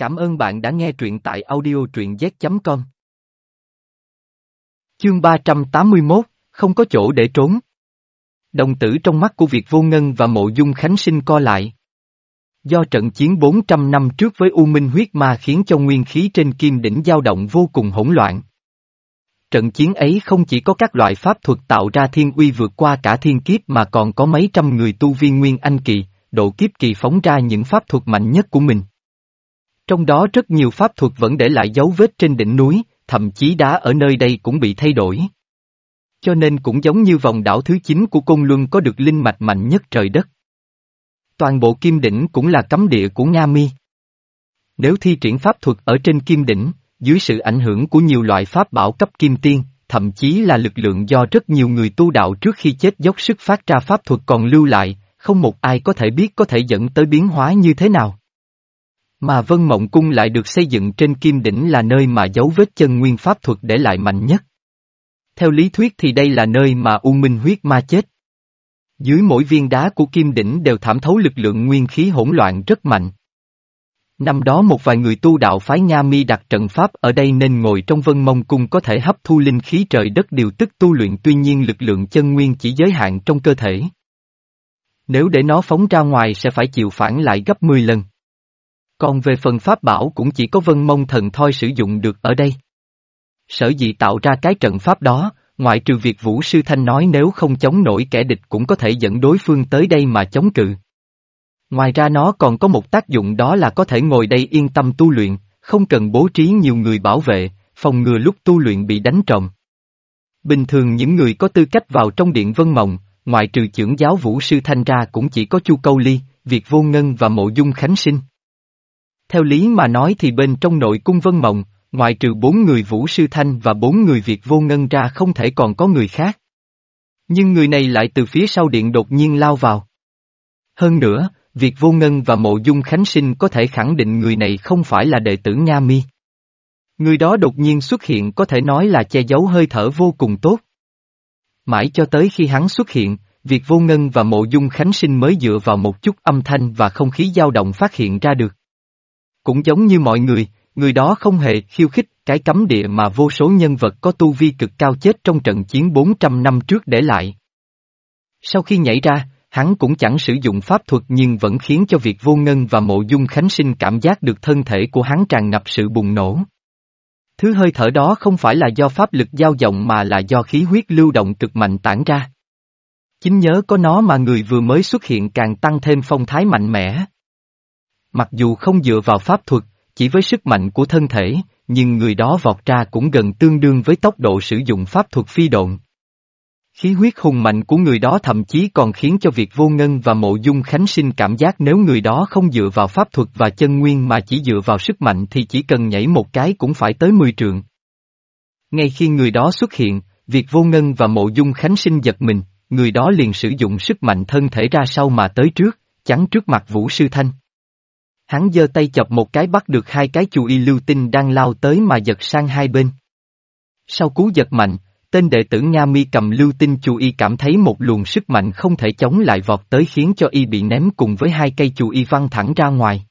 Cảm ơn bạn đã nghe truyện tại audio truyện z.com. Chương 381, không có chỗ để trốn. Đồng tử trong mắt của Việt Vô Ngân và Mộ Dung Khánh Sinh co lại. Do trận chiến 400 năm trước với U Minh huyết ma khiến cho nguyên khí trên kim đỉnh dao động vô cùng hỗn loạn. Trận chiến ấy không chỉ có các loại pháp thuật tạo ra thiên uy vượt qua cả thiên kiếp mà còn có mấy trăm người tu viên nguyên anh kỳ, độ kiếp kỳ phóng ra những pháp thuật mạnh nhất của mình. Trong đó rất nhiều pháp thuật vẫn để lại dấu vết trên đỉnh núi, thậm chí đá ở nơi đây cũng bị thay đổi. Cho nên cũng giống như vòng đảo thứ 9 của Côn Luân có được linh mạch mạnh nhất trời đất. Toàn bộ kim đỉnh cũng là cấm địa của Nga Mi. Nếu thi triển pháp thuật ở trên kim đỉnh, dưới sự ảnh hưởng của nhiều loại pháp bảo cấp kim tiên, thậm chí là lực lượng do rất nhiều người tu đạo trước khi chết dốc sức phát ra pháp thuật còn lưu lại, không một ai có thể biết có thể dẫn tới biến hóa như thế nào. Mà Vân Mộng Cung lại được xây dựng trên kim đỉnh là nơi mà dấu vết chân nguyên pháp thuật để lại mạnh nhất. Theo lý thuyết thì đây là nơi mà U Minh huyết ma chết. Dưới mỗi viên đá của kim đỉnh đều thảm thấu lực lượng nguyên khí hỗn loạn rất mạnh. Năm đó một vài người tu đạo phái Nga Mi đặt trận pháp ở đây nên ngồi trong vân mông cung có thể hấp thu linh khí trời đất điều tức tu luyện, tuy nhiên lực lượng chân nguyên chỉ giới hạn trong cơ thể. Nếu để nó phóng ra ngoài sẽ phải chịu phản lại gấp 10 lần. Còn về phần pháp bảo cũng chỉ có vân mông thần thôi sử dụng được ở đây. Sở dĩ tạo ra cái trận pháp đó, ngoại trừ việc Vũ Sư Thanh nói nếu không chống nổi kẻ địch cũng có thể dẫn đối phương tới đây mà chống cự. Ngoài ra nó còn có một tác dụng đó là có thể ngồi đây yên tâm tu luyện, không cần bố trí nhiều người bảo vệ, phòng ngừa lúc tu luyện bị đánh trộm. Bình thường những người có tư cách vào trong điện Vân Mộng, ngoại trừ trưởng giáo Vũ Sư Thanh ra cũng chỉ có Chu Câu Ly, Việt Vô Ngân và Mộ Dung Khánh Sinh. Theo lý mà nói thì bên trong nội cung Vân Mộng, ngoại trừ bốn người Vũ Sư Thanh và bốn người Việt Vô Ngân ra không thể còn có người khác. Nhưng người này lại từ phía sau điện đột nhiên lao vào. Hơn nữa, Việt Vô Ngân và Mộ Dung Khánh Sinh có thể khẳng định người này không phải là đệ tử Nga Mi. Người đó đột nhiên xuất hiện có thể nói là che giấu hơi thở vô cùng tốt. Mãi cho tới khi hắn xuất hiện, Việt Vô Ngân và Mộ Dung Khánh Sinh mới dựa vào một chút âm thanh và không khí dao động phát hiện ra được. Cũng giống như mọi người, người đó không hề khiêu khích cái cấm địa mà vô số nhân vật có tu vi cực cao chết trong trận chiến 400 năm trước để lại. Sau khi nhảy ra, hắn cũng chẳng sử dụng pháp thuật nhưng vẫn khiến cho việc vô ngân và mộ dung khánh sinh cảm giác được thân thể của hắn tràn ngập sự bùng nổ. Thứ hơi thở đó không phải là do pháp lực dao động mà là do khí huyết lưu động cực mạnh tản ra. Chính nhớ có nó mà người vừa mới xuất hiện càng tăng thêm phong thái mạnh mẽ. Mặc dù không dựa vào pháp thuật, chỉ với sức mạnh của thân thể, nhưng người đó vọt ra cũng gần tương đương với tốc độ sử dụng pháp thuật phi độn. Khí huyết hùng mạnh của người đó thậm chí còn khiến cho việc vô ngân và mộ dung khánh sinh cảm giác nếu người đó không dựa vào pháp thuật và chân nguyên mà chỉ dựa vào sức mạnh thì chỉ cần nhảy một cái cũng phải tới 10 trượng. Ngay khi người đó xuất hiện, việc vô ngân và mộ dung khánh sinh giật mình, người đó liền sử dụng sức mạnh thân thể ra sau mà tới trước, chắn trước mặt Vũ Sư Thanh. Hắn giơ tay chọc một cái bắt được hai cái chù y lưu tinh đang lao tới mà giật sang hai bên. Sau cú giật mạnh, tên đệ tử Nga Mi cầm lưu tinh chù y cảm thấy một luồng sức mạnh không thể chống lại vọt tới khiến cho y bị ném cùng với hai cây chù y văng thẳng ra ngoài.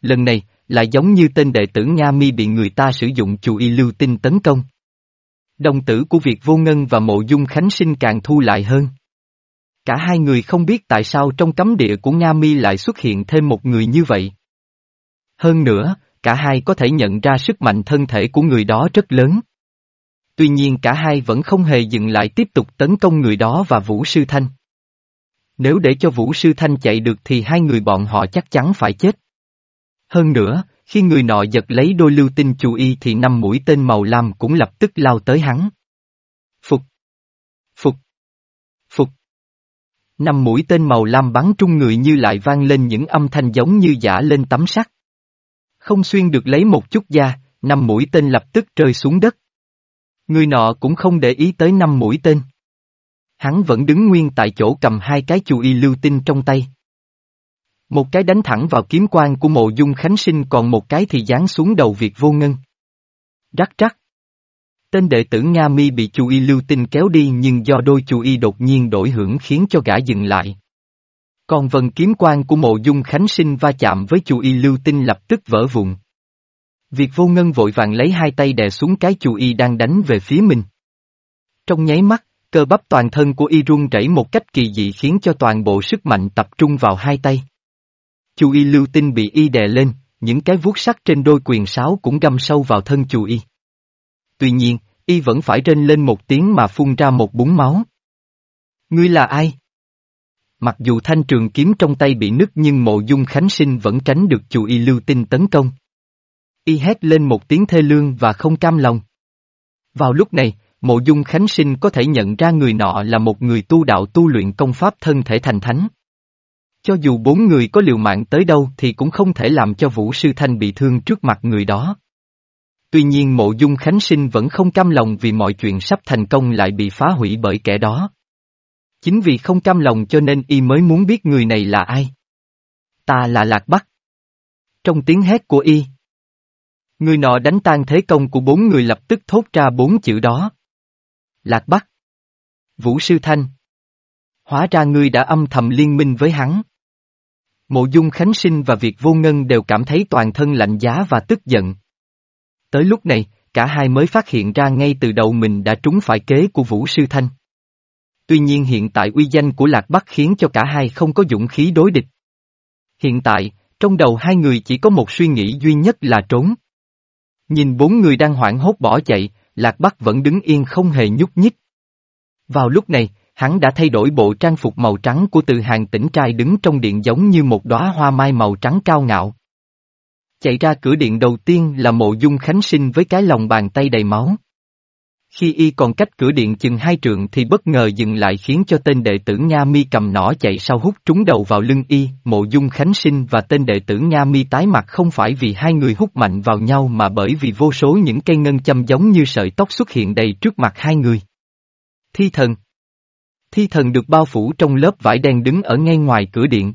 Lần này, lại giống như tên đệ tử Nga Mi bị người ta sử dụng chù y lưu tinh tấn công. Đồng tử của việc Vô Ngân và Mộ Dung Khánh Sinh càng thu lại hơn. Cả hai người không biết tại sao trong cấm địa của Nga Mi lại xuất hiện thêm một người như vậy. Hơn nữa, cả hai có thể nhận ra sức mạnh thân thể của người đó rất lớn. Tuy nhiên cả hai vẫn không hề dừng lại tiếp tục tấn công người đó và Vũ Sư Thanh. Nếu để cho Vũ Sư Thanh chạy được thì hai người bọn họ chắc chắn phải chết. Hơn nữa, khi người nọ giật lấy đôi lưu tinh chú y thì năm mũi tên màu lam cũng lập tức lao tới hắn. Phục! Phục! Phục! Năm mũi tên màu lam bắn trung người như lại vang lên những âm thanh giống như giả lên tấm sắt. Không xuyên được lấy một chút da, năm mũi tên lập tức rơi xuống đất. Người nọ cũng không để ý tới năm mũi tên. Hắn vẫn đứng nguyên tại chỗ cầm hai cái chù y lưu tinh trong tay. Một cái đánh thẳng vào kiếm quan của mộ dung khánh sinh còn một cái thì giáng xuống đầu Việt vô ngân. Rắc rắc. Tên đệ tử Nga Mi bị chú y lưu tinh kéo đi nhưng do đôi chú y đột nhiên đổi hưởng khiến cho gã dừng lại. Còn vần kiếm quan của mộ dung khánh sinh va chạm với chu y lưu tinh lập tức vỡ vụn. Việc vô ngân vội vàng lấy hai tay đè xuống cái chu y đang đánh về phía mình. Trong nháy mắt, cơ bắp toàn thân của y run rẩy một cách kỳ dị khiến cho toàn bộ sức mạnh tập trung vào hai tay. Chu y lưu tinh bị y đè lên, những cái vuốt sắt trên đôi quyền sáo cũng găm sâu vào thân chu y. Tuy nhiên, y vẫn phải rên lên một tiếng mà phun ra một búng máu. Ngươi là ai? Mặc dù thanh trường kiếm trong tay bị nứt nhưng mộ dung khánh sinh vẫn tránh được chu y lưu tinh tấn công. Y hét lên một tiếng thê lương và không cam lòng. Vào lúc này, mộ dung khánh sinh có thể nhận ra người nọ là một người tu đạo tu luyện công pháp thân thể thành thánh. Cho dù bốn người có liều mạng tới đâu thì cũng không thể làm cho Vũ Sư Thanh bị thương trước mặt người đó. Tuy nhiên mộ dung khánh sinh vẫn không cam lòng vì mọi chuyện sắp thành công lại bị phá hủy bởi kẻ đó. Chính vì không cam lòng cho nên y mới muốn biết người này là ai. Ta là Lạc Bắc. Trong tiếng hét của y. Người nọ đánh tan thế công của bốn người lập tức thốt ra bốn chữ đó. Lạc Bắc. Vũ Sư Thanh. Hóa ra ngươi đã âm thầm liên minh với hắn. Mộ dung Khánh Sinh và Việt Vô Ngân đều cảm thấy toàn thân lạnh giá và tức giận. Tới lúc này, cả hai mới phát hiện ra ngay từ đầu mình đã trúng phải kế của Vũ Sư Thanh. Tuy nhiên hiện tại uy danh của Lạc Bắc khiến cho cả hai không có dũng khí đối địch. Hiện tại, trong đầu hai người chỉ có một suy nghĩ duy nhất là trốn. Nhìn bốn người đang hoảng hốt bỏ chạy, Lạc Bắc vẫn đứng yên không hề nhúc nhích. Vào lúc này, hắn đã thay đổi bộ trang phục màu trắng của từ hàng tỉnh trai đứng trong điện giống như một đóa hoa mai màu trắng cao ngạo. Chạy ra cửa điện đầu tiên là mộ dung khánh sinh với cái lòng bàn tay đầy máu. Khi y còn cách cửa điện chừng hai trượng thì bất ngờ dừng lại khiến cho tên đệ tử Nga Mi cầm nỏ chạy sau hút trúng đầu vào lưng y, mộ dung khánh sinh và tên đệ tử Nga Mi tái mặt không phải vì hai người hút mạnh vào nhau mà bởi vì vô số những cây ngân châm giống như sợi tóc xuất hiện đầy trước mặt hai người. Thi thần Thi thần được bao phủ trong lớp vải đen đứng ở ngay ngoài cửa điện.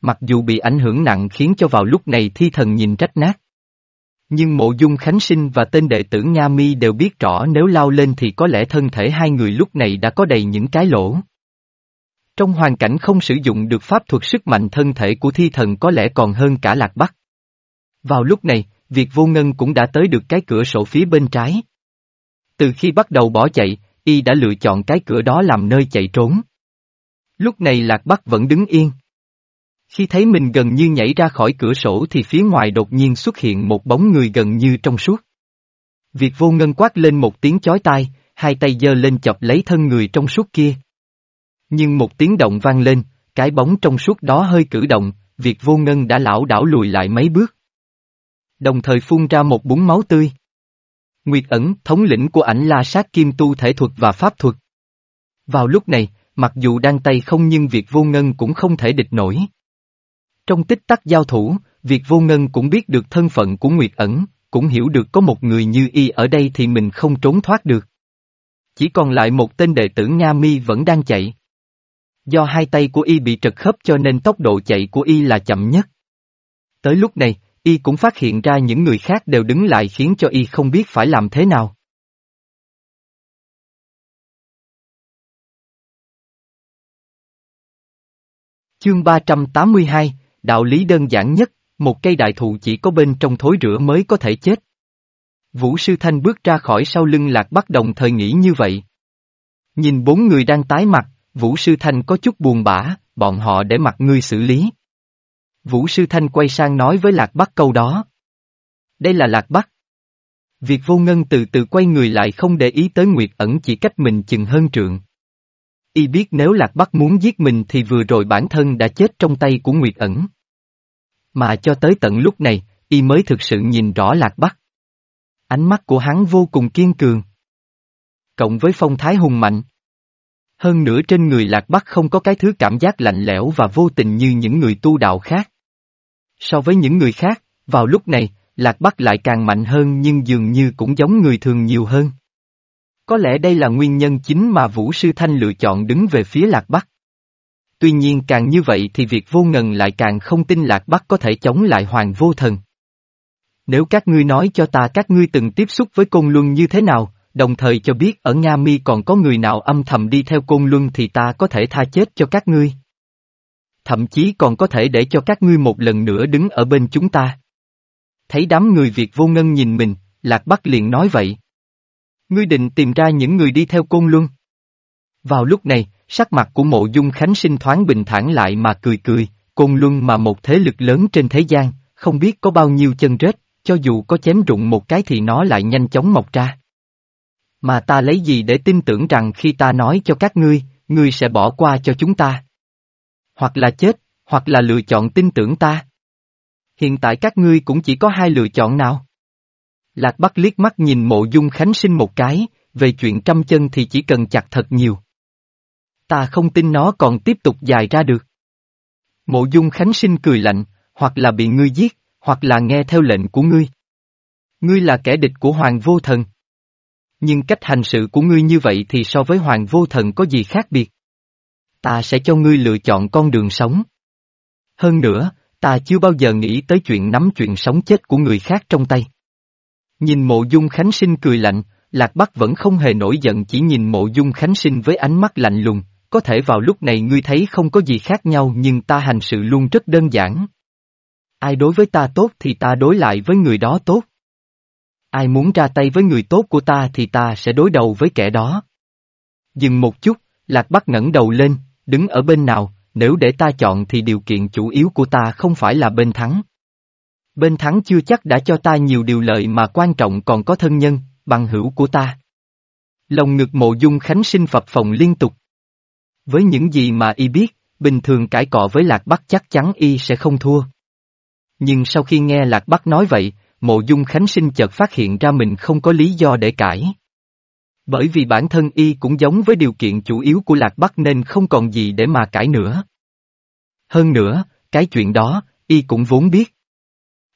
Mặc dù bị ảnh hưởng nặng khiến cho vào lúc này thi thần nhìn rách nát. Nhưng mộ dung khánh sinh và tên đệ tử Nga Mi đều biết rõ nếu lao lên thì có lẽ thân thể hai người lúc này đã có đầy những cái lỗ. Trong hoàn cảnh không sử dụng được pháp thuật sức mạnh thân thể của thi thần có lẽ còn hơn cả lạc bắc. Vào lúc này, việc vô ngân cũng đã tới được cái cửa sổ phía bên trái. Từ khi bắt đầu bỏ chạy, y đã lựa chọn cái cửa đó làm nơi chạy trốn. Lúc này lạc bắc vẫn đứng yên. Khi thấy mình gần như nhảy ra khỏi cửa sổ thì phía ngoài đột nhiên xuất hiện một bóng người gần như trong suốt. Việc vô ngân quát lên một tiếng chói tai, hai tay giơ lên chọc lấy thân người trong suốt kia. Nhưng một tiếng động vang lên, cái bóng trong suốt đó hơi cử động, việc vô ngân đã lão đảo lùi lại mấy bước. Đồng thời phun ra một búng máu tươi. Nguyệt ẩn, thống lĩnh của ảnh la sát kim tu thể thuật và pháp thuật. Vào lúc này, mặc dù đang tay không nhưng việc vô ngân cũng không thể địch nổi. Trong tích tắc giao thủ, việc vô ngân cũng biết được thân phận của Nguyệt ẩn, cũng hiểu được có một người như y ở đây thì mình không trốn thoát được. Chỉ còn lại một tên đệ tử Nga Mi vẫn đang chạy. Do hai tay của y bị trật khớp cho nên tốc độ chạy của y là chậm nhất. Tới lúc này, y cũng phát hiện ra những người khác đều đứng lại khiến cho y không biết phải làm thế nào. Chương 382, Đạo lý đơn giản nhất, một cây đại thụ chỉ có bên trong thối rửa mới có thể chết. Vũ Sư Thanh bước ra khỏi sau lưng Lạc Bắc đồng thời nghĩ như vậy. Nhìn bốn người đang tái mặt, Vũ Sư Thanh có chút buồn bã, bọn họ để mặt ngươi xử lý. Vũ Sư Thanh quay sang nói với Lạc Bắc câu đó. Đây là Lạc Bắc. Việc vô ngân từ từ quay người lại không để ý tới Nguyệt ẩn chỉ cách mình chừng hơn trượng. Y biết nếu Lạc Bắc muốn giết mình thì vừa rồi bản thân đã chết trong tay của Nguyệt ẩn. Mà cho tới tận lúc này, y mới thực sự nhìn rõ Lạc Bắc. Ánh mắt của hắn vô cùng kiên cường. Cộng với phong thái hùng mạnh. Hơn nữa trên người Lạc Bắc không có cái thứ cảm giác lạnh lẽo và vô tình như những người tu đạo khác. So với những người khác, vào lúc này, Lạc Bắc lại càng mạnh hơn nhưng dường như cũng giống người thường nhiều hơn. Có lẽ đây là nguyên nhân chính mà Vũ Sư Thanh lựa chọn đứng về phía Lạc Bắc. Tuy nhiên càng như vậy thì việc vô ngần lại càng không tin Lạc Bắc có thể chống lại Hoàng Vô Thần. Nếu các ngươi nói cho ta các ngươi từng tiếp xúc với Côn Luân như thế nào, đồng thời cho biết ở Nga Mi còn có người nào âm thầm đi theo Côn Luân thì ta có thể tha chết cho các ngươi. thậm chí còn có thể để cho các ngươi một lần nữa đứng ở bên chúng ta. Thấy đám người Việt vô ngân nhìn mình, Lạc Bắc liền nói vậy. Ngươi định tìm ra những người đi theo Côn Luân. Vào lúc này, sắc mặt của mộ dung khánh sinh thoáng bình thản lại mà cười cười, Côn Luân mà một thế lực lớn trên thế gian, không biết có bao nhiêu chân rết, cho dù có chém rụng một cái thì nó lại nhanh chóng mọc ra. Mà ta lấy gì để tin tưởng rằng khi ta nói cho các ngươi, ngươi sẽ bỏ qua cho chúng ta? Hoặc là chết, hoặc là lựa chọn tin tưởng ta. Hiện tại các ngươi cũng chỉ có hai lựa chọn nào? Lạc Bắc liếc mắt nhìn mộ dung khánh sinh một cái, về chuyện trăm chân thì chỉ cần chặt thật nhiều. Ta không tin nó còn tiếp tục dài ra được. Mộ dung khánh sinh cười lạnh, hoặc là bị ngươi giết, hoặc là nghe theo lệnh của ngươi. Ngươi là kẻ địch của Hoàng Vô Thần. Nhưng cách hành sự của ngươi như vậy thì so với Hoàng Vô Thần có gì khác biệt? Ta sẽ cho ngươi lựa chọn con đường sống. Hơn nữa, ta chưa bao giờ nghĩ tới chuyện nắm chuyện sống chết của người khác trong tay. Nhìn mộ dung khánh sinh cười lạnh, Lạc Bắc vẫn không hề nổi giận chỉ nhìn mộ dung khánh sinh với ánh mắt lạnh lùng, có thể vào lúc này ngươi thấy không có gì khác nhau nhưng ta hành sự luôn rất đơn giản. Ai đối với ta tốt thì ta đối lại với người đó tốt. Ai muốn ra tay với người tốt của ta thì ta sẽ đối đầu với kẻ đó. Dừng một chút, Lạc Bắc ngẩng đầu lên, đứng ở bên nào, nếu để ta chọn thì điều kiện chủ yếu của ta không phải là bên thắng. Bên thắng chưa chắc đã cho ta nhiều điều lợi mà quan trọng còn có thân nhân, bằng hữu của ta. Lòng ngực mộ dung khánh sinh phập phòng liên tục. Với những gì mà y biết, bình thường cãi cọ với Lạc Bắc chắc chắn y sẽ không thua. Nhưng sau khi nghe Lạc Bắc nói vậy, mộ dung khánh sinh chợt phát hiện ra mình không có lý do để cãi. Bởi vì bản thân y cũng giống với điều kiện chủ yếu của Lạc Bắc nên không còn gì để mà cãi nữa. Hơn nữa, cái chuyện đó, y cũng vốn biết.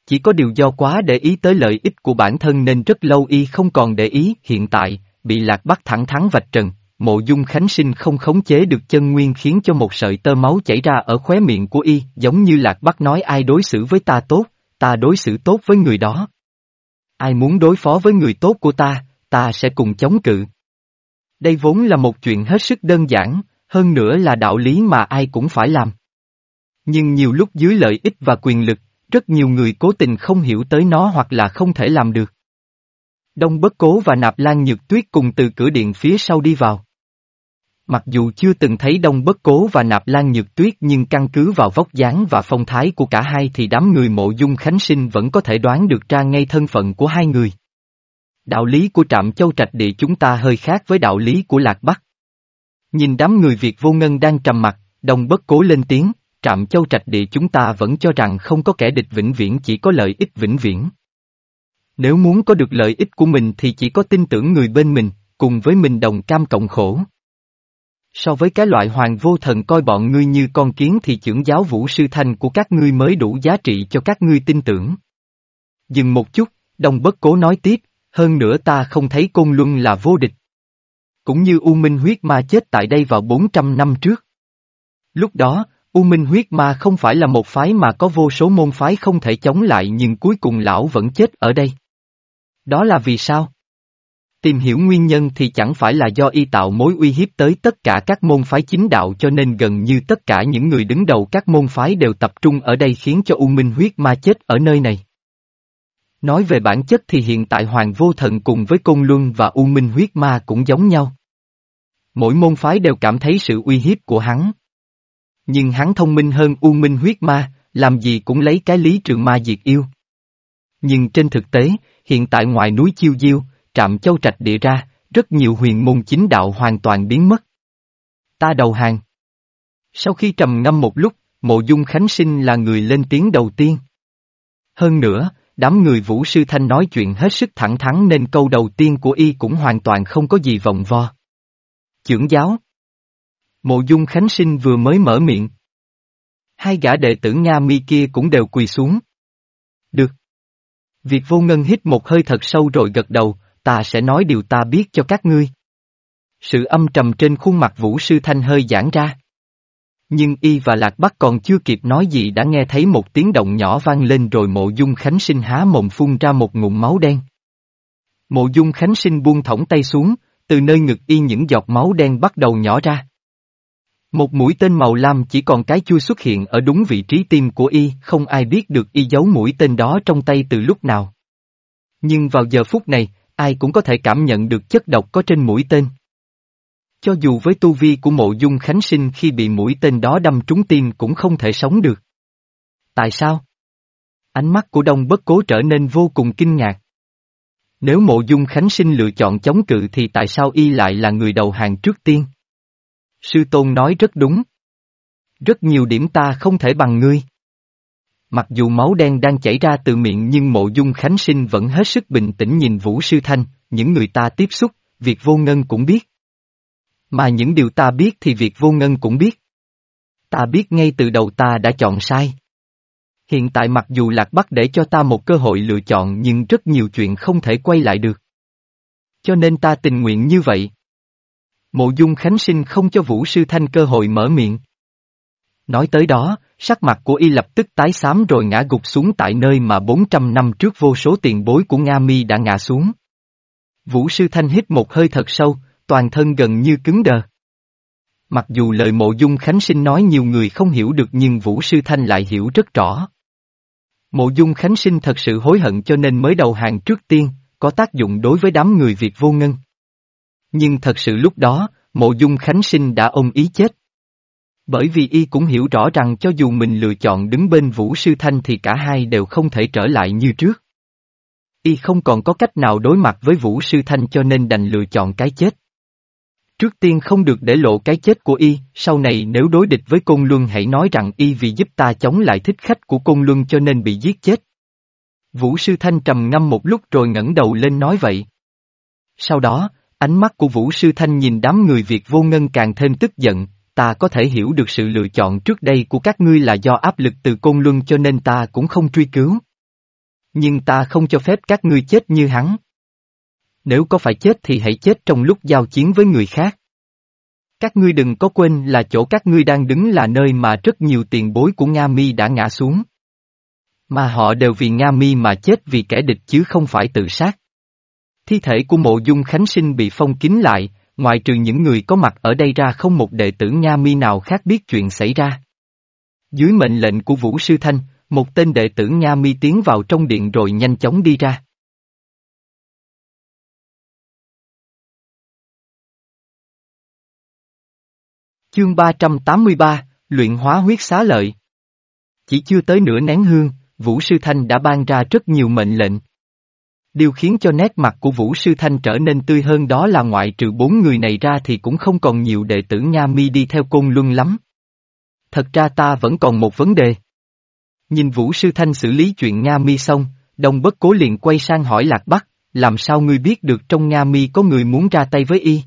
Chỉ có điều do quá để ý tới lợi ích của bản thân nên rất lâu y không còn để ý hiện tại, bị Lạc Bắc thẳng thắn vạch trần, mộ dung khánh sinh không khống chế được chân nguyên khiến cho một sợi tơ máu chảy ra ở khóe miệng của y, giống như Lạc Bắc nói ai đối xử với ta tốt, ta đối xử tốt với người đó. Ai muốn đối phó với người tốt của ta, ta sẽ cùng chống cự. Đây vốn là một chuyện hết sức đơn giản, hơn nữa là đạo lý mà ai cũng phải làm. Nhưng nhiều lúc dưới lợi ích và quyền lực, rất nhiều người cố tình không hiểu tới nó hoặc là không thể làm được. Đông Bất Cố và Nạp Lan Nhược Tuyết cùng từ cửa điện phía sau đi vào. Mặc dù chưa từng thấy Đông Bất Cố và Nạp Lan Nhược Tuyết nhưng căn cứ vào vóc dáng và phong thái của cả hai thì đám người mộ dung khánh sinh vẫn có thể đoán được ra ngay thân phận của hai người. Đạo lý của trạm châu trạch địa chúng ta hơi khác với đạo lý của Lạc Bắc. Nhìn đám người Việt vô ngân đang trầm mặt, Đông Bất Cố lên tiếng, trạm châu trạch địa chúng ta vẫn cho rằng không có kẻ địch vĩnh viễn chỉ có lợi ích vĩnh viễn. Nếu muốn có được lợi ích của mình thì chỉ có tin tưởng người bên mình, cùng với mình đồng cam cộng khổ. So với cái loại hoàng vô thần coi bọn ngươi như con kiến thì trưởng giáo vũ sư thanh của các ngươi mới đủ giá trị cho các ngươi tin tưởng. Dừng một chút, đồng bất cố nói tiếp, hơn nữa ta không thấy côn luân là vô địch. Cũng như U Minh huyết ma chết tại đây vào 400 năm trước. Lúc đó, U Minh huyết ma không phải là một phái mà có vô số môn phái không thể chống lại nhưng cuối cùng lão vẫn chết ở đây. Đó là vì sao? Tìm hiểu nguyên nhân thì chẳng phải là do y tạo mối uy hiếp tới tất cả các môn phái chính đạo cho nên gần như tất cả những người đứng đầu các môn phái đều tập trung ở đây khiến cho U Minh huyết ma chết ở nơi này. Nói về bản chất thì hiện tại Hoàng Vô Thần cùng với Côn Luân và U Minh huyết ma cũng giống nhau. Mỗi môn phái đều cảm thấy sự uy hiếp của hắn. Nhưng hắn thông minh hơn U Minh huyết ma, làm gì cũng lấy cái lý trường ma diệt yêu. Nhưng trên thực tế, hiện tại ngoài núi Chiêu Diêu, trạm châu trạch địa ra, rất nhiều huyền môn chính đạo hoàn toàn biến mất. Ta đầu hàng. Sau khi trầm ngâm một lúc, mộ dung khánh sinh là người lên tiếng đầu tiên. Hơn nữa, đám người vũ sư thanh nói chuyện hết sức thẳng thắn nên câu đầu tiên của y cũng hoàn toàn không có gì vòng vo. Chưởng giáo. Mộ dung khánh sinh vừa mới mở miệng. Hai gã đệ tử Nga mi kia cũng đều quỳ xuống. Được. việc vô ngân hít một hơi thật sâu rồi gật đầu, ta sẽ nói điều ta biết cho các ngươi. Sự âm trầm trên khuôn mặt Vũ Sư Thanh hơi giãn ra. Nhưng y và Lạc Bắc còn chưa kịp nói gì đã nghe thấy một tiếng động nhỏ vang lên rồi mộ dung khánh sinh há mồm phun ra một ngụm máu đen. Mộ dung khánh sinh buông thõng tay xuống, từ nơi ngực y những giọt máu đen bắt đầu nhỏ ra. Một mũi tên màu lam chỉ còn cái chui xuất hiện ở đúng vị trí tim của y, không ai biết được y giấu mũi tên đó trong tay từ lúc nào. Nhưng vào giờ phút này, ai cũng có thể cảm nhận được chất độc có trên mũi tên. Cho dù với tu vi của mộ dung khánh sinh khi bị mũi tên đó đâm trúng tim cũng không thể sống được. Tại sao? Ánh mắt của đông bất cố trở nên vô cùng kinh ngạc. Nếu mộ dung khánh sinh lựa chọn chống cự thì tại sao y lại là người đầu hàng trước tiên? Sư tôn nói rất đúng. Rất nhiều điểm ta không thể bằng ngươi. Mặc dù máu đen đang chảy ra từ miệng nhưng mộ dung khánh sinh vẫn hết sức bình tĩnh nhìn Vũ Sư Thanh, những người ta tiếp xúc, việc vô ngân cũng biết. Mà những điều ta biết thì việc vô ngân cũng biết. Ta biết ngay từ đầu ta đã chọn sai. Hiện tại mặc dù Lạc Bắc để cho ta một cơ hội lựa chọn nhưng rất nhiều chuyện không thể quay lại được. Cho nên ta tình nguyện như vậy. Mộ dung khánh sinh không cho Vũ Sư Thanh cơ hội mở miệng. Nói tới đó, sắc mặt của y lập tức tái xám rồi ngã gục xuống tại nơi mà 400 năm trước vô số tiền bối của Nga Mi đã ngã xuống. Vũ Sư Thanh hít một hơi thật sâu, toàn thân gần như cứng đờ. Mặc dù lời mộ dung khánh sinh nói nhiều người không hiểu được nhưng Vũ Sư Thanh lại hiểu rất rõ. Mộ dung khánh sinh thật sự hối hận cho nên mới đầu hàng trước tiên, có tác dụng đối với đám người Việt vô ngân. Nhưng thật sự lúc đó, mộ dung khánh sinh đã ôm ý chết. Bởi vì y cũng hiểu rõ rằng cho dù mình lựa chọn đứng bên Vũ Sư Thanh thì cả hai đều không thể trở lại như trước. Y không còn có cách nào đối mặt với Vũ Sư Thanh cho nên đành lựa chọn cái chết. Trước tiên không được để lộ cái chết của y, sau này nếu đối địch với Côn Luân hãy nói rằng y vì giúp ta chống lại thích khách của Côn Luân cho nên bị giết chết. Vũ Sư Thanh trầm ngâm một lúc rồi ngẩng đầu lên nói vậy. Sau đó, ánh mắt của Vũ Sư Thanh nhìn đám người Việt vô ngân càng thêm tức giận, ta có thể hiểu được sự lựa chọn trước đây của các ngươi là do áp lực từ Côn Luân cho nên ta cũng không truy cứu. Nhưng ta không cho phép các ngươi chết như hắn. Nếu có phải chết thì hãy chết trong lúc giao chiến với người khác. Các ngươi đừng có quên là chỗ các ngươi đang đứng là nơi mà rất nhiều tiền bối của Nga Mi đã ngã xuống. Mà họ đều vì Nga Mi mà chết vì kẻ địch chứ không phải tự sát. Thi thể của mộ dung Khánh Sinh bị phong kín lại, ngoài trừ những người có mặt ở đây ra không một đệ tử Nga Mi nào khác biết chuyện xảy ra. Dưới mệnh lệnh của Vũ Sư Thanh, một tên đệ tử Nga Mi tiến vào trong điện rồi nhanh chóng đi ra. Chương 383, Luyện hóa huyết xá lợi. Chỉ chưa tới nửa nén hương, Vũ Sư Thanh đã ban ra rất nhiều mệnh lệnh. Điều khiến cho nét mặt của Vũ Sư Thanh trở nên tươi hơn đó là ngoại trừ bốn người này ra thì cũng không còn nhiều đệ tử nga Mi đi theo Côn Luân lắm. Thật ra ta vẫn còn một vấn đề. Nhìn Vũ Sư Thanh xử lý chuyện Nga Mi xong, Đông Bất Cố liền quay sang hỏi Lạc Bắc, làm sao ngươi biết được trong Nga Mi có người muốn ra tay với y?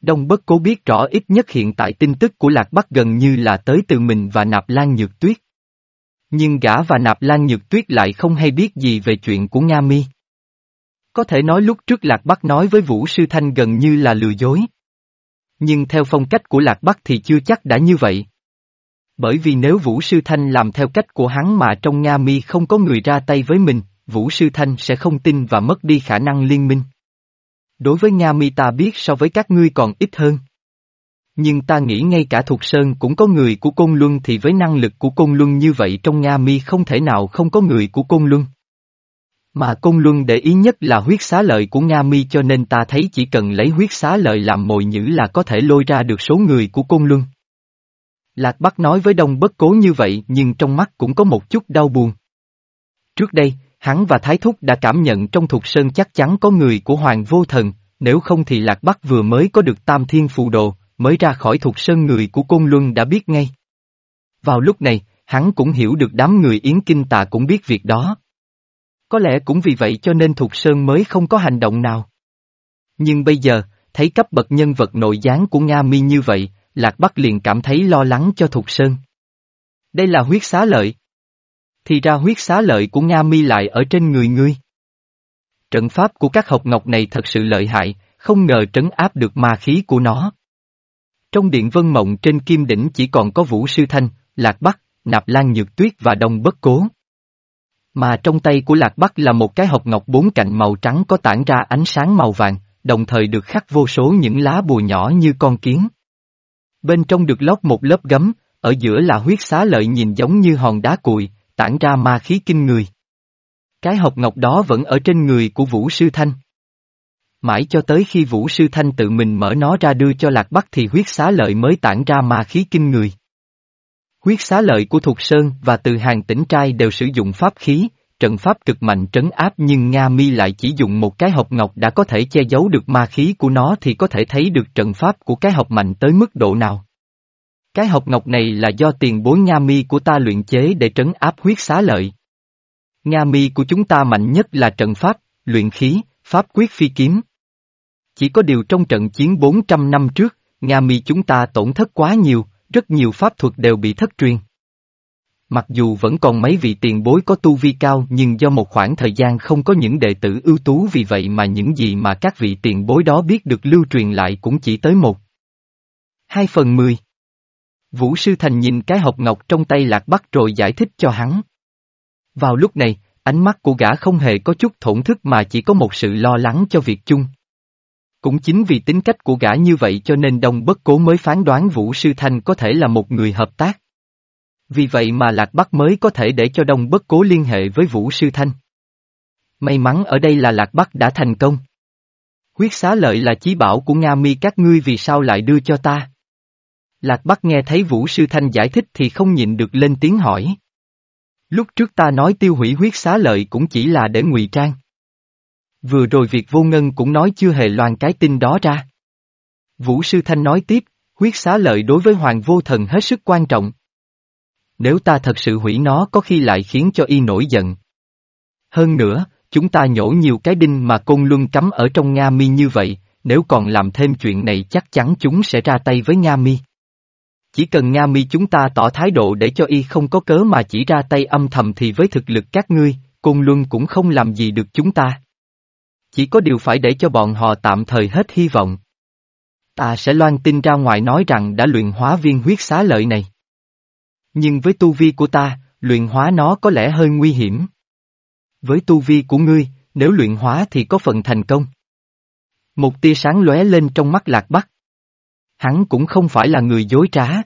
Đông Bất Cố biết rõ ít nhất hiện tại tin tức của Lạc Bắc gần như là tới từ mình và Nạp Lan Nhược Tuyết. Nhưng gã và Nạp Lan Nhược Tuyết lại không hay biết gì về chuyện của Nga Mi. Có thể nói lúc trước Lạc Bắc nói với Vũ Sư Thanh gần như là lừa dối. Nhưng theo phong cách của Lạc Bắc thì chưa chắc đã như vậy. Bởi vì nếu Vũ Sư Thanh làm theo cách của hắn mà trong Nga Mi không có người ra tay với mình, Vũ Sư Thanh sẽ không tin và mất đi khả năng liên minh. Đối với Nga Mi ta biết so với các ngươi còn ít hơn. Nhưng ta nghĩ ngay cả Thục Sơn cũng có người của Côn Luân thì với năng lực của Côn Luân như vậy trong Nga Mi không thể nào không có người của Côn Luân. Mà Côn Luân để ý nhất là huyết xá lợi của Nga Mi cho nên ta thấy chỉ cần lấy huyết xá lợi làm mồi nhữ là có thể lôi ra được số người của Côn Luân. Lạc Bắc nói với Đông bất cố như vậy nhưng trong mắt cũng có một chút đau buồn. Trước đây, hắn và Thái Thúc đã cảm nhận trong Thục Sơn chắc chắn có người của Hoàng Vô Thần, nếu không thì Lạc Bắc vừa mới có được Tam Thiên Phù Đồ, mới ra khỏi Thục Sơn người của Côn Luân đã biết ngay. Vào lúc này, hắn cũng hiểu được đám người Yến Kinh Tà cũng biết việc đó. Có lẽ cũng vì vậy cho nên Thục Sơn mới không có hành động nào. Nhưng bây giờ, thấy cấp bậc nhân vật nội gián của Nga Mi như vậy, Lạc Bắc liền cảm thấy lo lắng cho Thục Sơn. Đây là huyết xá lợi. Thì ra huyết xá lợi của Nga Mi lại ở trên người ngươi. Trận pháp của các học ngọc này thật sự lợi hại, không ngờ trấn áp được ma khí của nó. Trong điện vân mộng trên kim đỉnh chỉ còn có Vũ Sư Thanh, Lạc Bắc, Nạp Lan Nhược Tuyết và Đông Bất Cố. Mà trong tay của Lạc Bắc là một cái hộp ngọc bốn cạnh màu trắng có tản ra ánh sáng màu vàng, đồng thời được khắc vô số những lá bùa nhỏ như con kiến. Bên trong được lót một lớp gấm, ở giữa là huyết xá lợi nhìn giống như hòn đá cuội, tản ra ma khí kinh người. Cái hộp ngọc đó vẫn ở trên người của Vũ Sư Thanh. Mãi cho tới khi Vũ Sư Thanh tự mình mở nó ra đưa cho Lạc Bắc thì huyết xá lợi mới tản ra ma khí kinh người. Quyết xá lợi của Thục Sơn và từ hàng tỉnh trai đều sử dụng pháp khí, trận pháp cực mạnh trấn áp nhưng Nga Mi lại chỉ dùng một cái hộp ngọc đã có thể che giấu được ma khí của nó thì có thể thấy được trận pháp của cái hộp mạnh tới mức độ nào. Cái hộp ngọc này là do tiền bối Nga Mi của ta luyện chế để trấn áp huyết xá lợi. Nga Mi của chúng ta mạnh nhất là trận pháp, luyện khí, pháp quyết phi kiếm. Chỉ có điều trong trận chiến 400 năm trước, Nga Mi chúng ta tổn thất quá nhiều, rất nhiều pháp thuật đều bị thất truyền. Mặc dù vẫn còn mấy vị tiền bối có tu vi cao nhưng do một khoảng thời gian không có những đệ tử ưu tú vì vậy mà những gì mà các vị tiền bối đó biết được lưu truyền lại cũng chỉ tới một. Hai phần mười. Vũ Sư Thành nhìn cái hộp ngọc trong tay lạc bắc rồi giải thích cho hắn. Vào lúc này, ánh mắt của gã không hề có chút thổn thức mà chỉ có một sự lo lắng cho việc chung. Cũng chính vì tính cách của gã như vậy cho nên Đông Bất Cố mới phán đoán Vũ Sư Thanh có thể là một người hợp tác. Vì vậy mà Lạc Bắc mới có thể để cho Đông Bất Cố liên hệ với Vũ Sư Thanh. May mắn ở đây là Lạc Bắc đã thành công. Huyết xá lợi là chí bảo của Nga mi các ngươi vì sao lại đưa cho ta? Lạc Bắc nghe thấy Vũ Sư Thanh giải thích thì không nhịn được lên tiếng hỏi. Lúc trước ta nói tiêu hủy huyết xá lợi cũng chỉ là để ngụy trang. Vừa rồi việc vô ngân cũng nói chưa hề loan cái tin đó ra. Vũ Sư Thanh nói tiếp, huyết xá lợi đối với Hoàng Vô Thần hết sức quan trọng. Nếu ta thật sự hủy nó có khi lại khiến cho y nổi giận. Hơn nữa, chúng ta nhổ nhiều cái đinh mà côn luân cắm ở trong Nga mi như vậy, nếu còn làm thêm chuyện này chắc chắn chúng sẽ ra tay với Nga mi. Chỉ cần Nga mi chúng ta tỏ thái độ để cho y không có cớ mà chỉ ra tay âm thầm thì với thực lực các ngươi, côn luân cũng không làm gì được chúng ta. Chỉ có điều phải để cho bọn họ tạm thời hết hy vọng. Ta sẽ loan tin ra ngoài nói rằng đã luyện hóa viên huyết xá lợi này. Nhưng với tu vi của ta, luyện hóa nó có lẽ hơi nguy hiểm. Với tu vi của ngươi, nếu luyện hóa thì có phần thành công. Một tia sáng lóe lên trong mắt lạc bắc. Hắn cũng không phải là người dối trá.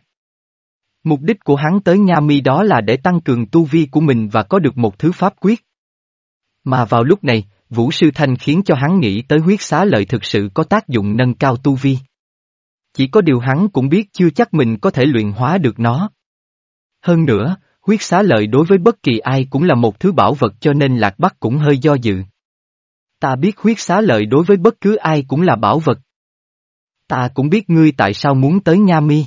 Mục đích của hắn tới Nga Mi đó là để tăng cường tu vi của mình và có được một thứ pháp quyết. Mà vào lúc này, Vũ Sư Thanh khiến cho hắn nghĩ tới huyết xá lợi thực sự có tác dụng nâng cao tu vi. Chỉ có điều hắn cũng biết chưa chắc mình có thể luyện hóa được nó. Hơn nữa, huyết xá lợi đối với bất kỳ ai cũng là một thứ bảo vật cho nên Lạc Bắc cũng hơi do dự. Ta biết huyết xá lợi đối với bất cứ ai cũng là bảo vật. Ta cũng biết ngươi tại sao muốn tới Nha Mi.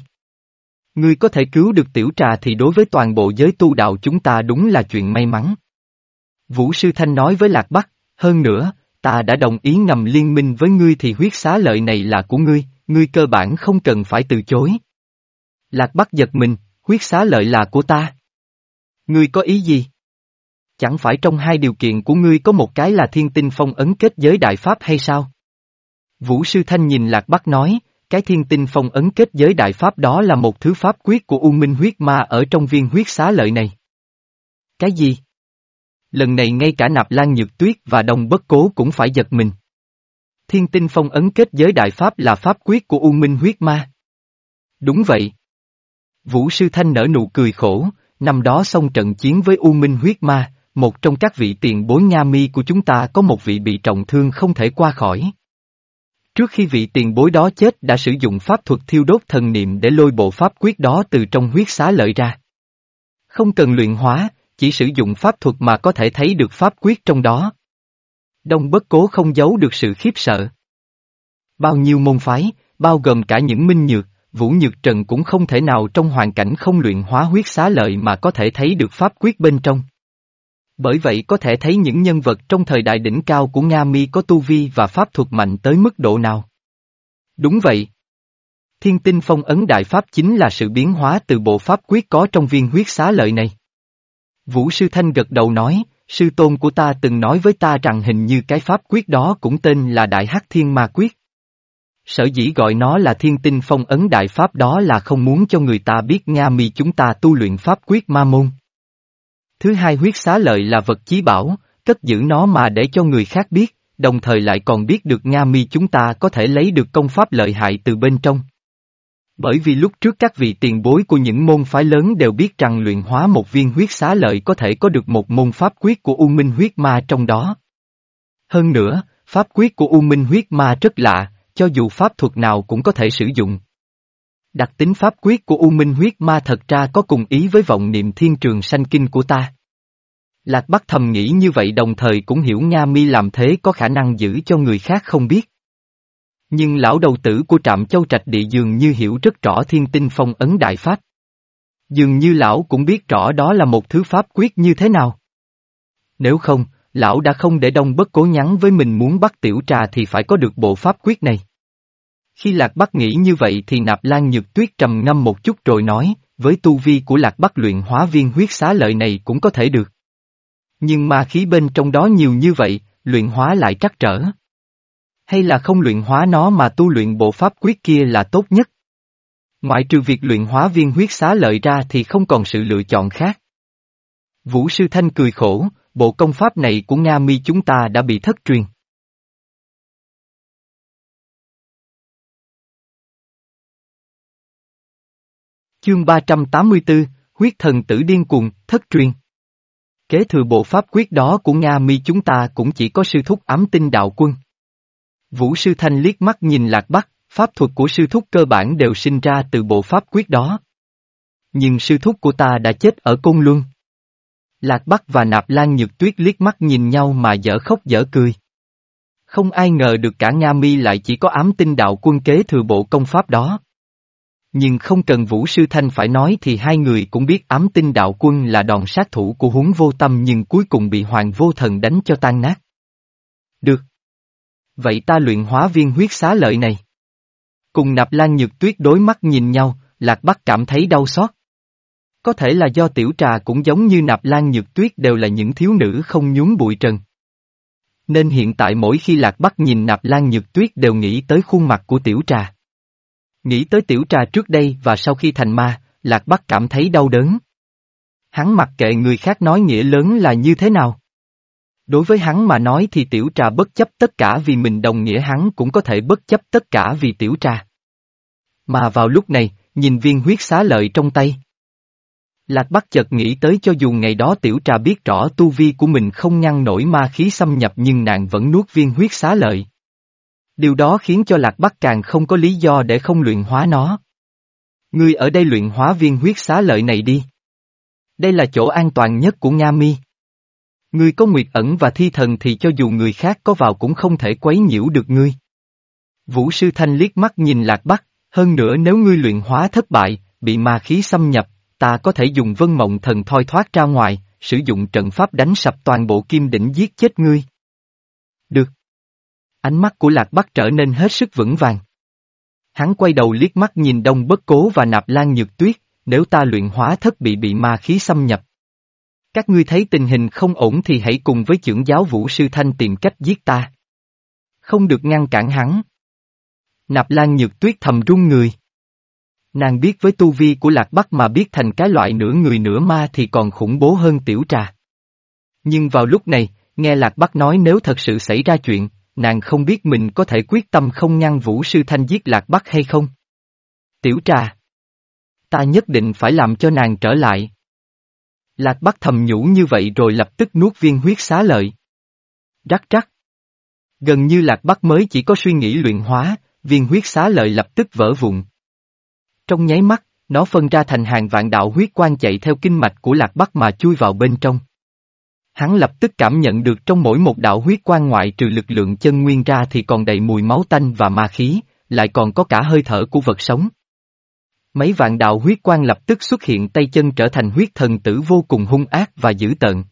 Ngươi có thể cứu được tiểu trà thì đối với toàn bộ giới tu đạo chúng ta đúng là chuyện may mắn. Vũ Sư Thanh nói với Lạc Bắc, hơn nữa, ta đã đồng ý ngầm liên minh với ngươi thì huyết xá lợi này là của ngươi, ngươi cơ bản không cần phải từ chối. Lạc Bắc giật mình, huyết xá lợi là của ta. Ngươi có ý gì? Chẳng phải trong hai điều kiện của ngươi có một cái là thiên tinh phong ấn kết giới đại pháp hay sao? Vũ Sư Thanh nhìn Lạc Bắc nói, cái thiên tinh phong ấn kết giới đại pháp đó là một thứ pháp quyết của U Minh huyết ma ở trong viên huyết xá lợi này. Cái gì? Lần này ngay cả nạp lan nhược tuyết và đồng bất cố cũng phải giật mình. Thiên tinh phong ấn kết giới đại pháp là pháp quyết của U Minh huyết ma. Đúng vậy. Vũ Sư Thanh nở nụ cười khổ, năm đó xong trận chiến với U Minh huyết ma, một trong các vị tiền bối Nga mi của chúng ta có một vị bị trọng thương không thể qua khỏi. Trước khi vị tiền bối đó chết đã sử dụng pháp thuật thiêu đốt thần niệm để lôi bộ pháp quyết đó từ trong huyết xá lợi ra. Không cần luyện hóa, chỉ sử dụng pháp thuật mà có thể thấy được pháp quyết trong đó. Đông bất cố không giấu được sự khiếp sợ. Bao nhiêu môn phái, bao gồm cả những minh nhược, Vũ Nhược Trần cũng không thể nào trong hoàn cảnh không luyện hóa huyết xá lợi mà có thể thấy được pháp quyết bên trong. Bởi vậy có thể thấy những nhân vật trong thời đại đỉnh cao của Nga Mi có tu vi và pháp thuật mạnh tới mức độ nào. Đúng vậy. Thiên tinh phong ấn đại pháp chính là sự biến hóa từ bộ pháp quyết có trong viên huyết xá lợi này. Vũ Sư Thanh gật đầu nói, sư tôn của ta từng nói với ta rằng hình như cái pháp quyết đó cũng tên là Đại Hắc Thiên Ma Quyết. Sở dĩ gọi nó là thiên tinh phong ấn đại pháp đó là không muốn cho người ta biết Nga mi chúng ta tu luyện pháp quyết ma môn. Thứ hai huyết xá lợi là vật chí bảo, cất giữ nó mà để cho người khác biết, đồng thời lại còn biết được Nga mi chúng ta có thể lấy được công pháp lợi hại từ bên trong. Bởi vì lúc trước các vị tiền bối của những môn phái lớn đều biết rằng luyện hóa một viên huyết xá lợi có thể có được một môn pháp quyết của U Minh huyết ma trong đó. Hơn nữa, pháp quyết của U Minh huyết ma rất lạ, cho dù pháp thuật nào cũng có thể sử dụng. Đặc tính pháp quyết của U Minh huyết ma thật ra có cùng ý với vọng niệm thiên trường sanh kinh của ta. Lạc Bắc thầm nghĩ như vậy đồng thời cũng hiểu Nga Mi làm thế có khả năng giữ cho người khác không biết. Nhưng lão đầu tử của trạm châu trạch địa dường như hiểu rất rõ thiên tinh phong ấn đại pháp. Dường như lão cũng biết rõ đó là một thứ pháp quyết như thế nào. Nếu không, lão đã không để đông bất cố nhắn với mình muốn bắt tiểu trà thì phải có được bộ pháp quyết này. Khi Lạc Bắc nghĩ như vậy thì Nạp Lan Nhược Tuyết trầm ngâm một chút rồi nói, với tu vi của Lạc Bắc luyện hóa viên huyết xá lợi này cũng có thể được. Nhưng ma khí bên trong đó nhiều như vậy, luyện hóa lại trắc trở. Hay là không luyện hóa nó mà tu luyện bộ pháp quyết kia là tốt nhất? Ngoại trừ việc luyện hóa viên huyết xá lợi ra thì không còn sự lựa chọn khác. Vũ Sư Thanh cười khổ, bộ công pháp này của Nga mi chúng ta đã bị thất truyền. Chương 384, Huyết thần tử điên cuồng, thất truyền. Kế thừa bộ pháp quyết đó của Nga mi chúng ta cũng chỉ có sư thúc ám tinh đạo quân. Vũ sư thanh liếc mắt nhìn lạc bắc, pháp thuật của sư thúc cơ bản đều sinh ra từ bộ pháp quyết đó. Nhưng sư thúc của ta đã chết ở Côn Luân. Lạc Bắc và Nạp Lan Nhược Tuyết liếc mắt nhìn nhau mà dở khóc dở cười. Không ai ngờ được cả Nga Mi lại chỉ có ám tinh đạo quân kế thừa bộ công pháp đó. Nhưng không cần Vũ Sư Thanh phải nói thì hai người cũng biết ám tinh đạo quân là đòn sát thủ của huống vô tâm nhưng cuối cùng bị hoàng vô thần đánh cho tan nát. Được. Vậy ta luyện hóa viên huyết xá lợi này. Cùng nạp lan nhược tuyết đối mắt nhìn nhau, Lạc Bắc cảm thấy đau xót. Có thể là do tiểu trà cũng giống như nạp lan nhược tuyết đều là những thiếu nữ không nhún bụi trần. Nên hiện tại mỗi khi Lạc Bắc nhìn nạp lan nhược tuyết đều nghĩ tới khuôn mặt của tiểu trà. Nghĩ tới tiểu trà trước đây và sau khi thành ma, Lạc Bắc cảm thấy đau đớn. Hắn mặc kệ người khác nói nghĩa lớn là như thế nào. Đối với hắn mà nói thì tiểu trà bất chấp tất cả vì mình đồng nghĩa hắn cũng có thể bất chấp tất cả vì tiểu trà. Mà vào lúc này, nhìn viên huyết xá lợi trong tay. Lạc Bắc chợt nghĩ tới cho dù ngày đó tiểu trà biết rõ tu vi của mình không ngăn nổi ma khí xâm nhập nhưng nàng vẫn nuốt viên huyết xá lợi. Điều đó khiến cho Lạc Bắc càng không có lý do để không luyện hóa nó. Ngươi ở đây luyện hóa viên huyết xá lợi này đi. Đây là chỗ an toàn nhất của Nga Mi. Ngươi có nguyệt ẩn và thi thần thì cho dù người khác có vào cũng không thể quấy nhiễu được ngươi. Vũ sư thanh liếc mắt nhìn Lạc Bắc, hơn nữa nếu ngươi luyện hóa thất bại, bị ma khí xâm nhập, ta có thể dùng vân mộng thần thoi thoát ra ngoài, sử dụng trận pháp đánh sập toàn bộ kim đỉnh giết chết ngươi. Được. Ánh mắt của Lạc Bắc trở nên hết sức vững vàng. Hắn quay đầu liếc mắt nhìn đông bất cố và nạp lan nhược tuyết, nếu ta luyện hóa thất bị bị ma khí xâm nhập. Các ngươi thấy tình hình không ổn thì hãy cùng với trưởng giáo vũ sư thanh tìm cách giết ta. Không được ngăn cản hắn. Nạp lan nhược tuyết thầm run người. Nàng biết với tu vi của Lạc Bắc mà biết thành cái loại nửa người nửa ma thì còn khủng bố hơn tiểu trà. Nhưng vào lúc này, nghe Lạc Bắc nói nếu thật sự xảy ra chuyện, nàng không biết mình có thể quyết tâm không ngăn Vũ Sư Thanh giết Lạc Bắc hay không. Tiểu trà. Ta nhất định phải làm cho nàng trở lại. Lạc Bắc thầm nhủ như vậy rồi lập tức nuốt viên huyết xá lợi. Rắc rắc. Gần như Lạc Bắc mới chỉ có suy nghĩ luyện hóa, viên huyết xá lợi lập tức vỡ vụn. Trong nháy mắt, nó phân ra thành hàng vạn đạo huyết quang chạy theo kinh mạch của Lạc Bắc mà chui vào bên trong. Hắn lập tức cảm nhận được trong mỗi một đạo huyết quang ngoại trừ lực lượng chân nguyên ra thì còn đầy mùi máu tanh và ma khí, lại còn có cả hơi thở của vật sống. Mấy vạn đạo huyết quang lập tức xuất hiện tay chân trở thành huyết thần tử vô cùng hung ác và dữ tợn.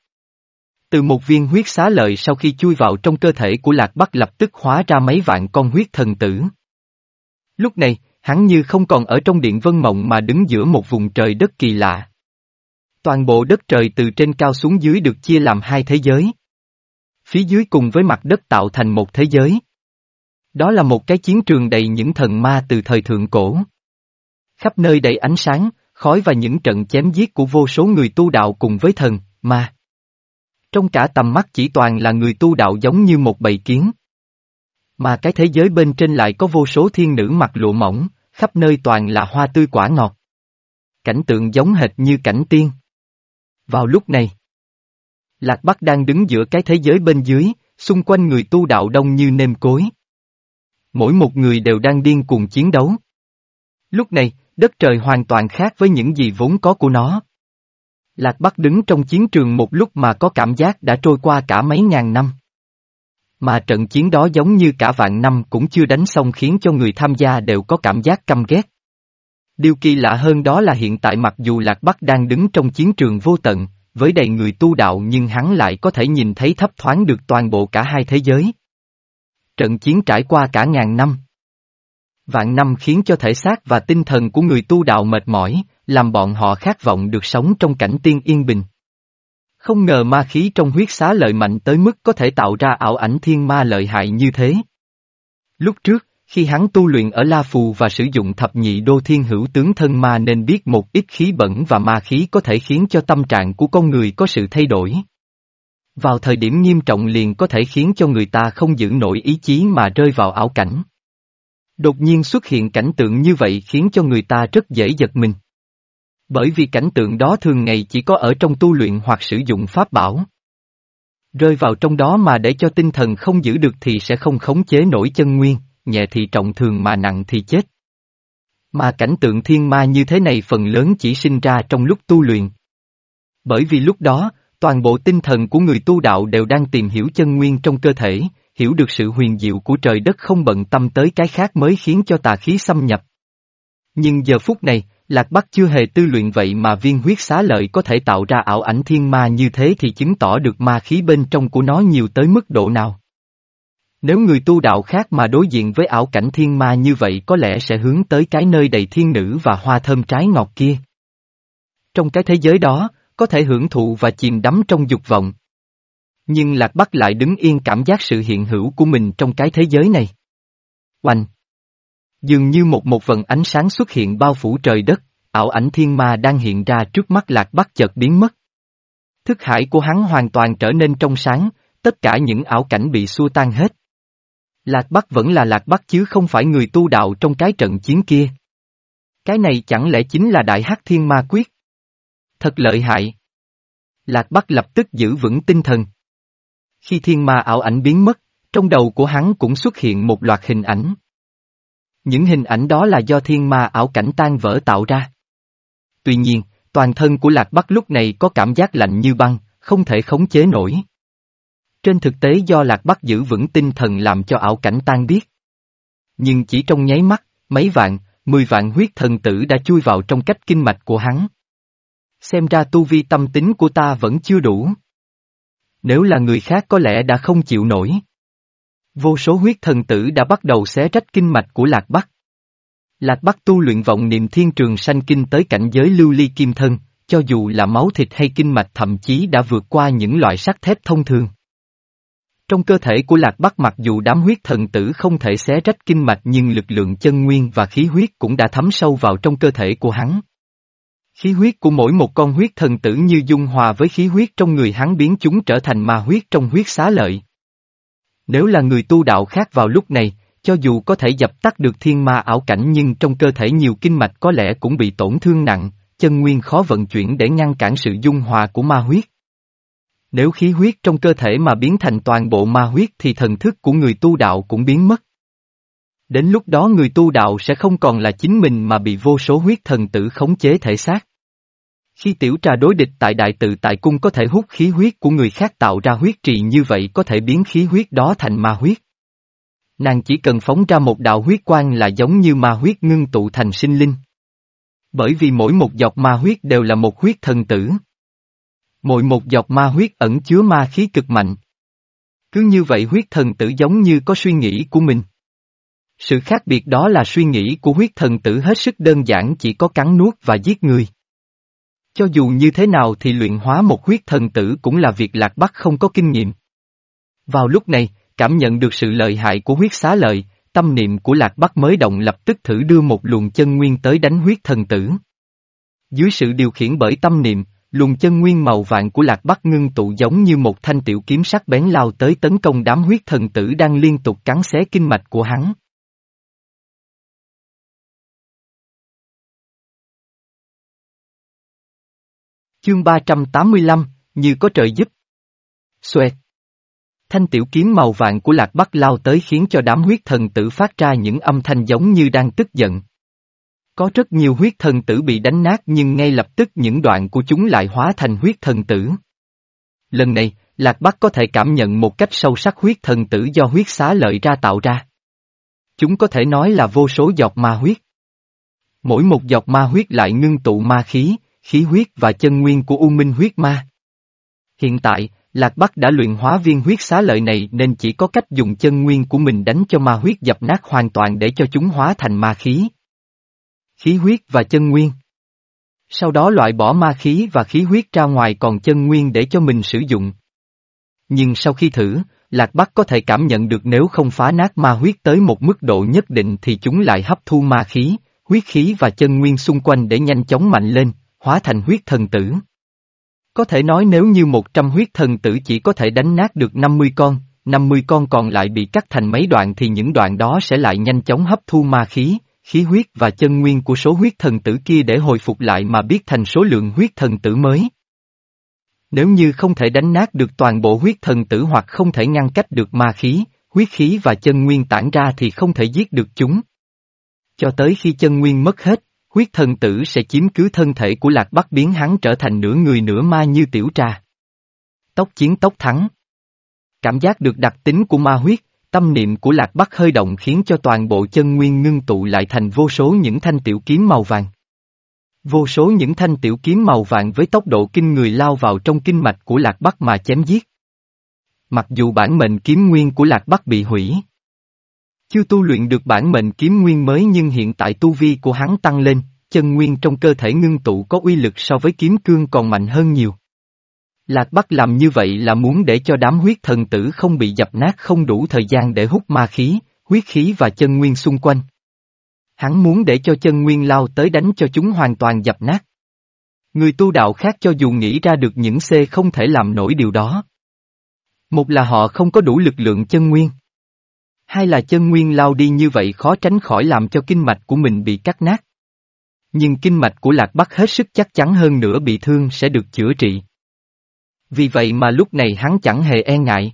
Từ một viên huyết xá lợi sau khi chui vào trong cơ thể của Lạc Bắc lập tức hóa ra mấy vạn con huyết thần tử. Lúc này, hắn như không còn ở trong điện vân mộng mà đứng giữa một vùng trời đất kỳ lạ. Toàn bộ đất trời từ trên cao xuống dưới được chia làm hai thế giới. Phía dưới cùng với mặt đất tạo thành một thế giới. Đó là một cái chiến trường đầy những thần ma từ thời thượng cổ. Khắp nơi đầy ánh sáng, khói và những trận chém giết của vô số người tu đạo cùng với thần, ma. Trong cả tầm mắt chỉ toàn là người tu đạo giống như một bầy kiến. Mà cái thế giới bên trên lại có vô số thiên nữ mặc lụa mỏng, khắp nơi toàn là hoa tươi quả ngọt. Cảnh tượng giống hệt như cảnh tiên. Vào lúc này, Lạc Bắc đang đứng giữa cái thế giới bên dưới, xung quanh người tu đạo đông như nêm cối. Mỗi một người đều đang điên cuồng chiến đấu. Lúc này, đất trời hoàn toàn khác với những gì vốn có của nó. Lạc Bắc đứng trong chiến trường một lúc mà có cảm giác đã trôi qua cả mấy ngàn năm. Mà trận chiến đó giống như cả vạn năm cũng chưa đánh xong khiến cho người tham gia đều có cảm giác căm ghét. Điều kỳ lạ hơn đó là hiện tại mặc dù Lạc Bắc đang đứng trong chiến trường vô tận, với đầy người tu đạo nhưng hắn lại có thể nhìn thấy thấp thoáng được toàn bộ cả hai thế giới. Trận chiến trải qua cả ngàn năm. Vạn năm khiến cho thể xác và tinh thần của người tu đạo mệt mỏi, làm bọn họ khát vọng được sống trong cảnh tiên yên bình. Không ngờ ma khí trong huyết xá lợi mạnh tới mức có thể tạo ra ảo ảnh thiên ma lợi hại như thế. Lúc trước, khi hắn tu luyện ở La Phù và sử dụng thập nhị đô thiên hữu tướng thân ma nên biết một ít khí bẩn và ma khí có thể khiến cho tâm trạng của con người có sự thay đổi. Vào thời điểm nghiêm trọng liền có thể khiến cho người ta không giữ nổi ý chí mà rơi vào ảo cảnh. Đột nhiên xuất hiện cảnh tượng như vậy khiến cho người ta rất dễ giật mình. Bởi vì cảnh tượng đó thường ngày chỉ có ở trong tu luyện hoặc sử dụng pháp bảo. Rơi vào trong đó mà để cho tinh thần không giữ được thì sẽ không khống chế nổi chân nguyên, nhẹ thì trọng thường mà nặng thì chết. Mà cảnh tượng thiên ma như thế này phần lớn chỉ sinh ra trong lúc tu luyện. Bởi vì lúc đó, toàn bộ tinh thần của người tu đạo đều đang tìm hiểu chân nguyên trong cơ thể, hiểu được sự huyền diệu của trời đất không bận tâm tới cái khác mới khiến cho tà khí xâm nhập. Nhưng giờ phút này, Lạc Bắc chưa hề tư luyện vậy mà viên huyết xá lợi có thể tạo ra ảo ảnh thiên ma như thế thì chứng tỏ được ma khí bên trong của nó nhiều tới mức độ nào. Nếu người tu đạo khác mà đối diện với ảo cảnh thiên ma như vậy có lẽ sẽ hướng tới cái nơi đầy thiên nữ và hoa thơm trái ngọt kia. Trong cái thế giới đó, có thể hưởng thụ và chìm đắm trong dục vọng. Nhưng Lạc Bắc lại đứng yên cảm giác sự hiện hữu của mình trong cái thế giới này. Oanh! Dường như một một vần ánh sáng xuất hiện bao phủ trời đất, ảo ảnh thiên ma đang hiện ra trước mắt Lạc Bắc chợt biến mất. Thức hải của hắn hoàn toàn trở nên trong sáng, tất cả những ảo cảnh bị xua tan hết. Lạc Bắc vẫn là Lạc Bắc chứ không phải người tu đạo trong cái trận chiến kia. Cái này chẳng lẽ chính là Đại Hắc Thiên Ma Quyết? Thật lợi hại. Lạc Bắc lập tức giữ vững tinh thần. Khi thiên ma ảo ảnh biến mất, trong đầu của hắn cũng xuất hiện một loạt hình ảnh. Những hình ảnh đó là do thiên ma ảo cảnh tan vỡ tạo ra. Tuy nhiên, toàn thân của Lạc Bắc lúc này có cảm giác lạnh như băng, không thể khống chế nổi. Trên thực tế do Lạc Bắc giữ vững tinh thần làm cho ảo cảnh tan biết. Nhưng chỉ trong nháy mắt, mấy vạn, mười vạn huyết thần tử đã chui vào trong cách kinh mạch của hắn. Xem ra tu vi tâm tính của ta vẫn chưa đủ. Nếu là người khác có lẽ đã không chịu nổi. Vô số huyết thần tử đã bắt đầu xé rách kinh mạch của Lạc Bắc. Lạc Bắc tu luyện vọng niệm thiên trường sanh kinh tới cảnh giới lưu ly kim thân, cho dù là máu thịt hay kinh mạch thậm chí đã vượt qua những loại sắt thép thông thường. Trong cơ thể của Lạc Bắc mặc dù đám huyết thần tử không thể xé rách kinh mạch nhưng lực lượng chân nguyên và khí huyết cũng đã thấm sâu vào trong cơ thể của hắn. Khí huyết của mỗi một con huyết thần tử như dung hòa với khí huyết trong người hắn biến chúng trở thành ma huyết trong huyết xá lợi. Nếu là người tu đạo khác vào lúc này, cho dù có thể dập tắt được thiên ma ảo cảnh nhưng trong cơ thể nhiều kinh mạch có lẽ cũng bị tổn thương nặng, chân nguyên khó vận chuyển để ngăn cản sự dung hòa của ma huyết. Nếu khí huyết trong cơ thể mà biến thành toàn bộ ma huyết thì thần thức của người tu đạo cũng biến mất. Đến lúc đó người tu đạo sẽ không còn là chính mình mà bị vô số huyết thần tử khống chế thể xác. Khi tiểu trà đối địch tại đại tự tại cung có thể hút khí huyết của người khác tạo ra huyết trì như vậy có thể biến khí huyết đó thành ma huyết. Nàng chỉ cần phóng ra một đạo huyết quang là giống như ma huyết ngưng tụ thành sinh linh. Bởi vì mỗi một giọt ma huyết đều là một huyết thần tử. Mỗi một giọt ma huyết ẩn chứa ma khí cực mạnh. Cứ như vậy huyết thần tử giống như có suy nghĩ của mình. Sự khác biệt đó là suy nghĩ của huyết thần tử hết sức đơn giản chỉ có cắn nuốt và giết người. Cho dù như thế nào thì luyện hóa một huyết thần tử cũng là việc lạc bắc không có kinh nghiệm. Vào lúc này, cảm nhận được sự lợi hại của huyết xá lợi, tâm niệm của lạc bắc mới động lập tức thử đưa một luồng chân nguyên tới đánh huyết thần tử. Dưới sự điều khiển bởi tâm niệm, luồng chân nguyên màu vàng của lạc bắc ngưng tụ giống như một thanh tiểu kiếm sắc bén lao tới tấn công đám huyết thần tử đang liên tục cắn xé kinh mạch của hắn. Chương 385, như có trời giúp. Xoẹt. Thanh tiểu kiếm màu vàng của lạc bắc lao tới khiến cho đám huyết thần tử phát ra những âm thanh giống như đang tức giận. Có rất nhiều huyết thần tử bị đánh nát nhưng ngay lập tức những đoạn của chúng lại hóa thành huyết thần tử. Lần này, Lạc Bắc có thể cảm nhận một cách sâu sắc huyết thần tử do huyết xá lợi ra tạo ra. Chúng có thể nói là vô số giọt ma huyết. Mỗi một giọt ma huyết lại ngưng tụ ma khí, khí huyết và chân nguyên của U Minh huyết ma. Hiện tại, Lạc Bắc đã luyện hóa viên huyết xá lợi này nên chỉ có cách dùng chân nguyên của mình đánh cho ma huyết dập nát hoàn toàn để cho chúng hóa thành ma khí. Khí huyết và chân nguyên. Sau đó loại bỏ ma khí và khí huyết ra ngoài còn chân nguyên để cho mình sử dụng. Nhưng sau khi thử, Lạc Bắc có thể cảm nhận được nếu không phá nát ma huyết tới một mức độ nhất định thì chúng lại hấp thu ma khí, huyết khí và chân nguyên xung quanh để nhanh chóng mạnh lên, hóa thành huyết thần tử. Có thể nói nếu như 100 huyết thần tử chỉ có thể đánh nát được 50 con, 50 con còn lại bị cắt thành mấy đoạn thì những đoạn đó sẽ lại nhanh chóng hấp thu ma khí, khí huyết và chân nguyên của số huyết thần tử kia để hồi phục lại mà biết thành số lượng huyết thần tử mới. Nếu như không thể đánh nát được toàn bộ huyết thần tử hoặc không thể ngăn cách được ma khí, huyết khí và chân nguyên tản ra thì không thể giết được chúng. Cho tới khi chân nguyên mất hết, huyết thần tử sẽ chiếm cứ thân thể của lạc bắc biến hắn trở thành nửa người nửa ma như tiểu trà. Tốc chiến tốc thắng. Cảm giác được đặc tính của ma huyết, tâm niệm của lạc bắc hơi động khiến cho toàn bộ chân nguyên ngưng tụ lại thành vô số những thanh tiểu kiếm màu vàng. Vô số những thanh tiểu kiếm màu vàng với tốc độ kinh người lao vào trong kinh mạch của lạc bắc mà chém giết. Mặc dù bản mệnh kiếm nguyên của lạc bắc bị hủy. Chưa tu luyện được bản mệnh kiếm nguyên mới nhưng hiện tại tu vi của hắn tăng lên, chân nguyên trong cơ thể ngưng tụ có uy lực so với kiếm cương còn mạnh hơn nhiều. Lạc Bắc làm như vậy là muốn để cho đám huyết thần tử không bị dập nát không đủ thời gian để hút ma khí, huyết khí và chân nguyên xung quanh. Hắn muốn để cho chân nguyên lao tới đánh cho chúng hoàn toàn dập nát. Người tu đạo khác cho dù nghĩ ra được những C không thể làm nổi điều đó. Một là họ không có đủ lực lượng chân nguyên hay là chân nguyên lao đi như vậy khó tránh khỏi làm cho kinh mạch của mình bị cắt nát. Nhưng kinh mạch của Lạc Bắc hết sức chắc chắn hơn nữa bị thương sẽ được chữa trị. Vì vậy mà lúc này hắn chẳng hề e ngại.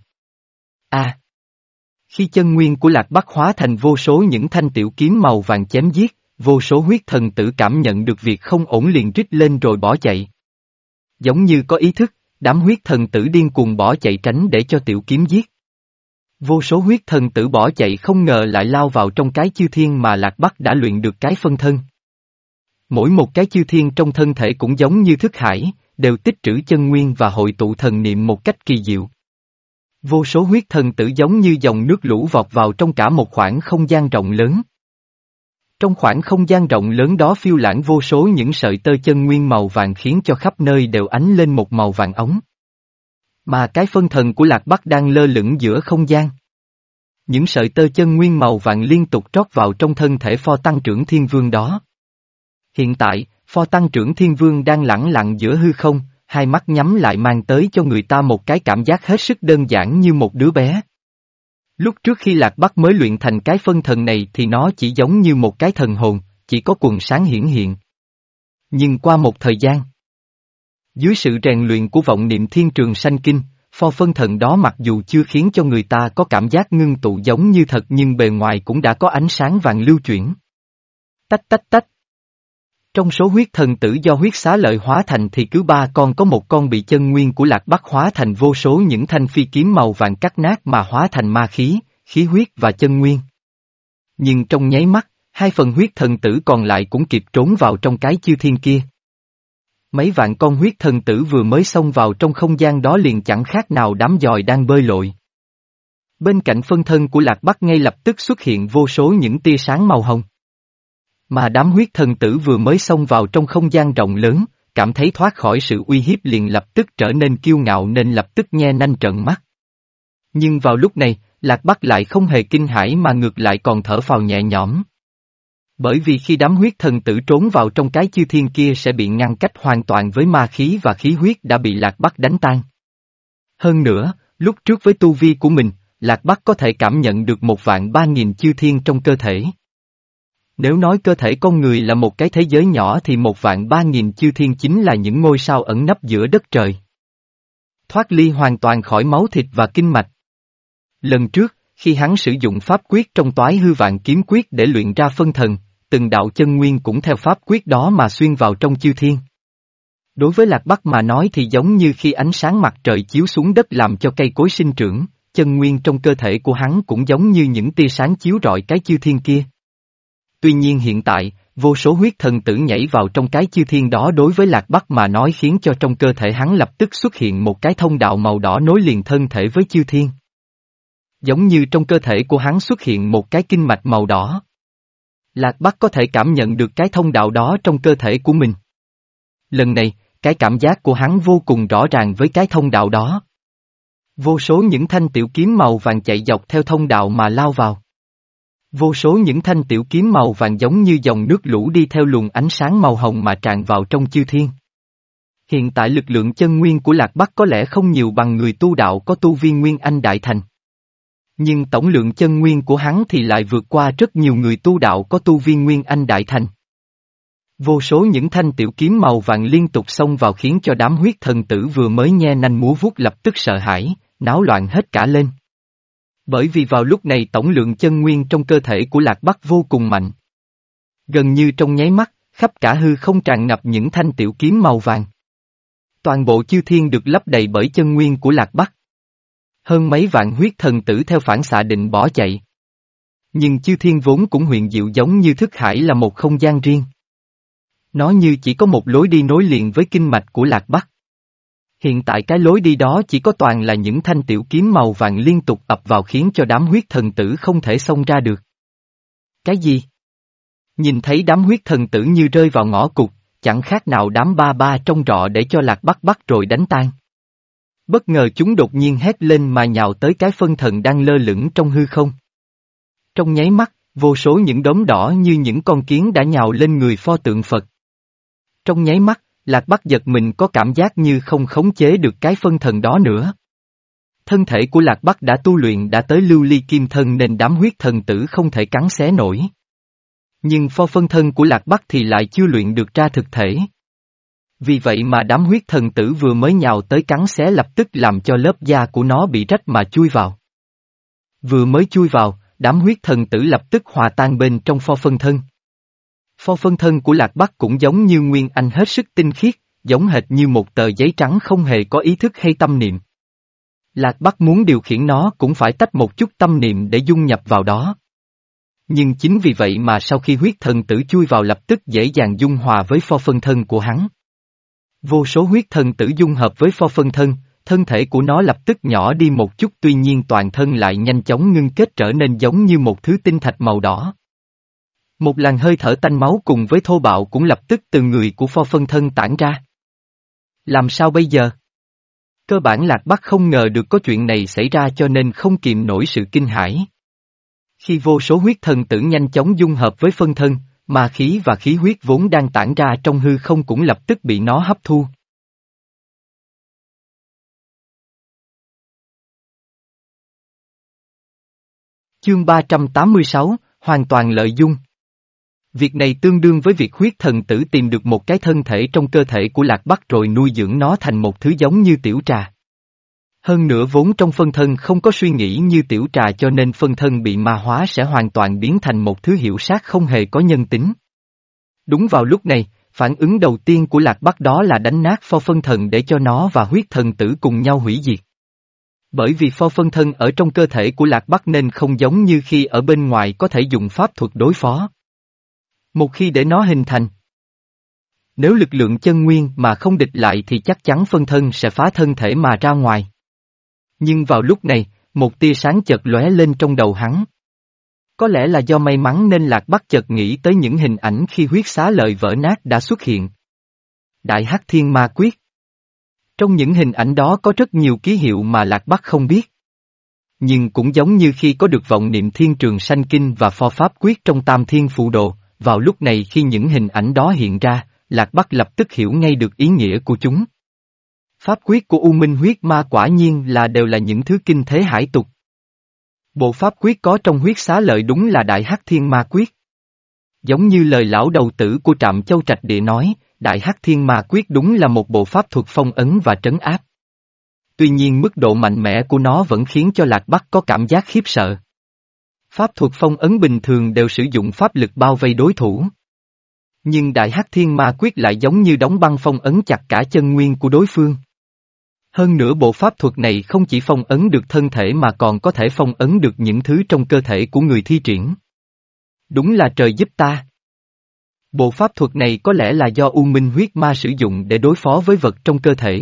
A. À, khi chân nguyên của Lạc Bắc hóa thành vô số những thanh tiểu kiếm màu vàng chém giết, vô số huyết thần tử cảm nhận được việc không ổn liền rít lên rồi bỏ chạy. Giống như có ý thức, đám huyết thần tử điên cuồng bỏ chạy tránh để cho tiểu kiếm giết. Vô số huyết thần tử bỏ chạy không ngờ lại lao vào trong cái chư thiên mà Lạc Bắc đã luyện được cái phân thân. Mỗi một cái chư thiên trong thân thể cũng giống như thức hải, đều tích trữ chân nguyên và hội tụ thần niệm một cách kỳ diệu. Vô số huyết thần tử giống như dòng nước lũ vọt vào trong cả một khoảng không gian rộng lớn. Trong khoảng không gian rộng lớn đó phiêu lãng vô số những sợi tơ chân nguyên màu vàng khiến cho khắp nơi đều ánh lên một màu vàng ống. Mà cái phân thần của Lạc Bắc đang lơ lửng giữa không gian. Những sợi tơ chân nguyên màu vàng liên tục trót vào trong thân thể pho tăng trưởng thiên vương đó. Hiện tại, pho tăng trưởng thiên vương đang lẳng lặng giữa hư không, hai mắt nhắm lại mang tới cho người ta một cái cảm giác hết sức đơn giản như một đứa bé. Lúc trước khi Lạc Bắc mới luyện thành cái phân thần này thì nó chỉ giống như một cái thần hồn, chỉ có quần sáng hiển hiện. Nhưng qua một thời gian, dưới sự rèn luyện của vọng niệm thiên trường sanh kinh, pho phân thần đó mặc dù chưa khiến cho người ta có cảm giác ngưng tụ giống như thật nhưng bề ngoài cũng đã có ánh sáng vàng lưu chuyển. Tách tách tách. Trong số huyết thần tử do huyết xá lợi hóa thành thì cứ ba con có một con bị chân nguyên của lạc bắc hóa thành vô số những thanh phi kiếm màu vàng cắt nát mà hóa thành ma khí, khí huyết và chân nguyên. Nhưng trong nháy mắt, hai phần huyết thần tử còn lại cũng kịp trốn vào trong cái chư thiên kia. Mấy vạn con huyết thần tử vừa mới xông vào trong không gian đó liền chẳng khác nào đám dòi đang bơi lội. Bên cạnh phân thân của Lạc Bắc ngay lập tức xuất hiện vô số những tia sáng màu hồng. Mà đám huyết thần tử vừa mới xông vào trong không gian rộng lớn, cảm thấy thoát khỏi sự uy hiếp liền lập tức trở nên kiêu ngạo nên lập tức nhe nanh trợn mắt. Nhưng vào lúc này, Lạc Bắc lại không hề kinh hãi mà ngược lại còn thở phào nhẹ nhõm. Bởi vì khi đám huyết thần tử trốn vào trong cái chư thiên kia sẽ bị ngăn cách hoàn toàn với ma khí và khí huyết đã bị Lạc Bắc đánh tan. Hơn nữa, lúc trước với tu vi của mình, Lạc Bắc có thể cảm nhận được một vạn ba nghìn chư thiên trong cơ thể. Nếu nói cơ thể con người là một cái thế giới nhỏ thì một vạn ba nghìn chư thiên chính là những ngôi sao ẩn nấp giữa đất trời. Thoát ly hoàn toàn khỏi máu thịt và kinh mạch. Lần trước, khi hắn sử dụng pháp quyết trong toái hư vạn kiếm quyết để luyện ra phân thần, từng đạo chân nguyên cũng theo pháp quyết đó mà xuyên vào trong chư thiên. Đối với Lạc Bắc mà nói thì giống như khi ánh sáng mặt trời chiếu xuống đất làm cho cây cối sinh trưởng, chân nguyên trong cơ thể của hắn cũng giống như những tia sáng chiếu rọi cái chư thiên kia. Tuy nhiên hiện tại, vô số huyết thần tử nhảy vào trong cái chư thiên đó đối với Lạc Bắc mà nói khiến cho trong cơ thể hắn lập tức xuất hiện một cái thông đạo màu đỏ nối liền thân thể với chư thiên. Giống như trong cơ thể của hắn xuất hiện một cái kinh mạch màu đỏ. Lạc Bắc có thể cảm nhận được cái thông đạo đó trong cơ thể của mình. Lần này, cái cảm giác của hắn vô cùng rõ ràng với cái thông đạo đó. Vô số những thanh tiểu kiếm màu vàng chạy dọc theo thông đạo mà lao vào. Vô số những thanh tiểu kiếm màu vàng giống như dòng nước lũ đi theo luồng ánh sáng màu hồng mà tràn vào trong chư thiên. Hiện tại lực lượng chân nguyên của Lạc Bắc có lẽ không nhiều bằng người tu đạo có tu viên Nguyên Anh Đại Thành. Nhưng tổng lượng chân nguyên của hắn thì lại vượt qua rất nhiều người tu đạo có tu viên Nguyên Anh Đại Thành. Vô số những thanh tiểu kiếm màu vàng liên tục xông vào khiến cho đám huyết thần tử vừa mới nghe nanh múa vuốt lập tức sợ hãi, náo loạn hết cả lên. Bởi vì vào lúc này tổng lượng chân nguyên trong cơ thể của Lạc Bắc vô cùng mạnh. Gần như trong nháy mắt, khắp cả hư không tràn ngập những thanh tiểu kiếm màu vàng. Toàn bộ chư thiên được lấp đầy bởi chân nguyên của Lạc Bắc. Hơn mấy vạn huyết thần tử theo phản xạ định bỏ chạy. Nhưng chư thiên vốn cũng huyền diệu giống như thức hải là một không gian riêng. Nó như chỉ có một lối đi nối liền với kinh mạch của Lạc Bắc. Hiện tại cái lối đi đó chỉ có toàn là những thanh tiểu kiếm màu vàng liên tục ập vào khiến cho đám huyết thần tử không thể xông ra được. Cái gì? Nhìn thấy đám huyết thần tử như rơi vào ngõ cụt, chẳng khác nào đám ba ba trong rọ để cho lạc bắc bắt rồi đánh tan. Bất ngờ chúng đột nhiên hét lên mà nhào tới cái phân thần đang lơ lửng trong hư không. Trong nháy mắt, vô số những đốm đỏ như những con kiến đã nhào lên người pho tượng Phật. Trong nháy mắt, Lạc Bắc giật mình có cảm giác như không khống chế được cái phân thần đó nữa. Thân thể của Lạc Bắc đã tu luyện đã tới lưu ly kim thân nên đám huyết thần tử không thể cắn xé nổi. Nhưng pho phân thân của Lạc Bắc thì lại chưa luyện được ra thực thể. Vì vậy mà đám huyết thần tử vừa mới nhào tới cắn xé lập tức làm cho lớp da của nó bị rách mà chui vào. Vừa mới chui vào, đám huyết thần tử lập tức hòa tan bên trong pho phân thân. Pho phân thân của Lạc Bắc cũng giống như Nguyên Anh hết sức tinh khiết, giống hệt như một tờ giấy trắng không hề có ý thức hay tâm niệm. Lạc Bắc muốn điều khiển nó cũng phải tách một chút tâm niệm để dung nhập vào đó. Nhưng chính vì vậy mà sau khi huyết thần tử chui vào lập tức dễ dàng dung hòa với pho phân thân của hắn. Vô số huyết thần tử dung hợp với pho phân thân, thân thể của nó lập tức nhỏ đi một chút tuy nhiên toàn thân lại nhanh chóng ngưng kết trở nên giống như một thứ tinh thạch màu đỏ. Một làn hơi thở tanh máu cùng với thô bạo cũng lập tức từ người của pho phân thân tản ra. Làm sao bây giờ? Cơ bản Lạc Bắc không ngờ được có chuyện này xảy ra cho nên không kiềm nổi sự kinh hãi. Khi vô số huyết thần tử nhanh chóng dung hợp với phân thân, mà khí và khí huyết vốn đang tản ra trong hư không cũng lập tức bị nó hấp thu. Chương 386, hoàn toàn lợi dung. Việc này tương đương với việc huyết thần tử tìm được một cái thân thể trong cơ thể của lạc bắc rồi nuôi dưỡng nó thành một thứ giống như tiểu trà. Hơn nữa vốn trong phân thân không có suy nghĩ như tiểu trà cho nên phân thân bị ma hóa sẽ hoàn toàn biến thành một thứ hiệu sát không hề có nhân tính. Đúng vào lúc này, phản ứng đầu tiên của lạc bắc đó là đánh nát pho phân thần để cho nó và huyết thần tử cùng nhau hủy diệt. Bởi vì pho phân thân ở trong cơ thể của lạc bắc nên không giống như khi ở bên ngoài có thể dùng pháp thuật đối phó. Một khi để nó hình thành. Nếu lực lượng chân nguyên mà không địch lại thì chắc chắn phân thân sẽ phá thân thể mà ra ngoài. Nhưng vào lúc này, một tia sáng chợt lóe lên trong đầu hắn. Có lẽ là do may mắn nên Lạc Bắc chợt nghĩ tới những hình ảnh khi huyết xá lợi vỡ nát đã xuất hiện. Đại Hắc Thiên Ma Quyết Trong những hình ảnh đó có rất nhiều ký hiệu mà Lạc Bắc không biết. Nhưng cũng giống như khi có được vọng niệm thiên trường sanh kinh và pho pháp quyết trong tam thiên phụ đồ, vào lúc này khi những hình ảnh đó hiện ra, Lạc Bắc lập tức hiểu ngay được ý nghĩa của chúng. Pháp quyết của U Minh huyết ma quả nhiên là đều là những thứ kinh thế hải tục. Bộ pháp quyết có trong huyết xá lợi đúng là đại hắc thiên ma quyết. Giống như lời lão đầu tử của trạm châu trạch địa nói, Đại Hắc Thiên Ma Quyết đúng là một bộ pháp thuật phong ấn và trấn áp. Tuy nhiên mức độ mạnh mẽ của nó vẫn khiến cho Lạc Bắc có cảm giác khiếp sợ. Pháp thuật phong ấn bình thường đều sử dụng pháp lực bao vây đối thủ. Nhưng Đại Hắc Thiên Ma Quyết lại giống như đóng băng phong ấn chặt cả chân nguyên của đối phương. Hơn nữa bộ pháp thuật này không chỉ phong ấn được thân thể mà còn có thể phong ấn được những thứ trong cơ thể của người thi triển. Đúng là trời giúp ta. Bộ pháp thuật này có lẽ là do U Minh huyết ma sử dụng để đối phó với vật trong cơ thể.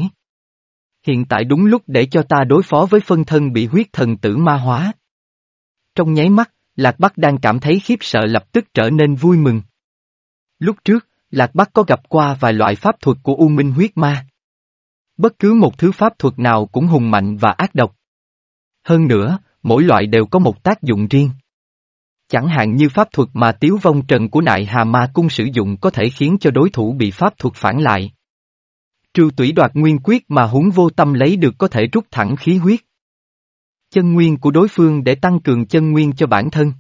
Hiện tại đúng lúc để cho ta đối phó với phân thân bị huyết thần tử ma hóa. Trong nháy mắt, Lạc Bắc đang cảm thấy khiếp sợ lập tức trở nên vui mừng. Lúc trước, Lạc Bắc có gặp qua vài loại pháp thuật của U Minh huyết ma. Bất cứ một thứ pháp thuật nào cũng hùng mạnh và ác độc. Hơn nữa, mỗi loại đều có một tác dụng riêng. Chẳng hạn như pháp thuật mà tiếu vong trần của nại hà ma cung sử dụng có thể khiến cho đối thủ bị pháp thuật phản lại. Trừ tủy đoạt nguyên quyết mà huống vô tâm lấy được có thể rút thẳng khí huyết. Chân nguyên của đối phương để tăng cường chân nguyên cho bản thân.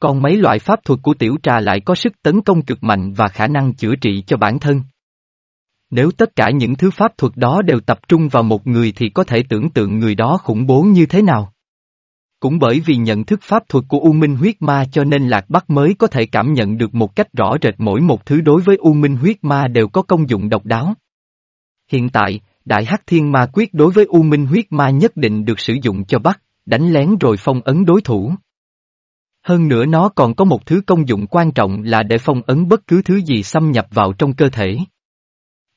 Còn mấy loại pháp thuật của tiểu trà lại có sức tấn công cực mạnh và khả năng chữa trị cho bản thân. Nếu tất cả những thứ pháp thuật đó đều tập trung vào một người thì có thể tưởng tượng người đó khủng bố như thế nào. Cũng bởi vì nhận thức pháp thuật của U Minh huyết ma cho nên Lạc Bắc mới có thể cảm nhận được một cách rõ rệt mỗi một thứ đối với U Minh huyết ma đều có công dụng độc đáo. Hiện tại, Đại Hắc Thiên Ma Quyết đối với U Minh huyết ma nhất định được sử dụng cho Bắc, đánh lén rồi phong ấn đối thủ. Hơn nữa nó còn có một thứ công dụng quan trọng là để phong ấn bất cứ thứ gì xâm nhập vào trong cơ thể.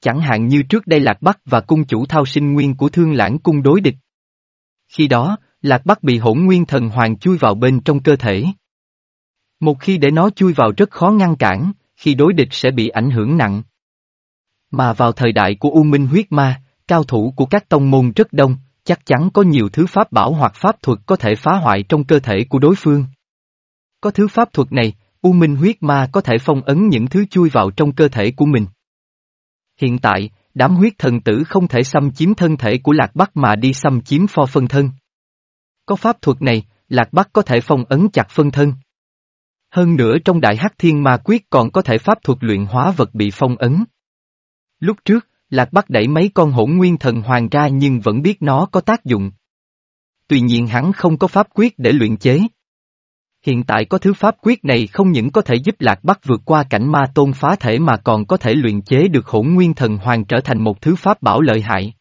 Chẳng hạn như trước đây Lạc Bắc và cung chủ thao sinh nguyên của thương lãng cung đối địch. Khi đó, Lạc Bắc bị hỗn nguyên thần hoàng chui vào bên trong cơ thể. Một khi để nó chui vào rất khó ngăn cản, khi đối địch sẽ bị ảnh hưởng nặng. Mà vào thời đại của U Minh huyết ma, cao thủ của các tông môn rất đông, chắc chắn có nhiều thứ pháp bảo hoặc pháp thuật có thể phá hoại trong cơ thể của đối phương. Có thứ pháp thuật này, U Minh huyết ma có thể phong ấn những thứ chui vào trong cơ thể của mình. Hiện tại, đám huyết thần tử không thể xâm chiếm thân thể của Lạc Bắc mà đi xâm chiếm pho phân thân. Có pháp thuật này, Lạc Bắc có thể phong ấn chặt phân thân. Hơn nữa trong Đại Hắc Thiên Ma Quyết còn có thể pháp thuật luyện hóa vật bị phong ấn. Lúc trước, Lạc Bắc đẩy mấy con hỗn nguyên thần hoàng ra nhưng vẫn biết nó có tác dụng. Tuy nhiên hắn không có pháp quyết để luyện chế. Hiện tại có thứ pháp quyết này không những có thể giúp Lạc Bắc vượt qua cảnh ma tôn phá thể mà còn có thể luyện chế được hỗn nguyên thần hoàng trở thành một thứ pháp bảo lợi hại.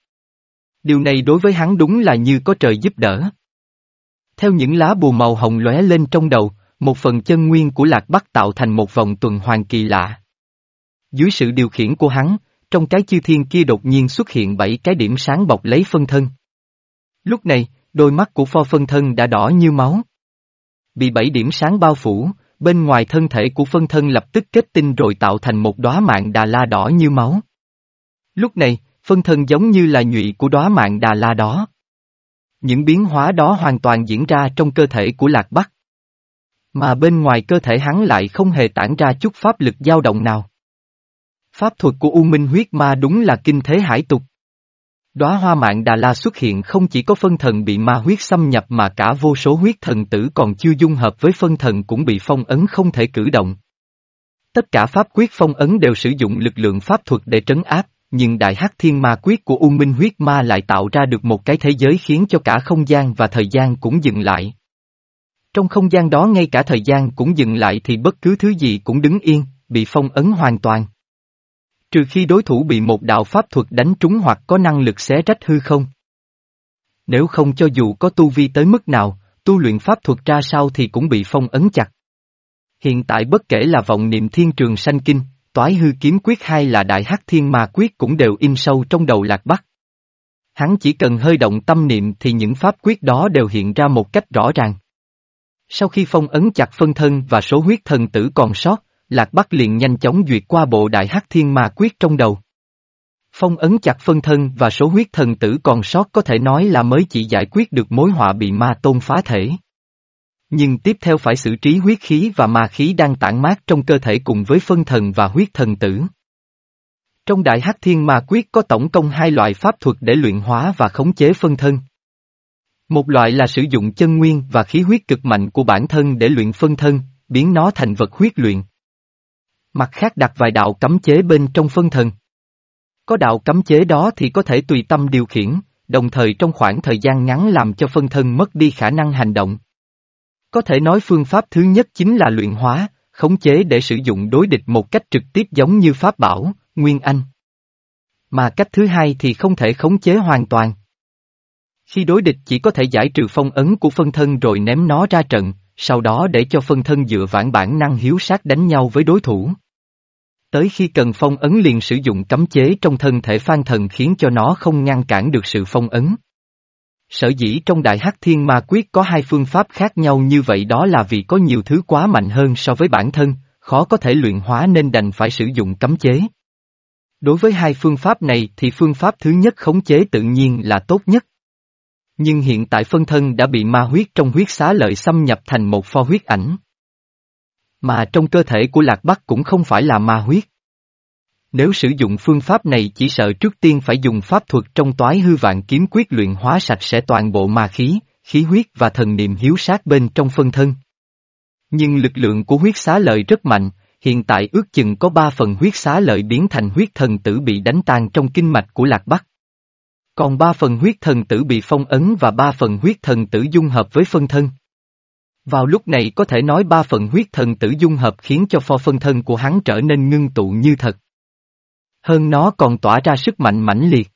Điều này đối với hắn đúng là như có trời giúp đỡ. Theo những lá bùa màu hồng lóe lên trong đầu, một phần chân nguyên của Lạc Bắc tạo thành một vòng tuần hoàn kỳ lạ. Dưới sự điều khiển của hắn, trong cái chư thiên kia đột nhiên xuất hiện bảy cái điểm sáng bọc lấy phân thân. Lúc này, đôi mắt của pho phân thân đã đỏ như máu. Bị bảy điểm sáng bao phủ, bên ngoài thân thể của phân thân lập tức kết tinh rồi tạo thành một đóa mạng đà la đỏ như máu. Lúc này, phân thân giống như là nhụy của đóa mạng đà la đó. Những biến hóa đó hoàn toàn diễn ra trong cơ thể của Lạc Bắc. Mà bên ngoài cơ thể hắn lại không hề tản ra chút pháp lực dao động nào. Pháp thuật của U Minh huyết ma đúng là kinh thế hải tục. Đóa hoa mạng Đà La xuất hiện không chỉ có phân thần bị ma huyết xâm nhập mà cả vô số huyết thần tử còn chưa dung hợp với phân thần cũng bị phong ấn không thể cử động. Tất cả pháp quyết phong ấn đều sử dụng lực lượng pháp thuật để trấn áp, nhưng đại hắc thiên ma quyết của U Minh huyết ma lại tạo ra được một cái thế giới khiến cho cả không gian và thời gian cũng dừng lại. Trong không gian đó ngay cả thời gian cũng dừng lại thì bất cứ thứ gì cũng đứng yên, bị phong ấn hoàn toàn. Trừ khi đối thủ bị một đạo pháp thuật đánh trúng hoặc có năng lực xé rách hư không. Nếu không cho dù có tu vi tới mức nào, tu luyện pháp thuật ra sao thì cũng bị phong ấn chặt. Hiện tại bất kể là vọng niệm thiên trường sanh kinh, toái hư kiếm quyết hay là đại hắc thiên ma quyết cũng đều in sâu trong đầu lạc bắc. Hắn chỉ cần hơi động tâm niệm thì những pháp quyết đó đều hiện ra một cách rõ ràng. Sau khi phong ấn chặt phân thân và số huyết thần tử còn sót, Lạc Bắc liền nhanh chóng duyệt qua bộ đại hắc thiên ma quyết trong đầu. Phong ấn chặt phân thân và số huyết thần tử còn sót có thể nói là mới chỉ giải quyết được mối họa bị ma tôn phá thể. Nhưng tiếp theo phải xử trí huyết khí và ma khí đang tản mát trong cơ thể cùng với phân thần và huyết thần tử. Trong đại hắc thiên ma quyết có tổng công hai loại pháp thuật để luyện hóa và khống chế phân thân. Một loại là sử dụng chân nguyên và khí huyết cực mạnh của bản thân để luyện phân thân, biến nó thành vật huyết luyện. Mặt khác đặt vài đạo cấm chế bên trong phân thần. Có đạo cấm chế đó thì có thể tùy tâm điều khiển, đồng thời trong khoảng thời gian ngắn làm cho phân thân mất đi khả năng hành động. Có thể nói phương pháp thứ nhất chính là luyện hóa, khống chế để sử dụng đối địch một cách trực tiếp giống như pháp bảo, nguyên anh. Mà cách thứ hai thì không thể khống chế hoàn toàn. Khi đối địch chỉ có thể giải trừ phong ấn của phân thân rồi ném nó ra trận, sau đó để cho phân thân dựa vãn bản năng hiếu sát đánh nhau với đối thủ. Tới khi cần phong ấn liền sử dụng cấm chế trong thân thể phan thần khiến cho nó không ngăn cản được sự phong ấn. Sở dĩ trong Đại Hắc Thiên Ma Quyết có hai phương pháp khác nhau như vậy đó là vì có nhiều thứ quá mạnh hơn so với bản thân, khó có thể luyện hóa nên đành phải sử dụng cấm chế. Đối với hai phương pháp này thì phương pháp thứ nhất khống chế tự nhiên là tốt nhất. Nhưng hiện tại phân thân đã bị ma huyết trong huyết xá lợi xâm nhập thành một pho huyết ảnh. Mà trong cơ thể của Lạc Bắc cũng không phải là ma huyết. Nếu sử dụng phương pháp này chỉ sợ trước tiên phải dùng pháp thuật trong toái hư vạn kiếm quyết luyện hóa sạch sẽ toàn bộ ma khí, khí huyết và thần niệm hiếu sát bên trong phân thân. Nhưng lực lượng của huyết xá lợi rất mạnh, hiện tại ước chừng có ba phần huyết xá lợi biến thành huyết thần tử bị đánh tan trong kinh mạch của Lạc Bắc. Còn ba phần huyết thần tử bị phong ấn và ba phần huyết thần tử dung hợp với phân thân. Vào lúc này có thể nói ba phần huyết thần tử dung hợp khiến cho pho phân thân của hắn trở nên ngưng tụ như thật. Hơn nó còn tỏa ra sức mạnh mãnh liệt.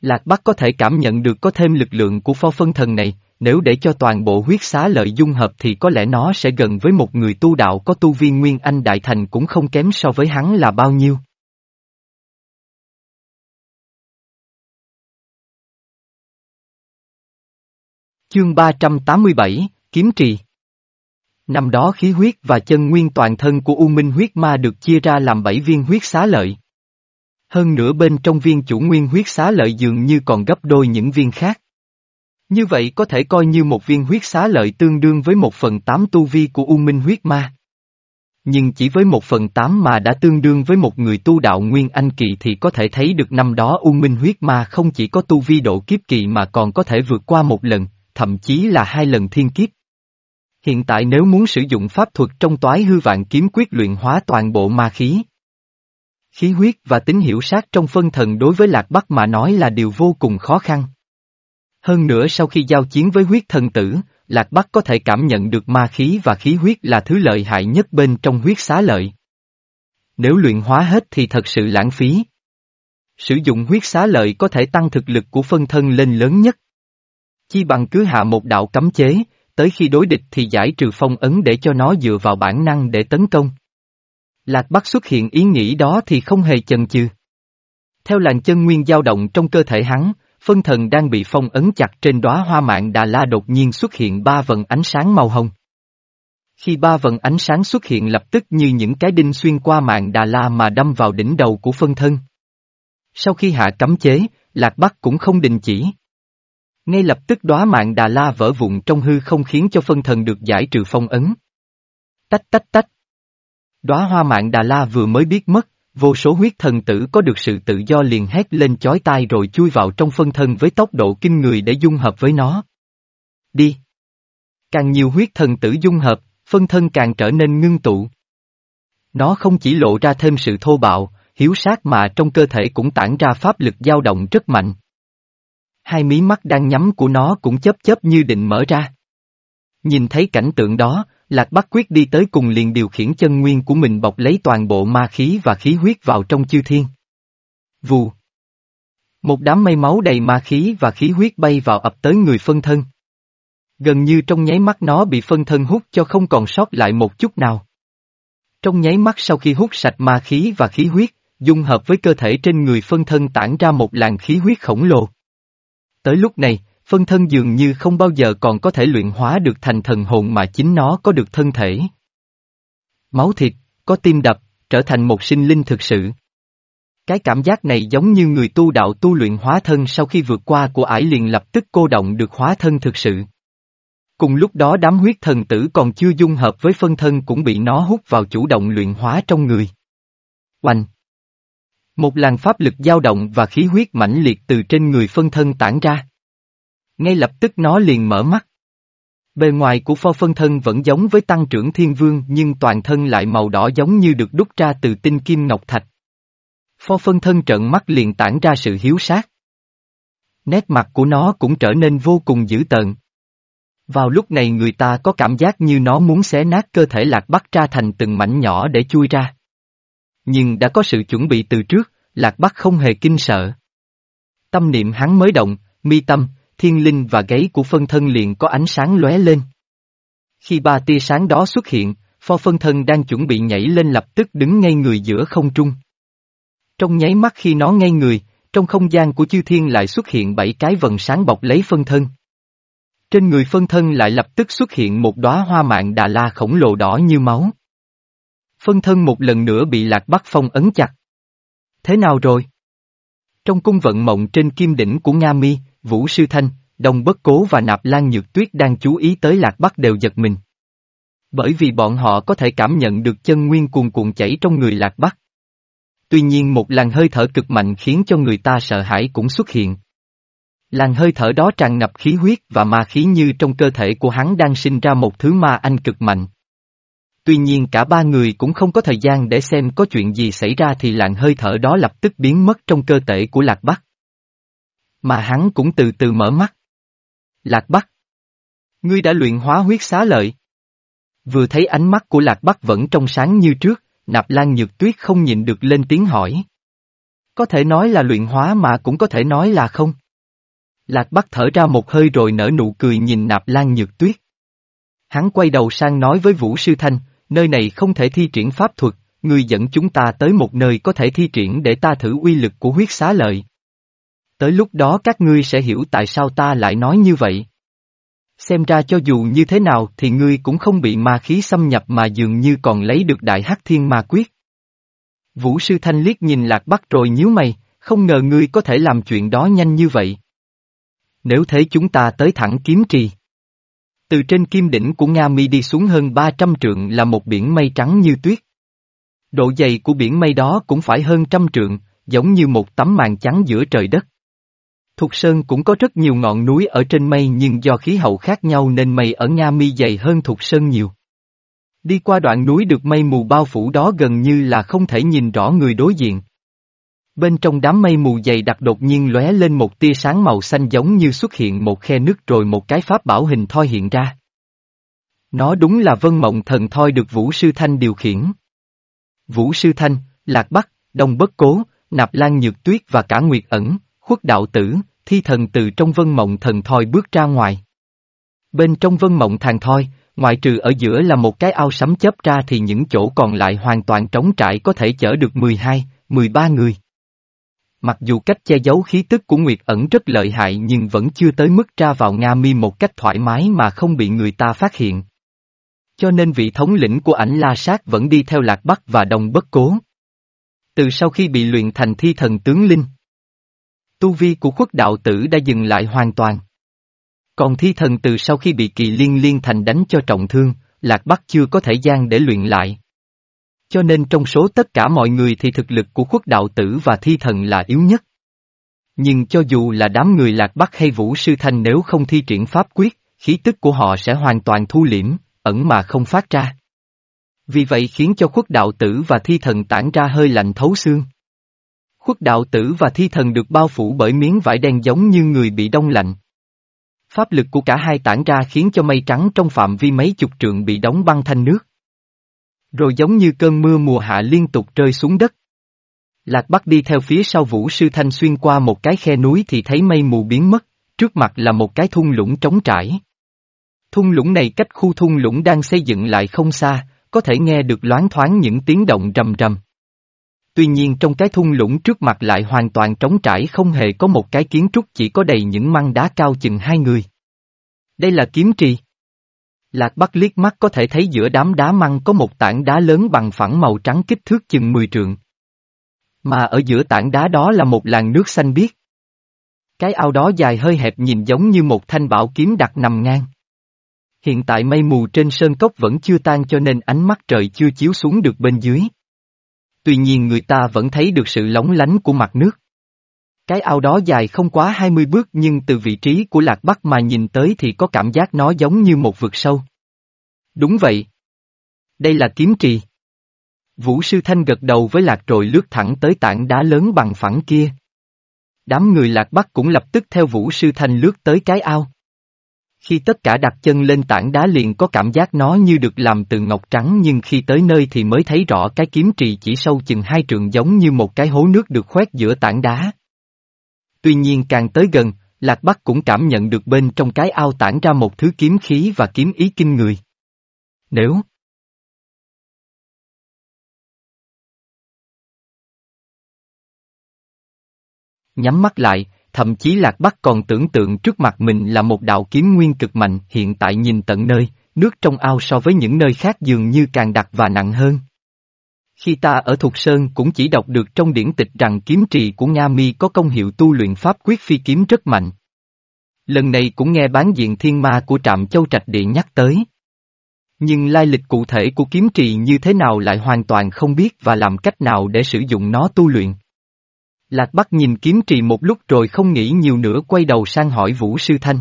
Lạc Bắc có thể cảm nhận được có thêm lực lượng của pho phân thần này, nếu để cho toàn bộ huyết xá lợi dung hợp thì có lẽ nó sẽ gần với một người tu đạo có tu viên Nguyên Anh Đại Thành cũng không kém so với hắn là bao nhiêu. Chương 387, Kiếm Trì Năm đó khí huyết và chân nguyên toàn thân của U Minh huyết ma được chia ra làm bảy viên huyết xá lợi. Hơn nữa bên trong viên chủ nguyên huyết xá lợi dường như còn gấp đôi những viên khác. Như vậy có thể coi như một viên huyết xá lợi tương đương với một phần tám tu vi của U Minh huyết ma. Nhưng chỉ với một phần tám mà đã tương đương với một người tu đạo Nguyên Anh Kỳ thì có thể thấy được năm đó U Minh huyết ma không chỉ có tu vi độ kiếp kỳ mà còn có thể vượt qua một lần, thậm chí là hai lần thiên kiếp. Hiện tại nếu muốn sử dụng pháp thuật trong toái hư vạn kiếm quyết luyện hóa toàn bộ ma khí. Khí huyết và tính hiểu sát trong phân thần đối với Lạc Bắc mà nói là điều vô cùng khó khăn. Hơn nữa sau khi giao chiến với huyết thần tử, Lạc Bắc có thể cảm nhận được ma khí và khí huyết là thứ lợi hại nhất bên trong huyết xá lợi. Nếu luyện hóa hết thì thật sự lãng phí. Sử dụng huyết xá lợi có thể tăng thực lực của phân thân lên lớn nhất. Chi bằng cứ hạ một đạo cấm chế, tới khi đối địch thì giải trừ phong ấn để cho nó dựa vào bản năng để tấn công. Lạc Bắc xuất hiện ý nghĩ đó thì không hề chần chừ. Theo làn chân nguyên dao động trong cơ thể hắn, phân thần đang bị phong ấn chặt trên đóa hoa mạng Đà La đột nhiên xuất hiện ba vần ánh sáng màu hồng. Khi ba vần ánh sáng xuất hiện lập tức như những cái đinh xuyên qua mạng Đà La mà đâm vào đỉnh đầu của phân thân. Sau khi hạ cấm chế, Lạc Bắc cũng không đình chỉ. Ngay lập tức đóa mạng Đà La vỡ vụn trong hư không khiến cho phân thần được giải trừ phong ấn. Tách tách tách. Đóa hoa mạng Đà La vừa mới biết mất, vô số huyết thần tử có được sự tự do liền hét lên chói tai rồi chui vào trong phân thân với tốc độ kinh người để dung hợp với nó. Đi! Càng nhiều huyết thần tử dung hợp, phân thân càng trở nên ngưng tụ. Nó không chỉ lộ ra thêm sự thô bạo, hiếu sát mà trong cơ thể cũng tản ra pháp lực dao động rất mạnh. Hai mí mắt đang nhắm của nó cũng chớp chớp như định mở ra. Nhìn thấy cảnh tượng đó, Lạc Bắc quyết đi tới cùng liền điều khiển chân nguyên của mình bọc lấy toàn bộ ma khí và khí huyết vào trong chư thiên. Vù. Một đám mây máu đầy ma khí và khí huyết bay vào ập tới người phân thân. Gần như trong nháy mắt nó bị phân thân hút cho không còn sót lại một chút nào. Trong nháy mắt sau khi hút sạch ma khí và khí huyết, dung hợp với cơ thể trên người phân thân tản ra một làn khí huyết khổng lồ. Tới lúc này, phân thân dường như không bao giờ còn có thể luyện hóa được thành thần hồn mà chính nó có được thân thể. Máu thịt, có tim đập, trở thành một sinh linh thực sự. Cái cảm giác này giống như người tu đạo tu luyện hóa thân sau khi vượt qua của ải liền lập tức cô động được hóa thân thực sự. Cùng lúc đó đám huyết thần tử còn chưa dung hợp với phân thân cũng bị nó hút vào chủ động luyện hóa trong người. Oanh! Một làn pháp lực dao động và khí huyết mãnh liệt từ trên người phân thân tản ra. Ngay lập tức nó liền mở mắt. Bề ngoài của pho phân thân vẫn giống với tăng trưởng thiên vương, nhưng toàn thân lại màu đỏ giống như được đúc ra từ tinh kim ngọc thạch. Pho phân thân trợn mắt liền tản ra sự hiếu sát. Nét mặt của nó cũng trở nên vô cùng dữ tợn. Vào lúc này người ta có cảm giác như nó muốn xé nát cơ thể lạc bắc ra thành từng mảnh nhỏ để chui ra. Nhưng đã có sự chuẩn bị từ trước, lạc bắc không hề kinh sợ. Tâm niệm hắn mới động, mi tâm, thiên linh và gáy của phân thân liền có ánh sáng lóe lên. Khi ba tia sáng đó xuất hiện, pho phân thân đang chuẩn bị nhảy lên lập tức đứng ngay người giữa không trung. Trong nháy mắt khi nó ngay người, trong không gian của chư thiên lại xuất hiện bảy cái vần sáng bọc lấy phân thân. Trên người phân thân lại lập tức xuất hiện một đóa hoa mạng đà la khổng lồ đỏ như máu. Phân thân một lần nữa bị lạc bắc phong ấn chặt. Thế nào rồi? Trong cung vận mộng trên kim đỉnh của Nga Mi, Vũ Sư Thanh, đồng Bất Cố và Nạp Lan Nhược Tuyết đang chú ý tới Lạc Bắc đều giật mình. Bởi vì bọn họ có thể cảm nhận được chân nguyên cuồn cuộn chảy trong người Lạc Bắc. Tuy nhiên một làn hơi thở cực mạnh khiến cho người ta sợ hãi cũng xuất hiện. Làn hơi thở đó tràn ngập khí huyết và ma khí như trong cơ thể của hắn đang sinh ra một thứ ma anh cực mạnh. Tuy nhiên cả ba người cũng không có thời gian để xem có chuyện gì xảy ra thì làn hơi thở đó lập tức biến mất trong cơ thể của Lạc Bắc. Mà hắn cũng từ từ mở mắt. Lạc Bắc. Ngươi đã luyện hóa huyết xá lợi. Vừa thấy ánh mắt của Lạc Bắc vẫn trong sáng như trước, Nạp Lan Nhược Tuyết không nhịn được lên tiếng hỏi. Có thể nói là luyện hóa mà cũng có thể nói là không. Lạc Bắc thở ra một hơi rồi nở nụ cười nhìn Nạp Lan Nhược Tuyết. Hắn quay đầu sang nói với Vũ Sư Thanh, nơi này không thể thi triển pháp thuật, ngươi dẫn chúng ta tới một nơi có thể thi triển để ta thử uy lực của huyết xá lợi. Tới lúc đó các ngươi sẽ hiểu tại sao ta lại nói như vậy. Xem ra cho dù như thế nào thì ngươi cũng không bị ma khí xâm nhập mà dường như còn lấy được đại hắc thiên ma quyết. Vũ sư thanh liếc nhìn lạc bắc rồi nhíu mày, không ngờ ngươi có thể làm chuyện đó nhanh như vậy. Nếu thế chúng ta tới thẳng kiếm trì. Từ trên kim đỉnh của Nga Mi đi xuống hơn 300 trượng là một biển mây trắng như tuyết. Độ dày của biển mây đó cũng phải hơn trăm trượng, giống như một tấm màn trắng giữa trời đất. Thục Sơn cũng có rất nhiều ngọn núi ở trên mây nhưng do khí hậu khác nhau nên mây ở Nga Mi dày hơn Thục Sơn nhiều. Đi qua đoạn núi được mây mù bao phủ đó gần như là không thể nhìn rõ người đối diện. Bên trong đám mây mù dày đặc đột nhiên lóe lên một tia sáng màu xanh giống như xuất hiện một khe nước rồi một cái pháp bảo hình thoi hiện ra. Nó đúng là vân mộng thần thoi được Vũ Sư Thanh điều khiển. Vũ Sư Thanh, Lạc Bắc, Đông Bất Cố, Nạp Lan Nhược Tuyết và cả Nguyệt ẩn, khuất đạo tử, thi thần từ trong vân mộng thần thoi bước ra ngoài. Bên trong vân mộng thàn thoi, ngoại trừ ở giữa là một cái ao sấm chớp ra thì những chỗ còn lại hoàn toàn trống trải có thể chở được 12, 13 người. Mặc dù cách che giấu khí tức của Nguyệt ẩn rất lợi hại nhưng vẫn chưa tới mức ra vào Nga mi một cách thoải mái mà không bị người ta phát hiện. Cho nên vị thống lĩnh của ảnh La Sát vẫn đi theo Lạc Bắc và Đồng Bất Cố. Từ sau khi bị luyện thành thi thần tướng linh, tu vi của khuất đạo tử đã dừng lại hoàn toàn. Còn thi thần từ sau khi bị kỳ liên liên thành đánh cho trọng thương, Lạc Bắc chưa có thời gian để luyện lại. Cho nên trong số tất cả mọi người thì thực lực của khuất đạo tử và thi thần là yếu nhất. Nhưng cho dù là đám người Lạc Bắc hay Vũ Sư Thanh nếu không thi triển pháp quyết, khí tức của họ sẽ hoàn toàn thu liễm, ẩn mà không phát ra. Vì vậy khiến cho khuất đạo tử và thi thần tản ra hơi lạnh thấu xương. Khuất đạo tử và thi thần được bao phủ bởi miếng vải đen giống như người bị đông lạnh. Pháp lực của cả hai tản ra khiến cho mây trắng trong phạm vi mấy chục trượng bị đóng băng thành nước. Rồi giống như cơn mưa mùa hạ liên tục rơi xuống đất. Lạc Bắc đi theo phía sau Vũ Sư Thanh xuyên qua một cái khe núi thì thấy mây mù biến mất, trước mặt là một cái thung lũng trống trải. Thung lũng này cách khu thung lũng đang xây dựng lại không xa, có thể nghe được loáng thoáng những tiếng động rầm rầm. Tuy nhiên trong cái thung lũng trước mặt lại hoàn toàn trống trải không hề có một cái kiến trúc chỉ có đầy những măng đá cao chừng hai người. Đây là kiếm trì. Lạc Bắc liếc mắt có thể thấy giữa đám đá măng có một tảng đá lớn bằng phẳng màu trắng kích thước chừng 10 trượng. Mà ở giữa tảng đá đó là một làn nước xanh biếc. Cái ao đó dài hơi hẹp nhìn giống như một thanh bảo kiếm đặt nằm ngang. Hiện tại mây mù trên sơn cốc vẫn chưa tan cho nên ánh mắt trời chưa chiếu xuống được bên dưới tuy nhiên người ta vẫn thấy được sự lóng lánh của mặt nước. Cái ao đó dài không quá 20 bước, nhưng từ vị trí của Lạc Bắc mà nhìn tới thì có cảm giác nó giống như một vực sâu. Đúng vậy. Đây là kiếm trì. Vũ Sư Thanh gật đầu với Lạc rồi lướt thẳng tới tảng đá lớn bằng phẳng kia. Đám người Lạc Bắc cũng lập tức theo Vũ Sư Thanh lướt tới cái ao. Khi tất cả đặt chân lên tảng đá liền có cảm giác nó như được làm từ ngọc trắng, nhưng khi tới nơi thì mới thấy rõ cái kiếm trì chỉ sâu chừng hai trường giống như một cái hố nước được khoét giữa tảng đá. Tuy nhiên càng tới gần, Lạc Bắc cũng cảm nhận được bên trong cái ao tản ra một thứ kiếm khí và kiếm ý kinh người. Nếu Nhắm mắt lại, thậm chí Lạc Bắc còn tưởng tượng trước mặt mình là một đạo kiếm nguyên cực mạnh hiện tại nhìn tận nơi, nước trong ao so với những nơi khác dường như càng đặc và nặng hơn. Khi ta ở Thục Sơn cũng chỉ đọc được trong điển tịch rằng kiếm trì của Nga Mi có công hiệu tu luyện pháp quyết phi kiếm rất mạnh. Lần này cũng nghe bán diện thiên ma của trạm châu trạch địa nhắc tới. Nhưng lai lịch cụ thể của kiếm trì như thế nào lại hoàn toàn không biết và làm cách nào để sử dụng nó tu luyện. Lạc Bắc nhìn kiếm trì một lúc rồi không nghĩ nhiều nữa quay đầu sang hỏi Vũ Sư Thanh.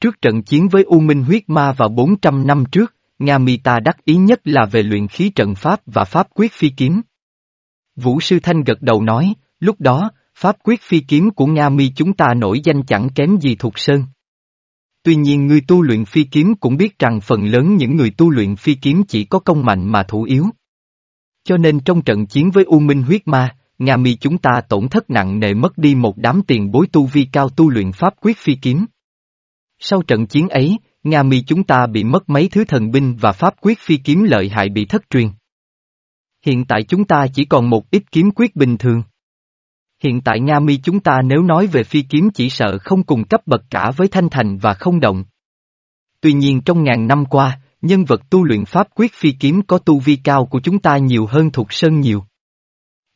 Trước trận chiến với U Minh huyết ma vào 400 năm trước, Nga Mi ta đắc ý nhất là về luyện khí trận pháp và pháp quyết phi kiếm. Vũ Sư Thanh gật đầu nói, lúc đó, pháp quyết phi kiếm của Nga Mi chúng ta nổi danh chẳng kém gì thuộc sơn. Tuy nhiên người tu luyện phi kiếm cũng biết rằng phần lớn những người tu luyện phi kiếm chỉ có công mạnh mà thủ yếu. Cho nên trong trận chiến với U Minh huyết ma, Nga mi chúng ta tổn thất nặng nề mất đi một đám tiền bối tu vi cao tu luyện pháp quyết phi kiếm. Sau trận chiến ấy, Nga mi chúng ta bị mất mấy thứ thần binh và pháp quyết phi kiếm lợi hại bị thất truyền. Hiện tại chúng ta chỉ còn một ít kiếm quyết bình thường. Hiện tại Nga mi chúng ta nếu nói về phi kiếm chỉ sợ không cùng cấp bậc cả với Thanh Thành và không động. Tuy nhiên trong ngàn năm qua, nhân vật tu luyện pháp quyết phi kiếm có tu vi cao của chúng ta nhiều hơn thuộc sơn nhiều.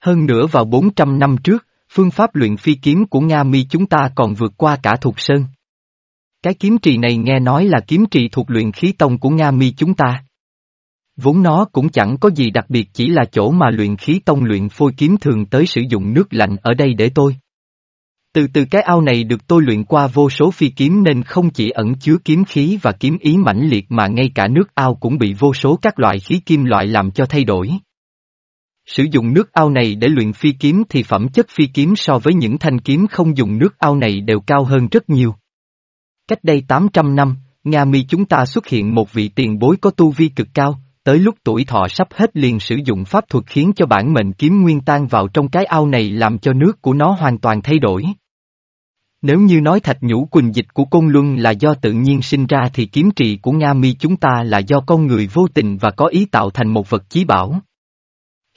Hơn nữa vào 400 năm trước, phương pháp luyện phi kiếm của Nga mi chúng ta còn vượt qua cả thuộc sơn. Cái kiếm trì này nghe nói là kiếm trì thuộc luyện khí tông của Nga mi chúng ta. Vốn nó cũng chẳng có gì đặc biệt chỉ là chỗ mà luyện khí tông luyện phôi kiếm thường tới sử dụng nước lạnh ở đây để tôi. Từ từ cái ao này được tôi luyện qua vô số phi kiếm nên không chỉ ẩn chứa kiếm khí và kiếm ý mãnh liệt mà ngay cả nước ao cũng bị vô số các loại khí kim loại làm cho thay đổi. Sử dụng nước ao này để luyện phi kiếm thì phẩm chất phi kiếm so với những thanh kiếm không dùng nước ao này đều cao hơn rất nhiều. Cách đây 800 năm, Nga mi chúng ta xuất hiện một vị tiền bối có tu vi cực cao, tới lúc tuổi thọ sắp hết liền sử dụng pháp thuật khiến cho bản mệnh kiếm nguyên tan vào trong cái ao này làm cho nước của nó hoàn toàn thay đổi. Nếu như nói thạch nhũ quỳnh dịch của Côn Luân là do tự nhiên sinh ra thì kiếm trị của Nga mi chúng ta là do con người vô tình và có ý tạo thành một vật chí bảo.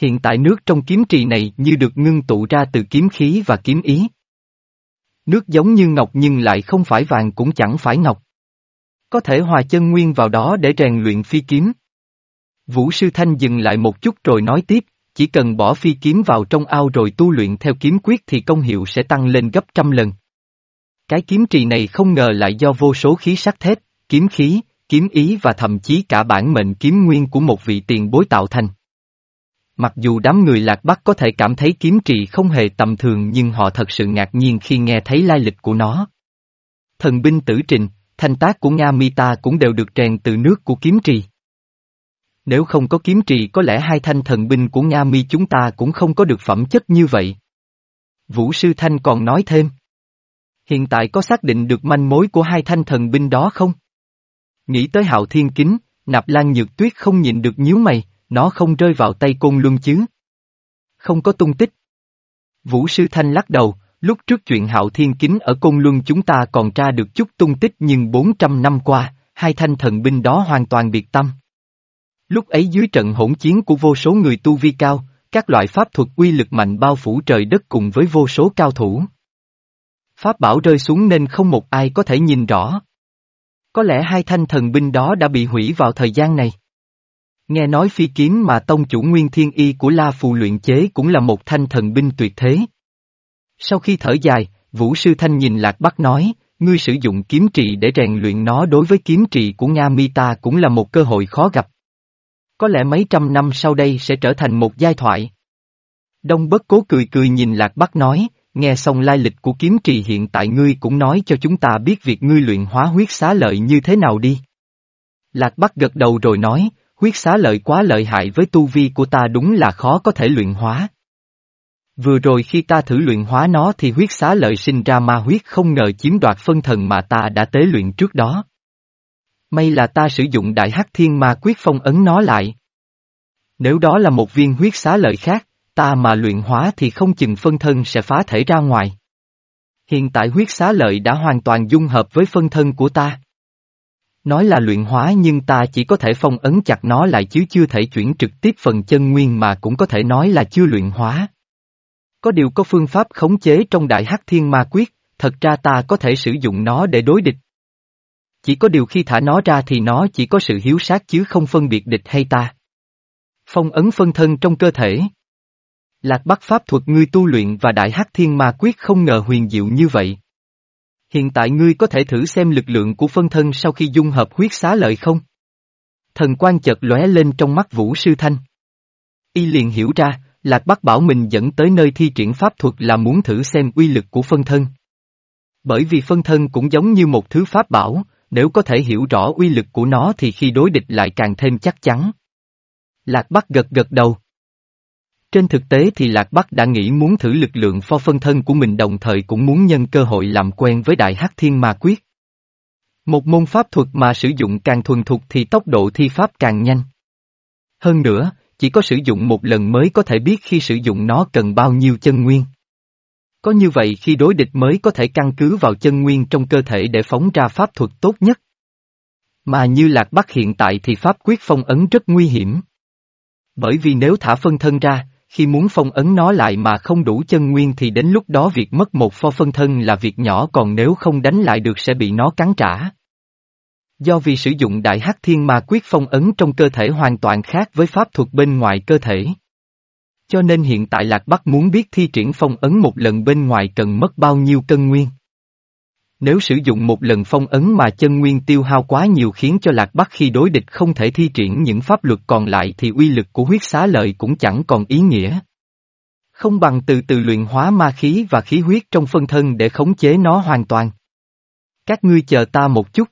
Hiện tại nước trong kiếm trì này như được ngưng tụ ra từ kiếm khí và kiếm ý. Nước giống như ngọc nhưng lại không phải vàng cũng chẳng phải ngọc. Có thể hòa chân nguyên vào đó để rèn luyện phi kiếm. Vũ Sư Thanh dừng lại một chút rồi nói tiếp, chỉ cần bỏ phi kiếm vào trong ao rồi tu luyện theo kiếm quyết thì công hiệu sẽ tăng lên gấp trăm lần. Cái kiếm trì này không ngờ lại do vô số khí sắc thép, kiếm khí, kiếm ý và thậm chí cả bản mệnh kiếm nguyên của một vị tiền bối tạo thành. Mặc dù đám người lạc bắc có thể cảm thấy kiếm trì không hề tầm thường nhưng họ thật sự ngạc nhiên khi nghe thấy lai lịch của nó. Thần binh tử trình, thanh tác của Nga Mita cũng đều được rèn từ nước của kiếm trì. Nếu không có kiếm trì có lẽ hai thanh thần binh của Nga Mi chúng ta cũng không có được phẩm chất như vậy. Vũ Sư Thanh còn nói thêm. Hiện tại có xác định được manh mối của hai thanh thần binh đó không? Nghĩ tới hạo thiên kính, nạp lan nhược tuyết không nhịn được nhíu mày, nó không rơi vào tay côn luân chứ. Không có tung tích. Vũ Sư Thanh lắc đầu, lúc trước chuyện hạo thiên kính ở côn luân chúng ta còn tra được chút tung tích nhưng 400 năm qua, hai thanh thần binh đó hoàn toàn biệt tâm. Lúc ấy dưới trận hỗn chiến của vô số người tu vi cao, các loại pháp thuật uy lực mạnh bao phủ trời đất cùng với vô số cao thủ. Pháp bảo rơi xuống nên không một ai có thể nhìn rõ. Có lẽ hai thanh thần binh đó đã bị hủy vào thời gian này. Nghe nói phi kiếm mà tông chủ nguyên thiên y của La Phù luyện chế cũng là một thanh thần binh tuyệt thế. Sau khi thở dài, Vũ Sư Thanh nhìn Lạc Bắc nói, ngươi sử dụng kiếm trị để rèn luyện nó đối với kiếm trị của Nga Mi ta cũng là một cơ hội khó gặp. Có lẽ mấy trăm năm sau đây sẽ trở thành một giai thoại. Đông bất cố cười cười nhìn Lạc Bắc nói, nghe xong lai lịch của kiếm trì hiện tại ngươi cũng nói cho chúng ta biết việc ngươi luyện hóa huyết xá lợi như thế nào đi. Lạc Bắc gật đầu rồi nói, huyết xá lợi quá lợi hại với tu vi của ta đúng là khó có thể luyện hóa. Vừa rồi khi ta thử luyện hóa nó thì huyết xá lợi sinh ra ma huyết không ngờ chiếm đoạt phân thần mà ta đã tế luyện trước đó. May là ta sử dụng đại hắc thiên ma quyết phong ấn nó lại. Nếu đó là một viên huyết xá lợi khác, ta mà luyện hóa thì không chừng phân thân sẽ phá thể ra ngoài. Hiện tại huyết xá lợi đã hoàn toàn dung hợp với phân thân của ta. Nói là luyện hóa nhưng ta chỉ có thể phong ấn chặt nó lại chứ chưa thể chuyển trực tiếp phần chân nguyên mà cũng có thể nói là chưa luyện hóa. Có điều có phương pháp khống chế trong đại hắc thiên ma quyết, thật ra ta có thể sử dụng nó để đối địch. Chỉ có điều khi thả nó ra thì nó chỉ có sự hiếu sát chứ không phân biệt địch hay ta. Phong ấn phân thân trong cơ thể. Lạc Bắc Pháp thuật ngươi tu luyện và Đại Hắc Thiên Ma Quyết không ngờ huyền diệu như vậy. Hiện tại ngươi có thể thử xem lực lượng của phân thân sau khi dung hợp huyết xá lợi không? Thần quan chợt lóe lên trong mắt Vũ Sư Thanh. Y liền hiểu ra, Lạc Bắc bảo mình dẫn tới nơi thi triển pháp thuật là muốn thử xem uy lực của phân thân. Bởi vì phân thân cũng giống như một thứ pháp bảo, nếu có thể hiểu rõ uy lực của nó thì khi đối địch lại càng thêm chắc chắn. Lạc Bắc gật gật đầu. Trên thực tế thì Lạc Bắc đã nghĩ muốn thử lực lượng pho phân thân của mình đồng thời cũng muốn nhân cơ hội làm quen với Đại Hắc Thiên Ma Quyết. Một môn pháp thuật mà sử dụng càng thuần thục thì tốc độ thi pháp càng nhanh. Hơn nữa, chỉ có sử dụng một lần mới có thể biết khi sử dụng nó cần bao nhiêu chân nguyên. Có như vậy khi đối địch mới có thể căn cứ vào chân nguyên trong cơ thể để phóng ra pháp thuật tốt nhất. Mà như Lạc Bắc hiện tại thì pháp quyết phong ấn rất nguy hiểm. Bởi vì nếu thả phân thân ra, khi muốn phong ấn nó lại mà không đủ chân nguyên thì đến lúc đó việc mất một pho phân thân là việc nhỏ còn nếu không đánh lại được sẽ bị nó cắn trả. Do vì sử dụng đại hắc thiên ma quyết phong ấn trong cơ thể hoàn toàn khác với pháp thuật bên ngoài cơ thể. Cho nên hiện tại Lạc Bắc muốn biết thi triển phong ấn một lần bên ngoài cần mất bao nhiêu cân nguyên. Nếu sử dụng một lần phong ấn mà chân nguyên tiêu hao quá nhiều khiến cho Lạc Bắc khi đối địch không thể thi triển những pháp luật còn lại thì uy lực của huyết xá lợi cũng chẳng còn ý nghĩa. Không bằng từ từ luyện hóa ma khí và khí huyết trong phân thân để khống chế nó hoàn toàn. Các ngươi chờ ta một chút.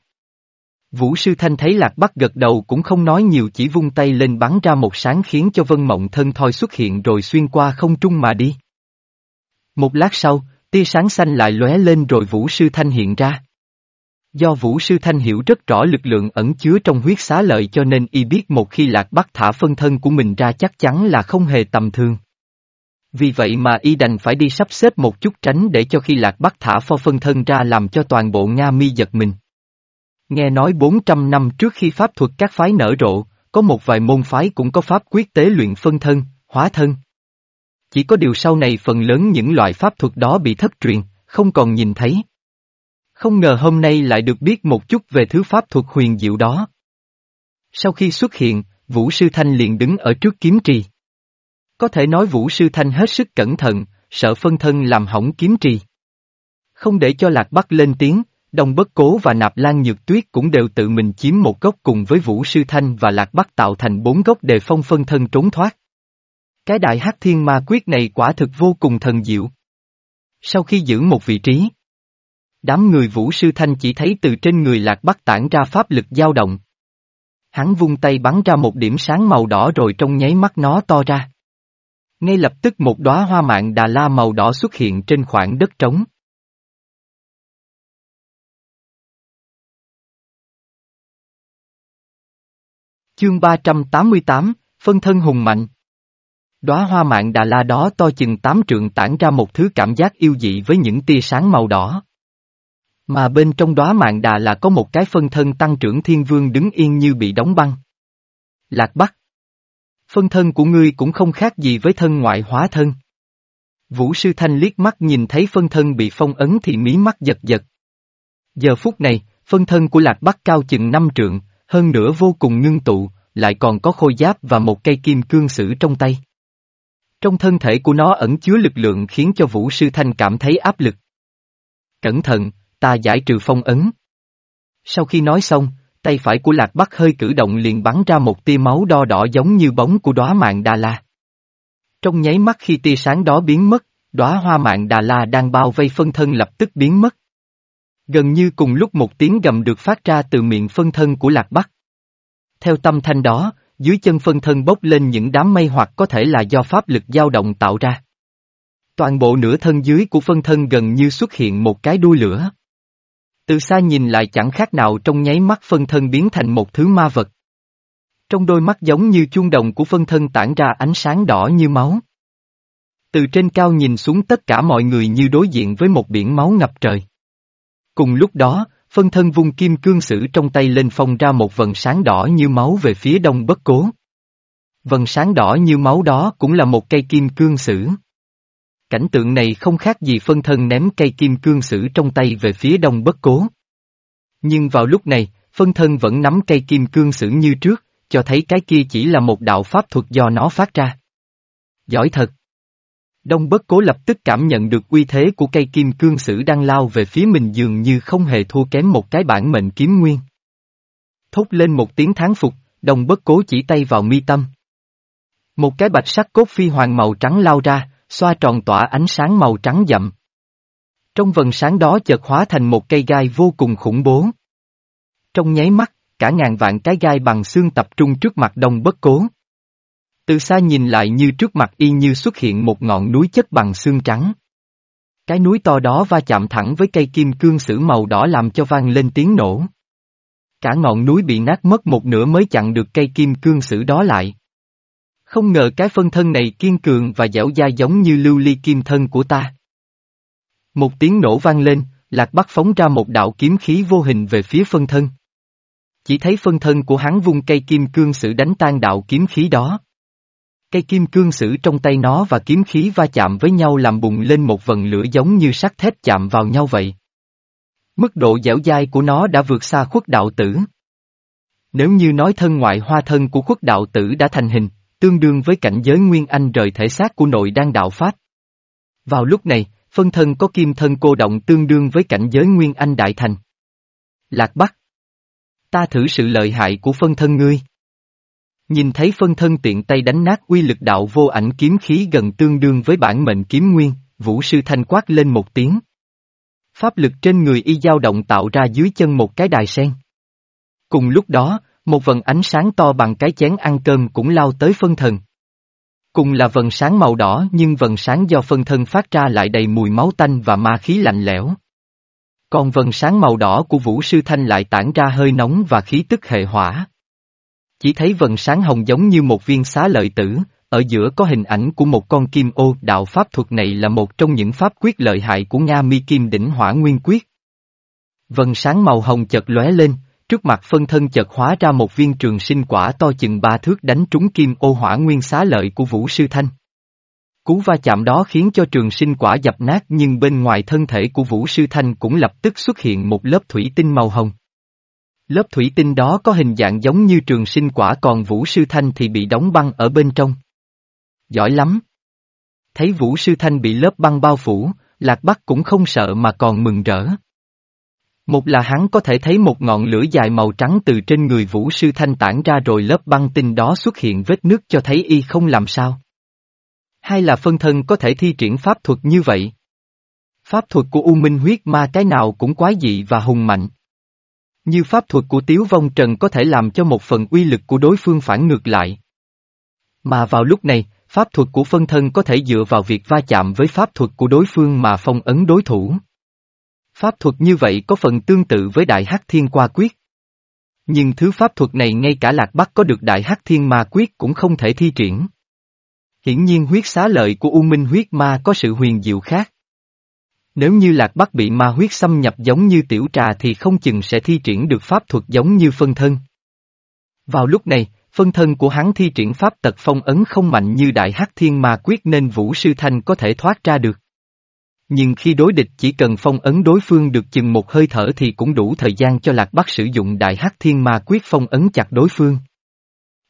Vũ sư thanh thấy Lạc Bắc gật đầu cũng không nói nhiều chỉ vung tay lên bắn ra một sáng khiến cho vân mộng thân thoi xuất hiện rồi xuyên qua không trung mà đi. Một lát sau, tia sáng xanh lại lóe lên rồi Vũ Sư Thanh hiện ra. Do Vũ Sư Thanh hiểu rất rõ lực lượng ẩn chứa trong huyết xá lợi cho nên y biết một khi Lạc Bắc thả phân thân của mình ra chắc chắn là không hề tầm thường. Vì vậy mà y đành phải đi sắp xếp một chút tránh để cho khi Lạc Bắc thả pho phân thân ra làm cho toàn bộ Nga mi giật mình. Nghe nói 400 năm trước khi pháp thuật các phái nở rộ, có một vài môn phái cũng có pháp quyết tế luyện phân thân, hóa thân. Chỉ có điều sau này phần lớn những loại pháp thuật đó bị thất truyền, không còn nhìn thấy. Không ngờ hôm nay lại được biết một chút về thứ pháp thuật huyền diệu đó. Sau khi xuất hiện, Vũ Sư Thanh liền đứng ở trước kiếm trì. Có thể nói Vũ Sư Thanh hết sức cẩn thận, sợ phân thân làm hỏng kiếm trì. Không để cho Lạc Bắc lên tiếng, đồng Bất Cố và Nạp Lan Nhược Tuyết cũng đều tự mình chiếm một gốc cùng với Vũ Sư Thanh và Lạc Bắc tạo thành bốn gốc đề phong phân thân trốn thoát. Cái đại hắc thiên ma quyết này quả thực vô cùng thần diệu. Sau khi giữ một vị trí, đám người Vũ Sư Thanh chỉ thấy từ trên người Lạc Bắc tản ra pháp lực dao động. Hắn vung tay bắn ra một điểm sáng màu đỏ rồi trong nháy mắt nó to ra. Ngay lập tức một đóa hoa mạng đà la màu đỏ xuất hiện trên khoảng đất trống. Chương 388, Phân thân hùng mạnh. Đóa hoa mạng đà la đó to chừng tám trượng tản ra một thứ cảm giác yêu dị với những tia sáng màu đỏ. Mà bên trong đóa mạng đà là có một cái phân thân tăng trưởng thiên vương đứng yên như bị đóng băng. Lạc Bắc. Phân thân của ngươi cũng không khác gì với thân ngoại hóa thân. Vũ sư thanh liếc mắt nhìn thấy phân thân bị phong ấn thì mí mắt giật giật. Giờ phút này, phân thân của Lạc Bắc cao chừng năm trượng, hơn nữa vô cùng ngưng tụ, lại còn có khôi giáp và một cây kim cương sử trong tay. Trong thân thể của nó ẩn chứa lực lượng khiến cho Vũ Sư Thanh cảm thấy áp lực. Cẩn thận, ta giải trừ phong ấn. Sau khi nói xong, tay phải của Lạc Bắc hơi cử động liền bắn ra một tia máu đo đỏ giống như bóng của đóa mạng Đà La. Trong nháy mắt khi tia sáng đó biến mất, đóa hoa mạng Đà La đang bao vây phân thân lập tức biến mất. Gần như cùng lúc một tiếng gầm được phát ra từ miệng phân thân của Lạc Bắc. Theo tâm thanh đó, dưới chân phân thân bốc lên những đám mây hoặc có thể là do pháp lực dao động tạo ra. Toàn bộ nửa thân dưới của phân thân gần như xuất hiện một cái đuôi lửa. Từ xa nhìn lại chẳng khác nào trong nháy mắt phân thân biến thành một thứ ma vật. Trong đôi mắt giống như chuông đồng của phân thân tản ra ánh sáng đỏ như máu. Từ trên cao nhìn xuống tất cả mọi người như đối diện với một biển máu ngập trời. Cùng lúc đó, phân thân vung kim cương sử trong tay lên phong ra một vần sáng đỏ như máu về phía đông bất cố. Vần sáng đỏ như máu đó cũng là một cây kim cương sử. Cảnh tượng này không khác gì phân thân ném cây kim cương sử trong tay về phía đông bất cố. Nhưng vào lúc này, phân thân vẫn nắm cây kim cương sử như trước, cho thấy cái kia chỉ là một đạo pháp thuật do nó phát ra. Giỏi thật! Đông bất cố lập tức cảm nhận được uy thế của cây kim cương sử đang lao về phía mình dường như không hề thua kém một cái bản mệnh kiếm nguyên. Thốt lên một tiếng tháng phục, đông bất cố chỉ tay vào mi tâm. Một cái bạch sắc cốt phi hoàng màu trắng lao ra, xoa tròn tỏa ánh sáng màu trắng dậm. Trong vần sáng đó chợt hóa thành một cây gai vô cùng khủng bố. Trong nháy mắt, cả ngàn vạn cái gai bằng xương tập trung trước mặt đông bất cố. Từ xa nhìn lại như trước mặt y như xuất hiện một ngọn núi chất bằng xương trắng. Cái núi to đó va chạm thẳng với cây kim cương sử màu đỏ làm cho vang lên tiếng nổ. Cả ngọn núi bị nát mất một nửa mới chặn được cây kim cương sử đó lại. Không ngờ cái phân thân này kiên cường và dẻo dai giống như lưu ly kim thân của ta. Một tiếng nổ vang lên, Lạc Bắc phóng ra một đạo kiếm khí vô hình về phía phân thân. Chỉ thấy phân thân của hắn vung cây kim cương sử đánh tan đạo kiếm khí đó. Cây kim cương sử trong tay nó và kiếm khí va chạm với nhau làm bùng lên một vần lửa giống như sắt thép chạm vào nhau vậy. Mức độ dẻo dai của nó đã vượt xa khuất đạo tử. Nếu như nói thân ngoại hoa thân của khuất đạo tử đã thành hình, tương đương với cảnh giới Nguyên Anh rời thể xác của nội đang đạo Pháp. Vào lúc này, phân thân có kim thân cô động tương đương với cảnh giới Nguyên Anh đại thành. Lạc Bắc Ta thử sự lợi hại của phân thân ngươi. Nhìn thấy phân thân tiện tay đánh nát uy lực đạo vô ảnh kiếm khí gần tương đương với bản mệnh kiếm nguyên, vũ sư thanh quát lên một tiếng. Pháp lực trên người y dao động tạo ra dưới chân một cái đài sen. Cùng lúc đó, một vần ánh sáng to bằng cái chén ăn cơm cũng lao tới phân thần. Cùng là vần sáng màu đỏ nhưng vần sáng do phân thân phát ra lại đầy mùi máu tanh và ma khí lạnh lẽo. Còn vần sáng màu đỏ của Vũ Sư Thanh lại tản ra hơi nóng và khí tức hệ hỏa. Chỉ thấy vần sáng hồng giống như một viên xá lợi tử, ở giữa có hình ảnh của một con kim ô đạo pháp thuật này là một trong những pháp quyết lợi hại của Nga Mi Kim Đỉnh Hỏa Nguyên Quyết. Vần sáng màu hồng chợt lóe lên, Trước mặt phân thân chợt hóa ra một viên trường sinh quả to chừng ba thước đánh trúng kim ô hỏa nguyên xá lợi của Vũ Sư Thanh. Cú va chạm đó khiến cho trường sinh quả dập nát nhưng bên ngoài thân thể của Vũ Sư Thanh cũng lập tức xuất hiện một lớp thủy tinh màu hồng. Lớp thủy tinh đó có hình dạng giống như trường sinh quả còn Vũ Sư Thanh thì bị đóng băng ở bên trong. Giỏi lắm! Thấy Vũ Sư Thanh bị lớp băng bao phủ, Lạc Bắc cũng không sợ mà còn mừng rỡ. Một là hắn có thể thấy một ngọn lửa dài màu trắng từ trên người vũ sư thanh tản ra rồi lớp băng tinh đó xuất hiện vết nước cho thấy y không làm sao. Hai là phân thân có thể thi triển pháp thuật như vậy. Pháp thuật của U Minh huyết ma cái nào cũng quái dị và hùng mạnh. Như pháp thuật của Tiếu Vong Trần có thể làm cho một phần uy lực của đối phương phản ngược lại. Mà vào lúc này, pháp thuật của phân thân có thể dựa vào việc va chạm với pháp thuật của đối phương mà phong ấn đối thủ. Pháp thuật như vậy có phần tương tự với Đại Hắc Thiên Qua Quyết. Nhưng thứ pháp thuật này ngay cả Lạc Bắc có được Đại Hắc Thiên Ma Quyết cũng không thể thi triển. Hiển nhiên huyết xá lợi của U Minh huyết ma có sự huyền diệu khác. Nếu như Lạc Bắc bị ma huyết xâm nhập giống như tiểu trà thì không chừng sẽ thi triển được pháp thuật giống như phân thân. Vào lúc này, phân thân của hắn thi triển pháp tật phong ấn không mạnh như Đại Hắc Thiên Ma Quyết nên Vũ Sư Thanh có thể thoát ra được. Nhưng khi đối địch chỉ cần phong ấn đối phương được chừng một hơi thở thì cũng đủ thời gian cho Lạc Bắc sử dụng đại hắc thiên ma quyết phong ấn chặt đối phương.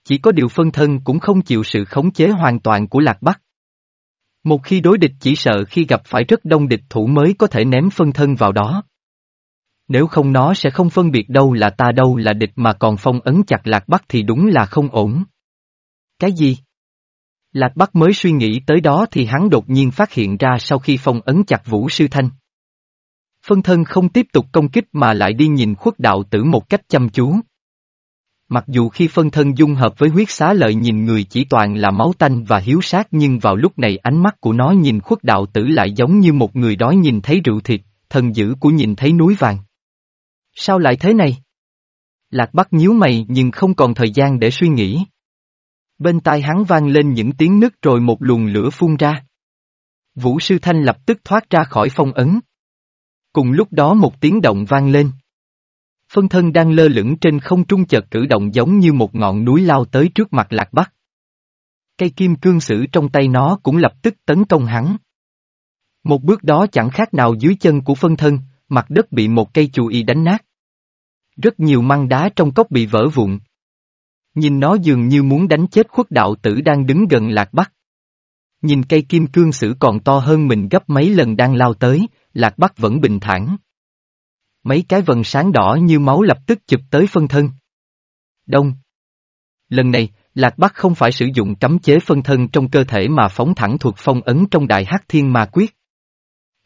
Chỉ có điều phân thân cũng không chịu sự khống chế hoàn toàn của Lạc Bắc. Một khi đối địch chỉ sợ khi gặp phải rất đông địch thủ mới có thể ném phân thân vào đó. Nếu không nó sẽ không phân biệt đâu là ta đâu là địch mà còn phong ấn chặt Lạc Bắc thì đúng là không ổn. Cái gì? Lạc Bắc mới suy nghĩ tới đó thì hắn đột nhiên phát hiện ra sau khi phong ấn chặt Vũ Sư Thanh. Phân thân không tiếp tục công kích mà lại đi nhìn khuất đạo tử một cách chăm chú. Mặc dù khi phân thân dung hợp với huyết xá lợi nhìn người chỉ toàn là máu tanh và hiếu sát nhưng vào lúc này ánh mắt của nó nhìn khuất đạo tử lại giống như một người đói nhìn thấy rượu thịt, thần dữ của nhìn thấy núi vàng. Sao lại thế này? Lạc Bắc nhíu mày nhưng không còn thời gian để suy nghĩ. Bên tai hắn vang lên những tiếng nứt rồi một luồng lửa phun ra. Vũ Sư Thanh lập tức thoát ra khỏi phong ấn. Cùng lúc đó một tiếng động vang lên. Phân thân đang lơ lửng trên không trung chợt cử động giống như một ngọn núi lao tới trước mặt Lạc Bắc. Cây kim cương sử trong tay nó cũng lập tức tấn công hắn. Một bước đó chẳng khác nào dưới chân của phân thân, mặt đất bị một cây chù y đánh nát. Rất nhiều măng đá trong cốc bị vỡ vụn. Nhìn nó dường như muốn đánh chết khuất đạo tử đang đứng gần Lạc Bắc. Nhìn cây kim cương sử còn to hơn mình gấp mấy lần đang lao tới, Lạc Bắc vẫn bình thản. Mấy cái vần sáng đỏ như máu lập tức chụp tới phân thân. Đông. Lần này, Lạc Bắc không phải sử dụng cấm chế phân thân trong cơ thể mà phóng thẳng thuộc phong ấn trong đại hắc thiên ma quyết.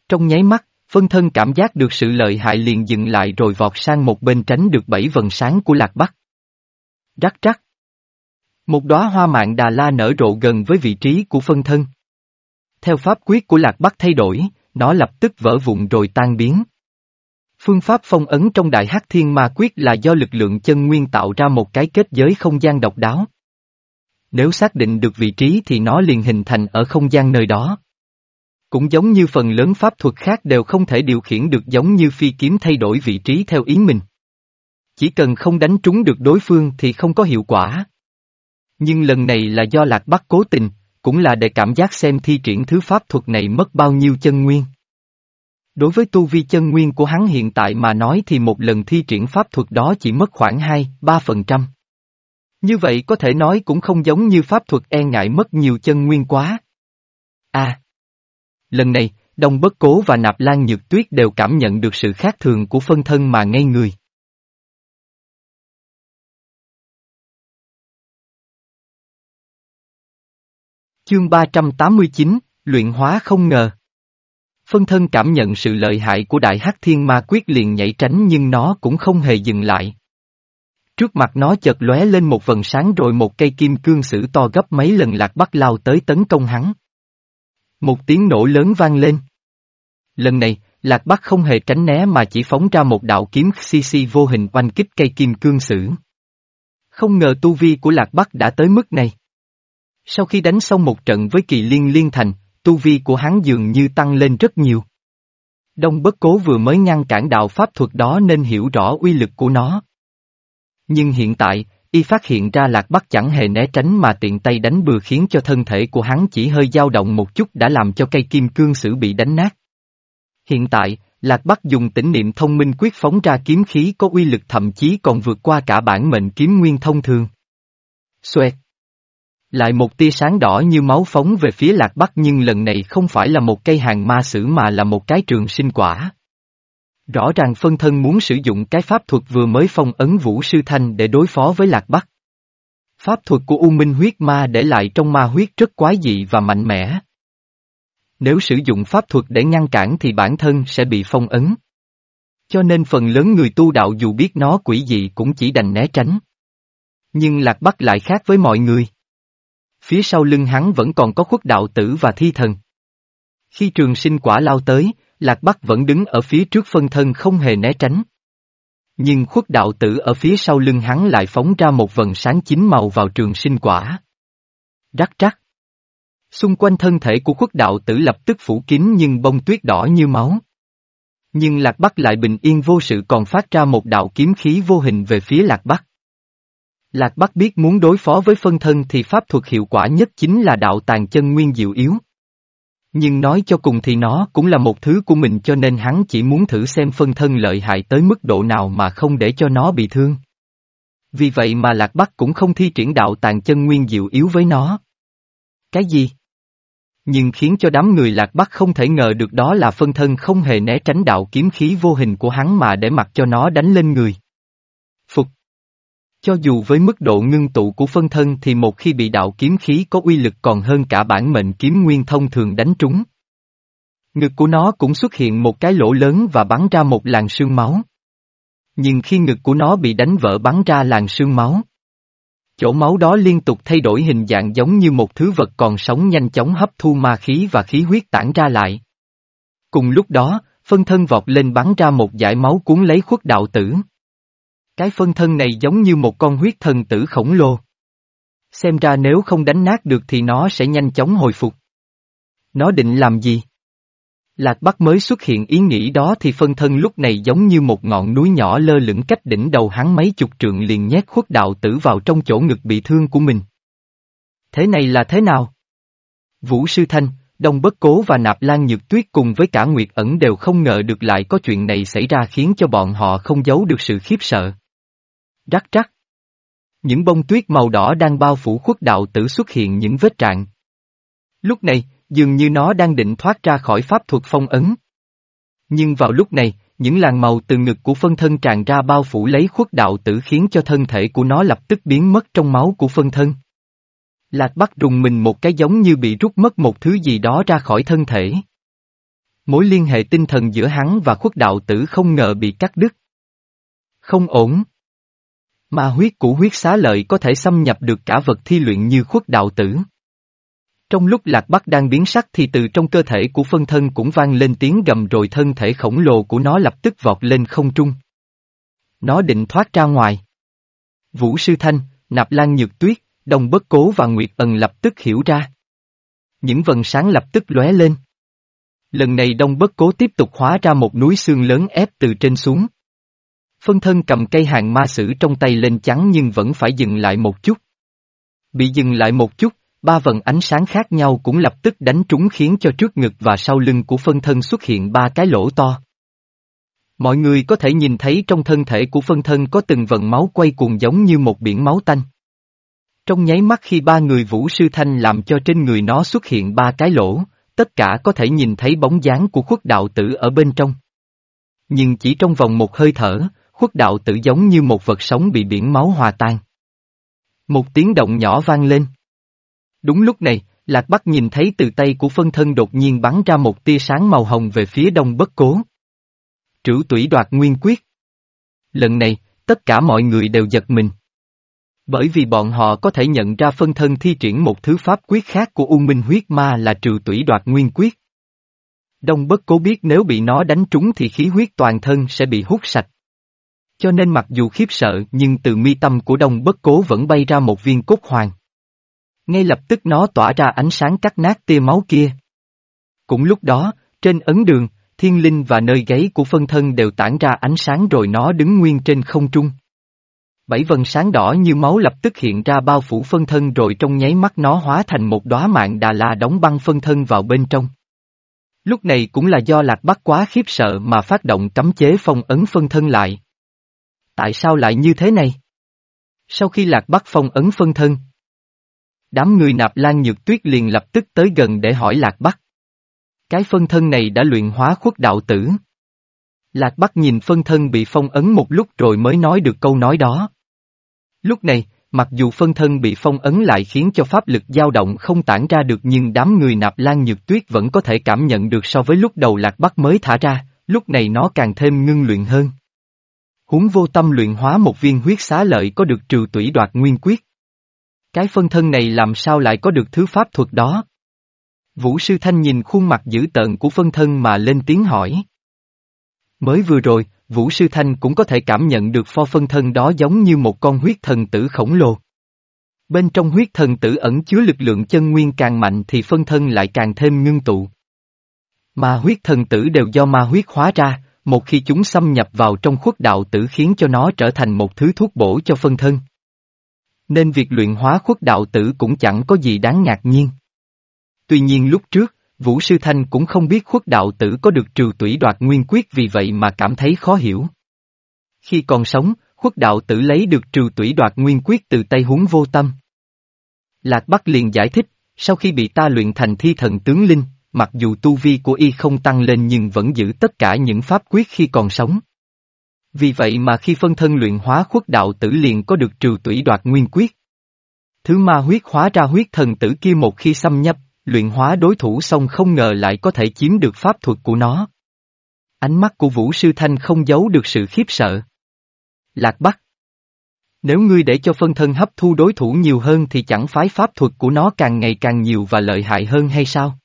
Trong nháy mắt, phân thân cảm giác được sự lợi hại liền dừng lại rồi vọt sang một bên tránh được bảy vần sáng của Lạc Bắc. Rắc rắc. Một đóa hoa mạng đà la nở rộ gần với vị trí của phân thân. Theo pháp quyết của Lạc Bắc thay đổi, nó lập tức vỡ vụn rồi tan biến. Phương pháp phong ấn trong Đại Hắc Thiên Ma Quyết là do lực lượng chân nguyên tạo ra một cái kết giới không gian độc đáo. Nếu xác định được vị trí thì nó liền hình thành ở không gian nơi đó. Cũng giống như phần lớn pháp thuật khác đều không thể điều khiển được giống như phi kiếm thay đổi vị trí theo ý mình. Chỉ cần không đánh trúng được đối phương thì không có hiệu quả. Nhưng lần này là do Lạc Bắc cố tình, cũng là để cảm giác xem thi triển thứ pháp thuật này mất bao nhiêu chân nguyên. Đối với tu vi chân nguyên của hắn hiện tại mà nói thì một lần thi triển pháp thuật đó chỉ mất khoảng 2-3%. Như vậy có thể nói cũng không giống như pháp thuật e ngại mất nhiều chân nguyên quá. À! Lần này, Đông Bất Cố và Nạp Lan Nhược Tuyết đều cảm nhận được sự khác thường của phân thân mà ngay người. Chương 389, Luyện hóa không ngờ. Phân thân cảm nhận sự lợi hại của đại hắc thiên ma quyết liền nhảy tránh nhưng nó cũng không hề dừng lại. Trước mặt nó chợt lóe lên một vần sáng rồi một cây kim cương sử to gấp mấy lần lạc bắc lao tới tấn công hắn. Một tiếng nổ lớn vang lên. Lần này, lạc bắc không hề tránh né mà chỉ phóng ra một đạo kiếm CC vô hình oanh kích cây kim cương sử. Không ngờ tu vi của lạc bắc đã tới mức này. Sau khi đánh xong một trận với kỳ liên liên thành, tu vi của hắn dường như tăng lên rất nhiều. Đông bất cố vừa mới ngăn cản đạo pháp thuật đó nên hiểu rõ uy lực của nó. Nhưng hiện tại, y phát hiện ra lạc bắc chẳng hề né tránh mà tiện tay đánh bừa khiến cho thân thể của hắn chỉ hơi dao động một chút đã làm cho cây kim cương sử bị đánh nát. Hiện tại, Lạc Bắc dùng tỉnh niệm thông minh quyết phóng ra kiếm khí có uy lực thậm chí còn vượt qua cả bản mệnh kiếm nguyên thông thường. Xoẹt! Lại một tia sáng đỏ như máu phóng về phía lạc bắc nhưng lần này không phải là một cây hàng ma sử mà là một cái trường sinh quả. Rõ ràng phân thân muốn sử dụng cái pháp thuật vừa mới phong ấn vũ sư thanh để đối phó với lạc bắc. Pháp thuật của U Minh huyết ma để lại trong ma huyết rất quái dị và mạnh mẽ. Nếu sử dụng pháp thuật để ngăn cản thì bản thân sẽ bị phong ấn. Cho nên phần lớn người tu đạo dù biết nó quỷ dị cũng chỉ đành né tránh. Nhưng Lạc Bắc lại khác với mọi người phía sau lưng hắn vẫn còn có khuất đạo tử và thi thần. Khi trường sinh quả lao tới, Lạc Bắc vẫn đứng ở phía trước phân thân không hề né tránh. Nhưng khuất đạo tử ở phía sau lưng hắn lại phóng ra một vần sáng chín màu vào trường sinh quả. Rắc rắc. Xung quanh thân thể của khuất đạo tử lập tức phủ kín nhưng bông tuyết đỏ như máu. Nhưng Lạc Bắc lại bình yên vô sự còn phát ra một đạo kiếm khí vô hình về phía Lạc Bắc. Lạc Bắc biết muốn đối phó với phân thân thì pháp thuật hiệu quả nhất chính là đạo tàng chân nguyên diệu yếu. Nhưng nói cho cùng thì nó cũng là một thứ của mình cho nên hắn chỉ muốn thử xem phân thân lợi hại tới mức độ nào mà không để cho nó bị thương. Vì vậy mà Lạc Bắc cũng không thi triển đạo tàng chân nguyên diệu yếu với nó. Cái gì? Nhưng khiến cho đám người Lạc Bắc không thể ngờ được đó là phân thân không hề né tránh đạo kiếm khí vô hình của hắn mà để mặc cho nó đánh lên người. Cho dù với mức độ ngưng tụ của phân thân thì một khi bị đạo kiếm khí có uy lực còn hơn cả bản mệnh kiếm nguyên thông thường đánh trúng. Ngực của nó cũng xuất hiện một cái lỗ lớn và bắn ra một làn sương máu. Nhưng khi ngực của nó bị đánh vỡ bắn ra làn sương máu. Chỗ máu đó liên tục thay đổi hình dạng giống như một thứ vật còn sống nhanh chóng hấp thu ma khí và khí huyết tản ra lại. Cùng lúc đó, phân thân vọt lên bắn ra một dải máu cuốn lấy khuất đạo tử. Cái phân thân này giống như một con huyết thần tử khổng lồ. Xem ra nếu không đánh nát được thì nó sẽ nhanh chóng hồi phục. Nó định làm gì? Lạc Bắc mới xuất hiện ý nghĩ đó thì phân thân lúc này giống như một ngọn núi nhỏ lơ lửng cách đỉnh đầu hắn mấy chục trượng liền nhét khuất đạo tử vào trong chỗ ngực bị thương của mình. Thế này là thế nào? Vũ Sư Thanh, Đông Bất Cố và Nạp Lan Nhược Tuyết cùng với cả Nguyệt ẩn đều không ngờ được lại có chuyện này xảy ra khiến cho bọn họ không giấu được sự khiếp sợ. Rắc rắc. Những bông tuyết màu đỏ đang bao phủ khuất đạo tử xuất hiện những vết trạng. Lúc này, dường như nó đang định thoát ra khỏi pháp thuật phong ấn. Nhưng vào lúc này, những làn màu từ ngực của phân thân tràn ra bao phủ lấy khuất đạo tử khiến cho thân thể của nó lập tức biến mất trong máu của phân thân. Lạc Bắc rùng mình một cái giống như bị rút mất một thứ gì đó ra khỏi thân thể. Mối liên hệ tinh thần giữa hắn và khuất đạo tử không ngờ bị cắt đứt. Không ổn ma huyết của huyết xá lợi có thể xâm nhập được cả vật thi luyện như khuất đạo tử. Trong lúc Lạc Bắc đang biến sắc thì từ trong cơ thể của phân thân cũng vang lên tiếng gầm rồi thân thể khổng lồ của nó lập tức vọt lên không trung. Nó định thoát ra ngoài. Vũ Sư Thanh, Nạp Lan Nhược Tuyết, Đồng Bất Cố và Nguyệt Ẩn lập tức hiểu ra. Những vần sáng lập tức lóe lên. Lần này Đông Bất Cố tiếp tục hóa ra một núi xương lớn ép từ trên xuống. Phân thân cầm cây hàng ma sử trong tay lên chắn nhưng vẫn phải dừng lại một chút. Bị dừng lại một chút, ba vần ánh sáng khác nhau cũng lập tức đánh trúng khiến cho trước ngực và sau lưng của phân thân xuất hiện ba cái lỗ to. Mọi người có thể nhìn thấy trong thân thể của phân thân có từng vần máu quay cuồng giống như một biển máu tanh. Trong nháy mắt khi ba người vũ sư thanh làm cho trên người nó xuất hiện ba cái lỗ, tất cả có thể nhìn thấy bóng dáng của khuất đạo tử ở bên trong. Nhưng chỉ trong vòng một hơi thở, khuất đạo tử giống như một vật sống bị biển máu hòa tan. Một tiếng động nhỏ vang lên. Đúng lúc này, Lạc Bắc nhìn thấy từ tay của phân thân đột nhiên bắn ra một tia sáng màu hồng về phía đông bất cố. Trữ tủy đoạt nguyên quyết. Lần này, tất cả mọi người đều giật mình. Bởi vì bọn họ có thể nhận ra phân thân thi triển một thứ pháp quyết khác của U Minh huyết ma là trừ tủy đoạt nguyên quyết. Đông bất cố biết nếu bị nó đánh trúng thì khí huyết toàn thân sẽ bị hút sạch. Cho nên mặc dù khiếp sợ nhưng từ mi tâm của đông bất cố vẫn bay ra một viên cốt hoàng. Ngay lập tức nó tỏa ra ánh sáng cắt nát tia máu kia. Cũng lúc đó, trên ấn đường, thiên linh và nơi gáy của phân thân đều tản ra ánh sáng rồi nó đứng nguyên trên không trung. Bảy vần sáng đỏ như máu lập tức hiện ra bao phủ phân thân rồi trong nháy mắt nó hóa thành một đóa mạng đà la đóng băng phân thân vào bên trong. Lúc này cũng là do lạc bắc quá khiếp sợ mà phát động cấm chế phong ấn phân thân lại. Tại sao lại như thế này? Sau khi lạc bắc phong ấn phân thân, đám người nạp lan nhược tuyết liền lập tức tới gần để hỏi lạc bắc. Cái phân thân này đã luyện hóa khuất đạo tử. Lạc Bắc nhìn phân thân bị phong ấn một lúc rồi mới nói được câu nói đó. Lúc này, mặc dù phân thân bị phong ấn lại khiến cho pháp lực dao động không tản ra được nhưng đám người nạp lan nhược tuyết vẫn có thể cảm nhận được so với lúc đầu Lạc Bắc mới thả ra, lúc này nó càng thêm ngưng luyện hơn. Huống vô tâm luyện hóa một viên huyết xá lợi có được trừ tủy đoạt nguyên quyết. Cái phân thân này làm sao lại có được thứ pháp thuật đó? Vũ Sư Thanh nhìn khuôn mặt dữ tợn của phân thân mà lên tiếng hỏi. Mới vừa rồi, Vũ Sư Thanh cũng có thể cảm nhận được pho phân thân đó giống như một con huyết thần tử khổng lồ. Bên trong huyết thần tử ẩn chứa lực lượng chân nguyên càng mạnh thì phân thân lại càng thêm ngưng tụ. Mà huyết thần tử đều do ma huyết hóa ra, một khi chúng xâm nhập vào trong khuất đạo tử khiến cho nó trở thành một thứ thuốc bổ cho phân thân. Nên việc luyện hóa khuất đạo tử cũng chẳng có gì đáng ngạc nhiên. Tuy nhiên lúc trước, Vũ Sư Thanh cũng không biết khuất đạo tử có được trừ tủy đoạt nguyên quyết vì vậy mà cảm thấy khó hiểu. Khi còn sống, khuất đạo tử lấy được trừ tủy đoạt nguyên quyết từ tay huống vô tâm. Lạc Bắc liền giải thích, sau khi bị ta luyện thành thi thần tướng linh, mặc dù tu vi của y không tăng lên nhưng vẫn giữ tất cả những pháp quyết khi còn sống. Vì vậy mà khi phân thân luyện hóa khuất đạo tử liền có được trừ tủy đoạt nguyên quyết. Thứ ma huyết hóa ra huyết thần tử kia một khi xâm nhập, luyện hóa đối thủ xong không ngờ lại có thể chiếm được pháp thuật của nó. Ánh mắt của Vũ Sư Thanh không giấu được sự khiếp sợ. Lạc Bắc Nếu ngươi để cho phân thân hấp thu đối thủ nhiều hơn thì chẳng phái pháp thuật của nó càng ngày càng nhiều và lợi hại hơn hay sao?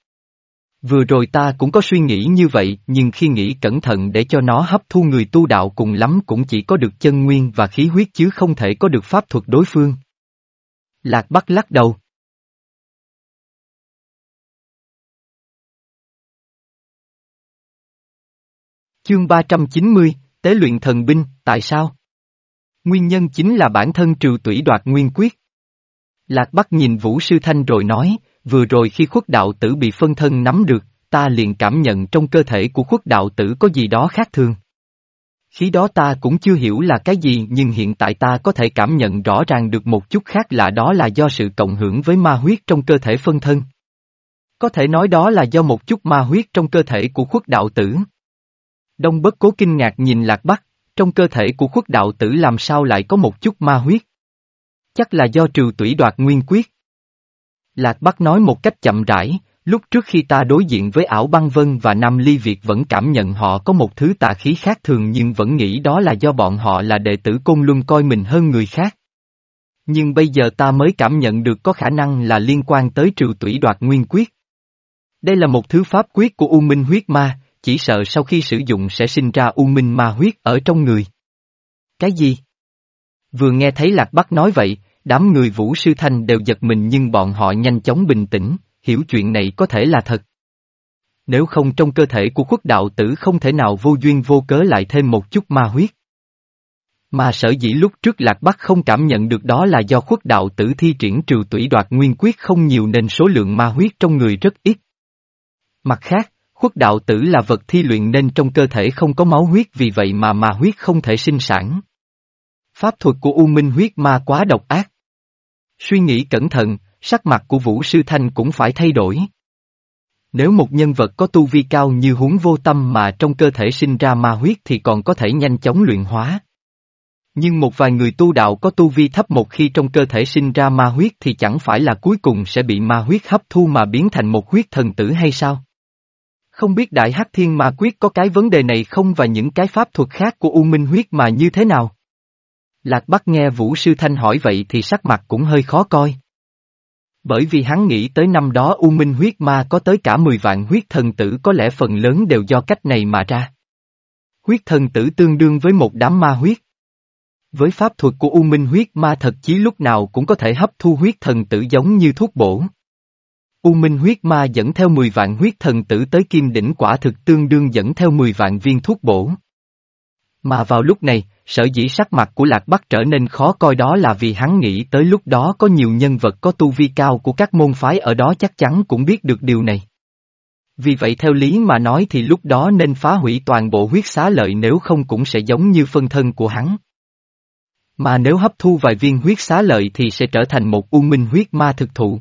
Vừa rồi ta cũng có suy nghĩ như vậy, nhưng khi nghĩ cẩn thận để cho nó hấp thu người tu đạo cùng lắm cũng chỉ có được chân nguyên và khí huyết chứ không thể có được pháp thuật đối phương. Lạc Bắc lắc đầu. Chương 390, Tế luyện thần binh, tại sao? Nguyên nhân chính là bản thân trừ tủy đoạt nguyên quyết. Lạc Bắc nhìn Vũ Sư Thanh rồi nói, vừa rồi khi khuất đạo tử bị phân thân nắm được, ta liền cảm nhận trong cơ thể của khuất đạo tử có gì đó khác thường. Khí đó ta cũng chưa hiểu là cái gì nhưng hiện tại ta có thể cảm nhận rõ ràng được một chút khác lạ đó là do sự cộng hưởng với ma huyết trong cơ thể phân thân. Có thể nói đó là do một chút ma huyết trong cơ thể của khuất đạo tử. Đông bất cố kinh ngạc nhìn lạc bắc, trong cơ thể của khuất đạo tử làm sao lại có một chút ma huyết. Chắc là do trừ tủy đoạt nguyên quyết. Lạc Bắc nói một cách chậm rãi, lúc trước khi ta đối diện với ảo băng vân và Nam Ly Việt vẫn cảm nhận họ có một thứ tà khí khác thường nhưng vẫn nghĩ đó là do bọn họ là đệ tử Côn Luân coi mình hơn người khác. Nhưng bây giờ ta mới cảm nhận được có khả năng là liên quan tới trừ tủy đoạt nguyên quyết. Đây là một thứ pháp quyết của U Minh huyết ma, chỉ sợ sau khi sử dụng sẽ sinh ra U Minh ma huyết ở trong người. Cái gì? Vừa nghe thấy Lạc Bắc nói vậy, Đám người Vũ Sư Thanh đều giật mình nhưng bọn họ nhanh chóng bình tĩnh, hiểu chuyện này có thể là thật. Nếu không trong cơ thể của khuất đạo tử không thể nào vô duyên vô cớ lại thêm một chút ma huyết. Mà sở dĩ lúc trước Lạc Bắc không cảm nhận được đó là do khuất đạo tử thi triển trừ tủy đoạt nguyên quyết không nhiều nên số lượng ma huyết trong người rất ít. Mặt khác, khuất đạo tử là vật thi luyện nên trong cơ thể không có máu huyết vì vậy mà ma huyết không thể sinh sản. Pháp thuật của U Minh huyết ma quá độc ác. Suy nghĩ cẩn thận, sắc mặt của Vũ Sư Thanh cũng phải thay đổi. Nếu một nhân vật có tu vi cao như huống vô tâm mà trong cơ thể sinh ra ma huyết thì còn có thể nhanh chóng luyện hóa. Nhưng một vài người tu đạo có tu vi thấp một khi trong cơ thể sinh ra ma huyết thì chẳng phải là cuối cùng sẽ bị ma huyết hấp thu mà biến thành một huyết thần tử hay sao? Không biết Đại Hắc Thiên Ma Quyết có cái vấn đề này không và những cái pháp thuật khác của U Minh huyết mà như thế nào? Lạc Bắc nghe Vũ Sư Thanh hỏi vậy thì sắc mặt cũng hơi khó coi. Bởi vì hắn nghĩ tới năm đó U Minh huyết ma có tới cả 10 vạn huyết thần tử có lẽ phần lớn đều do cách này mà ra. Huyết thần tử tương đương với một đám ma huyết. Với pháp thuật của U Minh huyết ma thật chí lúc nào cũng có thể hấp thu huyết thần tử giống như thuốc bổ. U Minh huyết ma dẫn theo 10 vạn huyết thần tử tới kim đỉnh quả thực tương đương dẫn theo 10 vạn viên thuốc bổ. Mà vào lúc này, sở dĩ sắc mặt của Lạc Bắc trở nên khó coi đó là vì hắn nghĩ tới lúc đó có nhiều nhân vật có tu vi cao của các môn phái ở đó chắc chắn cũng biết được điều này. Vì vậy theo lý mà nói thì lúc đó nên phá hủy toàn bộ huyết xá lợi nếu không cũng sẽ giống như phân thân của hắn. Mà nếu hấp thu vài viên huyết xá lợi thì sẽ trở thành một u minh huyết ma thực thụ.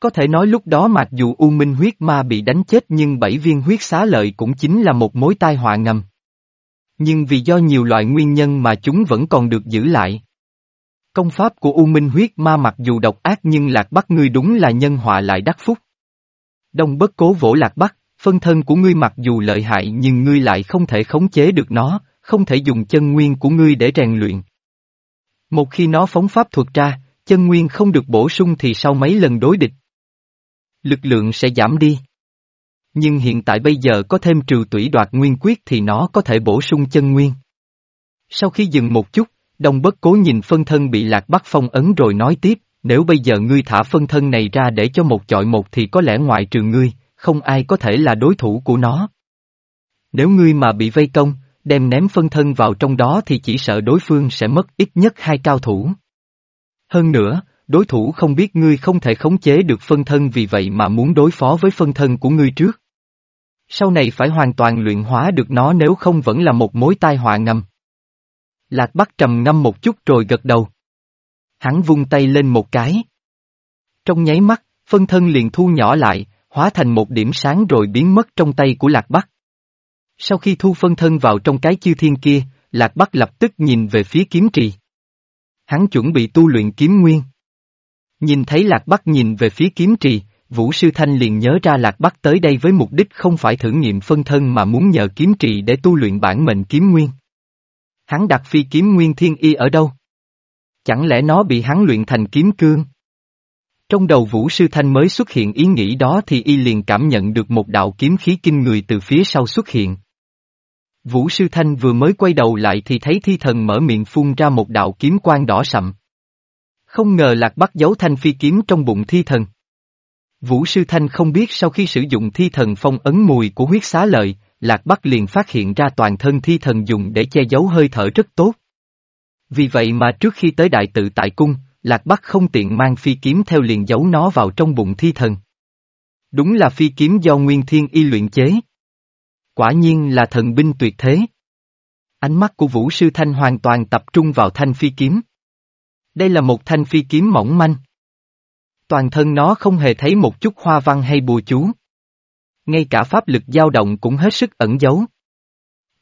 Có thể nói lúc đó mặc dù u minh huyết ma bị đánh chết nhưng bảy viên huyết xá lợi cũng chính là một mối tai họa ngầm. Nhưng vì do nhiều loại nguyên nhân mà chúng vẫn còn được giữ lại. Công pháp của U Minh huyết ma mặc dù độc ác nhưng Lạc Bắc ngươi đúng là nhân họa lại đắc phúc. Đông bất cố vỗ Lạc Bắc, phân thân của ngươi mặc dù lợi hại nhưng ngươi lại không thể khống chế được nó, không thể dùng chân nguyên của ngươi để rèn luyện. Một khi nó phóng pháp thuật ra, chân nguyên không được bổ sung thì sau mấy lần đối địch. Lực lượng sẽ giảm đi. Nhưng hiện tại bây giờ có thêm trừ tủy đoạt nguyên quyết thì nó có thể bổ sung chân nguyên. Sau khi dừng một chút, Đông bất cố nhìn phân thân bị lạc bắc phong ấn rồi nói tiếp, nếu bây giờ ngươi thả phân thân này ra để cho một chọi một thì có lẽ ngoại trừ ngươi, không ai có thể là đối thủ của nó. Nếu ngươi mà bị vây công, đem ném phân thân vào trong đó thì chỉ sợ đối phương sẽ mất ít nhất hai cao thủ. Hơn nữa, đối thủ không biết ngươi không thể khống chế được phân thân vì vậy mà muốn đối phó với phân thân của ngươi trước. Sau này phải hoàn toàn luyện hóa được nó nếu không vẫn là một mối tai họa ngầm. Lạc Bắc trầm ngâm một chút rồi gật đầu. Hắn vung tay lên một cái. Trong nháy mắt, phân thân liền thu nhỏ lại, hóa thành một điểm sáng rồi biến mất trong tay của Lạc Bắc. Sau khi thu phân thân vào trong cái chư thiên kia, Lạc Bắc lập tức nhìn về phía kiếm trì. Hắn chuẩn bị tu luyện kiếm nguyên. Nhìn thấy Lạc Bắc nhìn về phía kiếm trì, Vũ Sư Thanh liền nhớ ra Lạc Bắc tới đây với mục đích không phải thử nghiệm phân thân mà muốn nhờ kiếm trì để tu luyện bản mệnh kiếm nguyên. Hắn đặt phi kiếm nguyên thiên y ở đâu? Chẳng lẽ nó bị hắn luyện thành kiếm cương? Trong đầu Vũ Sư Thanh mới xuất hiện ý nghĩ đó thì y liền cảm nhận được một đạo kiếm khí kinh người từ phía sau xuất hiện. Vũ Sư Thanh vừa mới quay đầu lại thì thấy thi thần mở miệng phun ra một đạo kiếm quang đỏ sậm. Không ngờ Lạc Bắc giấu thanh phi kiếm trong bụng thi thần. Vũ Sư Thanh không biết sau khi sử dụng thi thần phong ấn mùi của huyết xá lợi, Lạc Bắc liền phát hiện ra toàn thân thi thần dùng để che giấu hơi thở rất tốt. Vì vậy mà trước khi tới đại tự tại cung, Lạc Bắc không tiện mang phi kiếm theo liền giấu nó vào trong bụng thi thần. Đúng là phi kiếm do Nguyên Thiên Y luyện chế. Quả nhiên là thần binh tuyệt thế. Ánh mắt của Vũ Sư Thanh hoàn toàn tập trung vào thanh phi kiếm. Đây là một thanh phi kiếm mỏng manh. Toàn thân nó không hề thấy một chút hoa văn hay bùa chú. Ngay cả pháp lực dao động cũng hết sức ẩn giấu.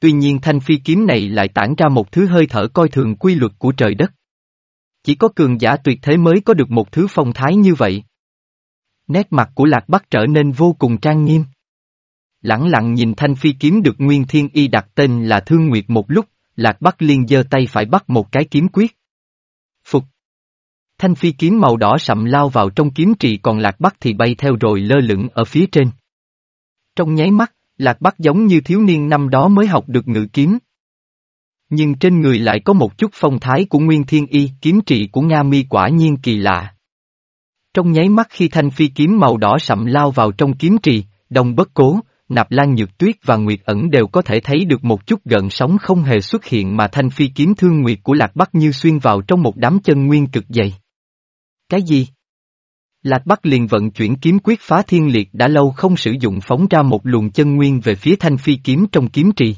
Tuy nhiên thanh phi kiếm này lại tản ra một thứ hơi thở coi thường quy luật của trời đất. Chỉ có cường giả tuyệt thế mới có được một thứ phong thái như vậy. Nét mặt của Lạc Bắc trở nên vô cùng trang nghiêm. Lặng lặng nhìn thanh phi kiếm được Nguyên Thiên Y đặt tên là Thương Nguyệt một lúc, Lạc Bắc liền giơ tay phải bắt một cái kiếm quyết. Thanh phi kiếm màu đỏ sậm lao vào trong kiếm trì còn Lạc Bắc thì bay theo rồi lơ lửng ở phía trên. Trong nháy mắt, Lạc Bắc giống như thiếu niên năm đó mới học được ngự kiếm. Nhưng trên người lại có một chút phong thái của Nguyên Thiên Y, kiếm trị của Nga mi quả nhiên kỳ lạ. Trong nháy mắt khi thanh phi kiếm màu đỏ sậm lao vào trong kiếm trì, đồng bất cố, nạp lan nhược tuyết và nguyệt ẩn đều có thể thấy được một chút gợn sóng không hề xuất hiện mà thanh phi kiếm thương nguyệt của lạc bắc như xuyên vào trong một đám chân nguyên cực dày. Cái gì? Lạc Bắc liền vận chuyển kiếm quyết phá thiên liệt đã lâu không sử dụng phóng ra một luồng chân nguyên về phía thanh phi kiếm trong kiếm trì.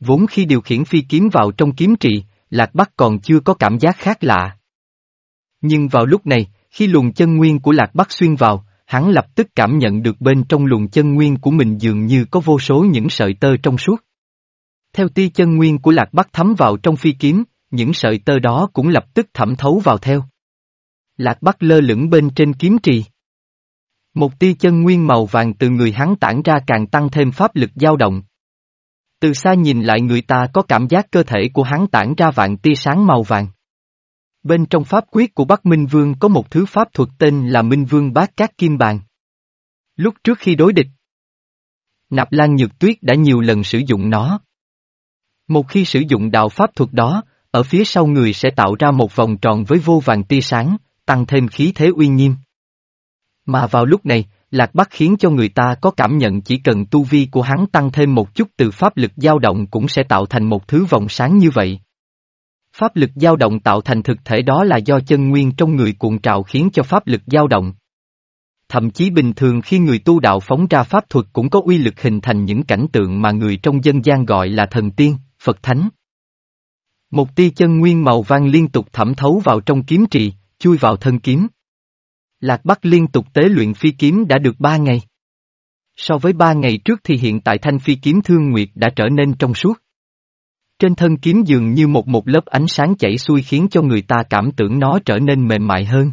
Vốn khi điều khiển phi kiếm vào trong kiếm trì, Lạc Bắc còn chưa có cảm giác khác lạ. Nhưng vào lúc này, khi luồng chân nguyên của Lạc Bắc xuyên vào, hắn lập tức cảm nhận được bên trong luồng chân nguyên của mình dường như có vô số những sợi tơ trong suốt. Theo tia chân nguyên của Lạc Bắc thấm vào trong phi kiếm, những sợi tơ đó cũng lập tức thẩm thấu vào theo. Lạc Bắc lơ lửng bên trên kiếm trì. Một tia chân nguyên màu vàng từ người hắn tản ra càng tăng thêm pháp lực dao động. Từ xa nhìn lại người ta có cảm giác cơ thể của hắn tản ra vạn tia sáng màu vàng. Bên trong pháp quyết của Bắc Minh Vương có một thứ pháp thuật tên là Minh Vương Bát Cát Kim Bàn. Lúc trước khi đối địch, Nạp Lan Nhược Tuyết đã nhiều lần sử dụng nó. Một khi sử dụng đạo pháp thuật đó, ở phía sau người sẽ tạo ra một vòng tròn với vô vàng tia sáng, tăng thêm khí thế uy nghiêm. Mà vào lúc này, Lạc Bắc khiến cho người ta có cảm nhận chỉ cần tu vi của hắn tăng thêm một chút từ pháp lực dao động cũng sẽ tạo thành một thứ vòng sáng như vậy. Pháp lực dao động tạo thành thực thể đó là do chân nguyên trong người cuộn trào khiến cho pháp lực dao động. Thậm chí bình thường khi người tu đạo phóng ra pháp thuật cũng có uy lực hình thành những cảnh tượng mà người trong dân gian gọi là thần tiên, Phật Thánh. Một tia chân nguyên màu vàng liên tục thẩm thấu vào trong kiếm trì, chui vào thân kiếm. Lạc Bắc liên tục tế luyện phi kiếm đã được ba ngày. So với ba ngày trước thì hiện tại thanh phi kiếm thương nguyệt đã trở nên trong suốt. Trên thân kiếm dường như một một lớp ánh sáng chảy xuôi khiến cho người ta cảm tưởng nó trở nên mềm mại hơn.